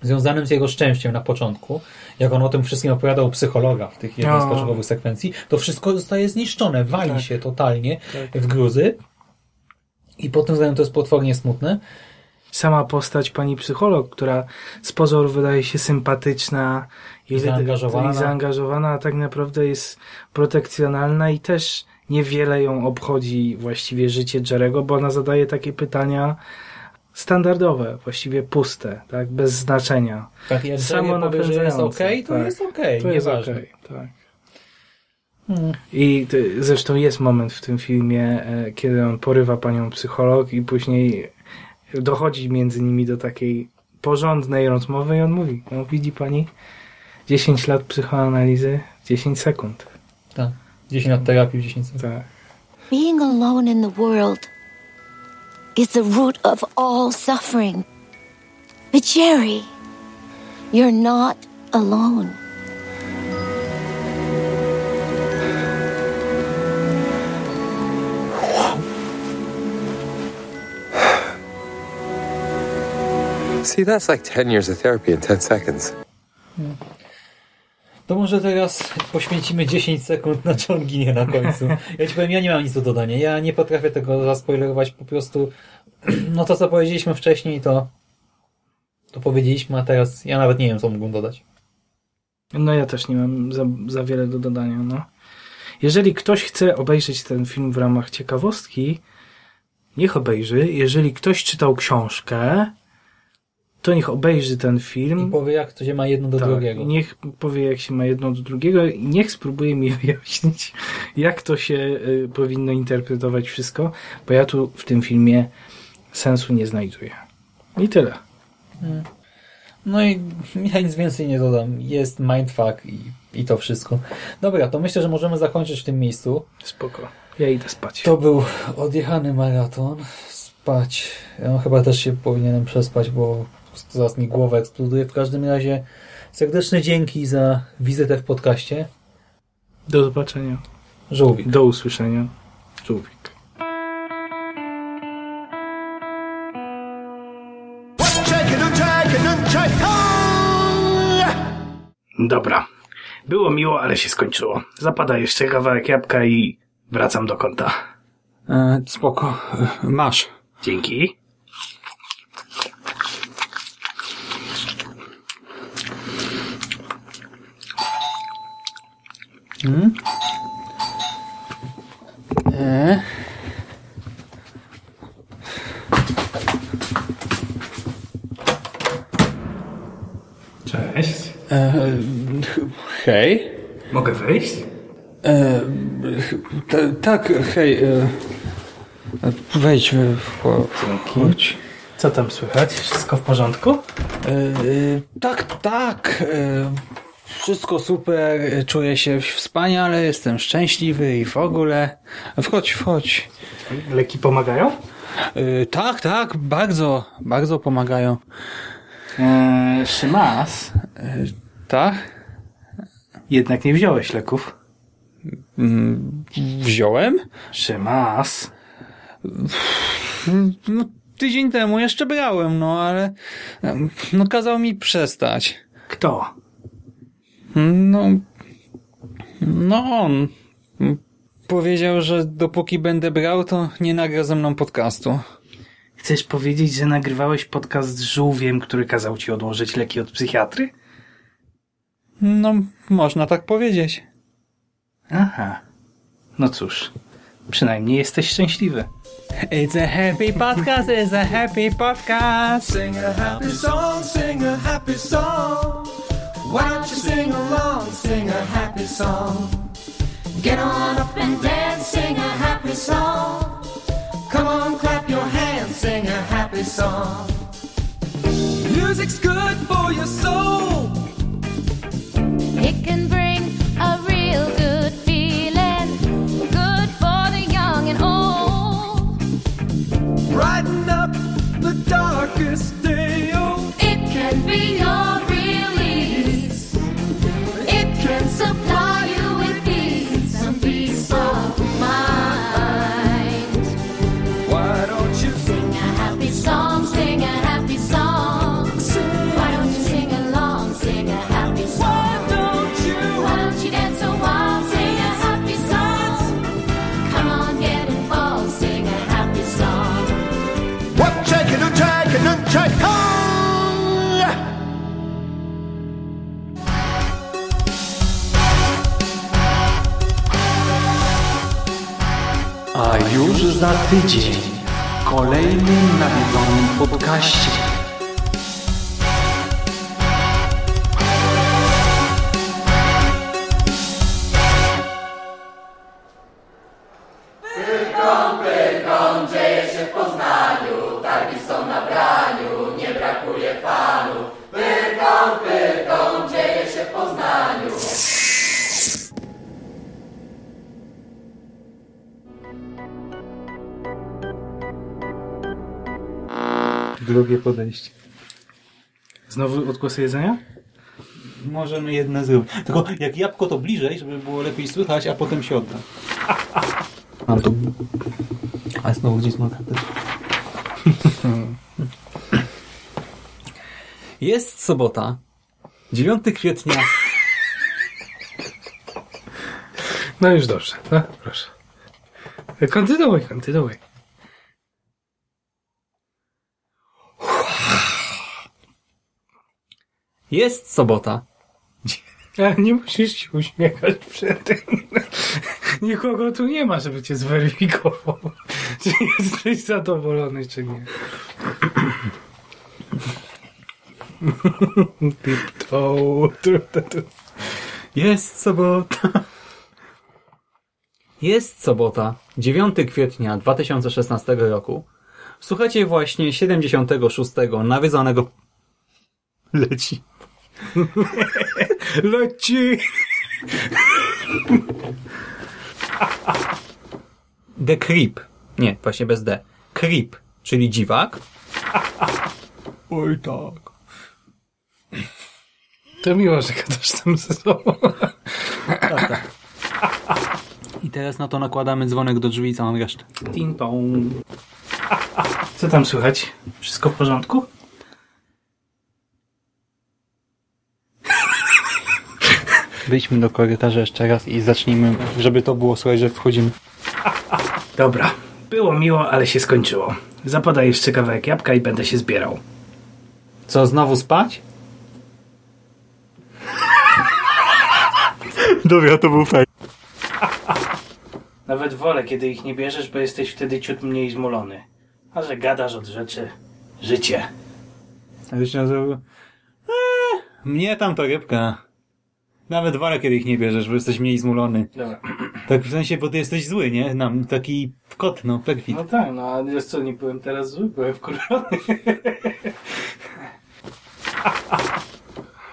związanym z jego szczęściem na początku, jak on o tym wszystkim opowiadał psychologa w tych jednej z No. początkowych sekwencji, to wszystko zostaje zniszczone, wali Tak. się totalnie Tak. w gruzy i pod tym względem to jest potwornie smutne. Sama postać pani psycholog, która z pozoru wydaje się sympatyczna I zaangażowana. i zaangażowana, a tak naprawdę jest protekcjonalna i też niewiele ją obchodzi właściwie życie Jerego, bo ona zadaje takie pytania standardowe, właściwie puste, tak, bez znaczenia. Tak, Jerry powie, że jest okej, to tak. jest okej, To jest nieważne. okej, tak. Hmm. I to, zresztą jest moment w tym filmie, e, kiedy on porywa panią psycholog i później dochodzi między nimi do takiej porządnej rozmowy i on mówi, no widzi pani, 10 lat psychoanalizy, 10 sekund. Tak. 10 lat terapii w 10 sekund. Tak. Being alone in the world is the root of all suffering. But Jerry, you're not alone. See, that's like 10 years of therapy in 10 seconds. Hmm. To może teraz poświęcimy 10 sekund na John na końcu. Ja ci powiem, ja nie mam nic do dodania. Ja nie potrafię tego zaspoilerować. Po prostu no to, co powiedzieliśmy wcześniej, to to powiedzieliśmy, a teraz ja nawet nie wiem, co mógłbym dodać. No ja też nie mam za, za wiele do dodania, no. Jeżeli ktoś chce obejrzeć ten film w ramach ciekawostki, niech obejrzy. Jeżeli ktoś czytał książkę, to niech obejrzy ten film. I powie, jak to się ma jedno do tak, drugiego. Niech powie, jak się ma jedno do drugiego i niech spróbuje mi wyjaśnić, jak to się y, powinno interpretować wszystko, bo ja tu w tym filmie sensu nie znajduję. I tyle. Hmm. No i ja nic więcej nie dodam. Jest mindfuck i, i to wszystko. Dobra, to myślę, że możemy zakończyć w tym miejscu. Spoko. Ja idę spać. To był odjechany maraton. Spać. Ja chyba też się powinienem przespać, bo prostu zaraz mi głowa eksploduje. W każdym razie serdeczne dzięki za wizytę w podcaście. Do zobaczenia. Żółwik. Do usłyszenia. Żółwik. Dobra. Było miło, ale się skończyło. Zapada jeszcze kawałek jabłka i wracam do kąta. E, spoko. Masz. Dzięki. Hmm? E? Cześć. E, hej. Mogę wyjść? E, tak, hej. E, wejdź, cho- chodź. Co tam słychać? Wszystko w porządku? E, tak, tak. Wszystko super. Czuję się wspaniale, jestem szczęśliwy i w ogóle. Wchodź, wchodź. Leki pomagają? E, tak, tak, bardzo, bardzo pomagają. Eee, Szymas, E, tak? jednak nie wziąłeś leków. Mm, Wziąłem? Szymas. No, tydzień temu jeszcze brałem, no ale em, no kazał mi przestać. Kto? No, no on. Powiedział, że dopóki będę brał, to nie nagra ze mną podcastu. Chcesz powiedzieć, że nagrywałeś podcast z żółwiem, który kazał ci odłożyć leki od psychiatry? No, można tak powiedzieć. Aha. No cóż, przynajmniej jesteś szczęśliwy. It's a happy podcast, it's a happy podcast. Sing a happy song, sing a happy song. Why don't you sing along, sing a happy song? Get on up and dance, sing a happy song. Come on, clap your hands, sing a happy song. Music's good for your soul. It can bring a real good feeling, good for the young and old. Brighten już za tydzień w kolejnym nawiedzonym podcaście. Drugie podejście. Znowu odgłosy jedzenia? Możemy jedne zrobić. Tylko jak jabłko to bliżej, żeby było lepiej słychać, a potem się odda. Mam tu. A znowu gdzieś mam kartę. Jest sobota. 9 kwietnia. No już dobrze. No, proszę. Kontynuuj, kontynuuj. Jest sobota. Nie musisz się uśmiechać przed tym. Nikogo tu nie ma, żeby cię zweryfikował. Czy jesteś zadowolony, czy nie. Tiptoe. Jest sobota. Jest sobota, 9 kwietnia 2016 roku. Słuchajcie właśnie 76. nawiedzonego... Leci. Leci. The Creep. Nie, właśnie bez D. Creep, czyli dziwak. Oj tak. To miło, że gadasz tam ze sobą. tak. I teraz na to nakładamy dzwonek do drzwi i całą resztę. Ting tong. Co tam słychać? Wszystko w porządku? Wyjdźmy do korytarza jeszcze raz i zacznijmy, żeby to było słychać, że wchodzimy. Dobra. Było miło, ale się skończyło. Zapadaj jeszcze kawałek jabłka i będę się zbierał. Co, znowu spać? Dobra, to był fajny. Nawet wolę, kiedy ich nie bierzesz, bo jesteś wtedy ciut mniej zmulony. A że gadasz od rzeczy. Życie. Ale się nazywa... Eee, mnie tam to rybka. Nawet wolę, kiedy ich nie bierzesz, bo jesteś mniej zmulony. Dobra. Tak w sensie, bo ty jesteś zły, nie? Nam taki kot, no, perfid. No tak, no a wiesz co, nie byłem teraz zły, byłem wkurzony.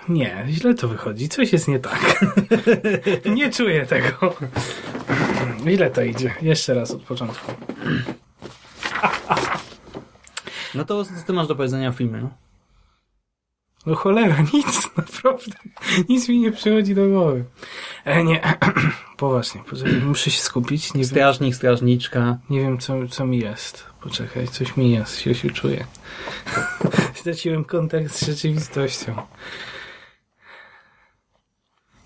Nie, źle to wychodzi. Coś jest nie tak. nie czuję tego. Ile to idzie? Jeszcze raz od początku. No to co ty masz do powiedzenia o filmie, no? No cholera, nic, naprawdę. Nic mi nie przychodzi do głowy. E, nie, poważnie, poczekaj, muszę się skupić. Nie wiem, Strażnik, strażniczka. nie wiem co, co mi jest. Poczekaj, coś mi jest, się, się czuję. Straciłem kontakt z rzeczywistością.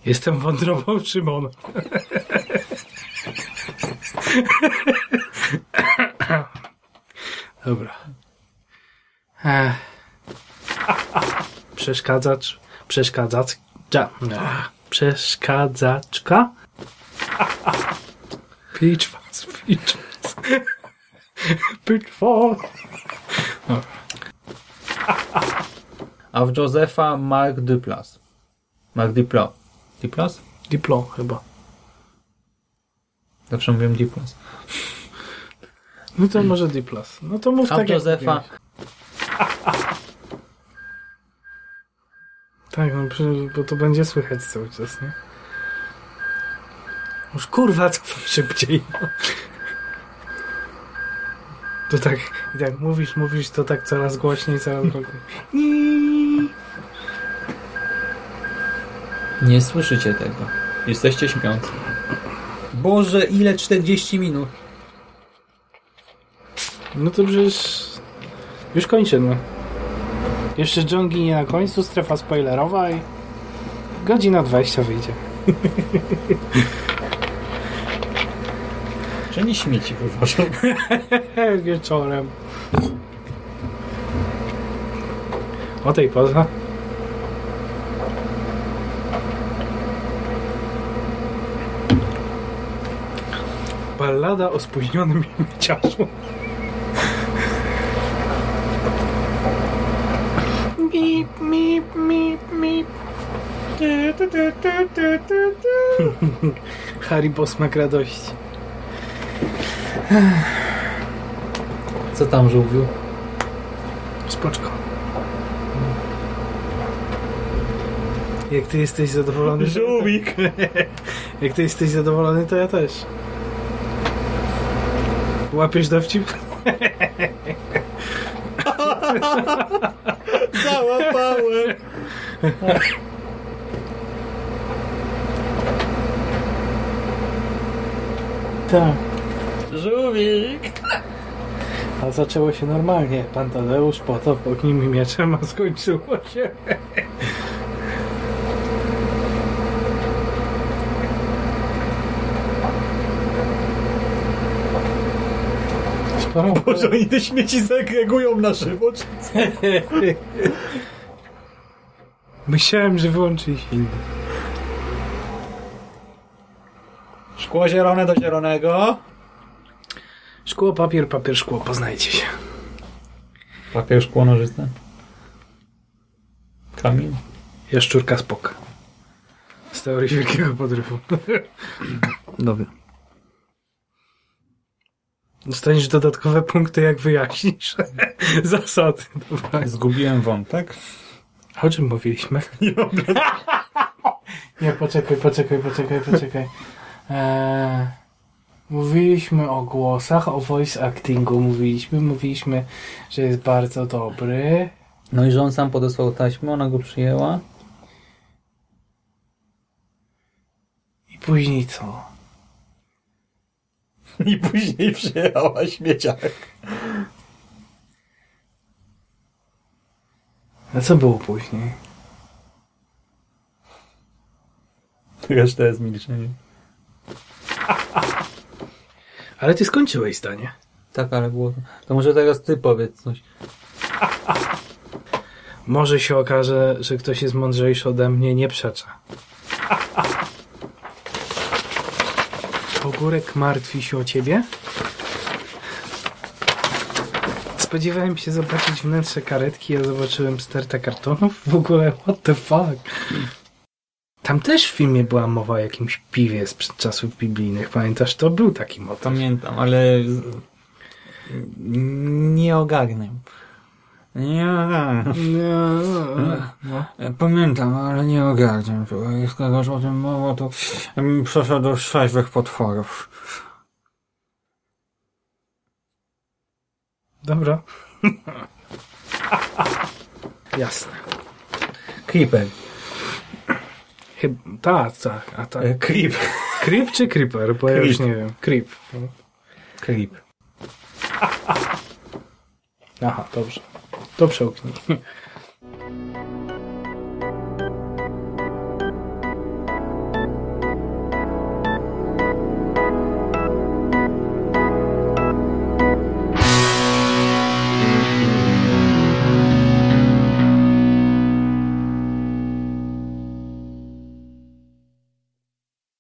Jestem wątrobą Szymona. Dobra. Ech. Przeszkadzacz. Przeszkadzacz. Ja. Ach, Przeszkadzaczka. Pitchfast. Pitchfast. Pitfall. A w Josefa Mark Duplas. Mark Duplo. Duplas? Diplo chyba. Zawsze mówiłem Duplas. No to może D+. No to mów A tak w jak Josefa... mówiłeś. Tak, no, bo to będzie słychać cały czas, nie? Już kurwa, cofam szybciej. No. To tak, i tak mówisz, mówisz, to tak coraz głośniej, coraz głośniej. Nie słyszycie tego. Jesteście śpiący. Boże, ile 40 minut. No to przecież już kończymy. Jeszcze John ginie na końcu, strefa spoilerowa i godzina 20 wyjdzie. Czy nie śmieci wywożą? Wieczorem. O tej porze. Ballada o spóźnionym mieciarzu. Mip, mip, mip, mip. Harry posmak radości. Co tam żółwiu? Spoczko. Jak ty jesteś zadowolony... Żółwik! Jak ty jesteś zadowolony, to ja też. Łapiesz dowcip? Załapałem! Tak. Żółwik! A zaczęło się normalnie. Pan Tadeusz potop ognim mieczem, a skończyło się... Sporo... Boże, oni te śmieci segregują na żywo, czy co? Myślałem, że wyłączy silnik. Szkło zielone do zielonego. Szkło, papier, papier, szkło. Poznajcie się. Papier, szkło, nożyce. Kamień. Jaszczurka spok. Z teorii wielkiego podrywu. Dobra. Dostaniesz dodatkowe punkty, jak wyjaśnisz zasady. Dobra. Zgubiłem wątek. O czym mówiliśmy? Nie, poczekaj, poczekaj, poczekaj, poczekaj. Eee, mówiliśmy o głosach, o voice actingu mówiliśmy. Mówiliśmy, że jest bardzo dobry. No i że on sam podesłał taśmę, ona go przyjęła. I później co? I później przyjechała śmieciarek. A co było później? Reszta jest milczenie. Ale ty skończyłeś zdanie. Tak, ale było to. To może teraz ty powiedz coś. Może się okaże, że ktoś jest mądrzejszy ode mnie, nie przecza. Ogórek martwi się o ciebie? Spodziewałem się zobaczyć wnętrze karetki, a zobaczyłem stertę kartonów. W ogóle, what the fuck? Tam też w filmie była mowa o jakimś piwie sprzed czasów biblijnych. Pamiętasz? To był taki motyw. Pamiętam, ale nie ogarnę. Nie ogarnę. No. Pamiętam, ale nie ogarniam. Jak skoro o tym mowa, to przeszedł do trzeźwych potworów. Dobra. Jasne. Creeper. Chyba, tak, tak. A tak. E, Creep. Creep czy Creeper? Bo ja Creep. już nie wiem. Creep. Creep. Aha, dobrze. Dat zou ook niet.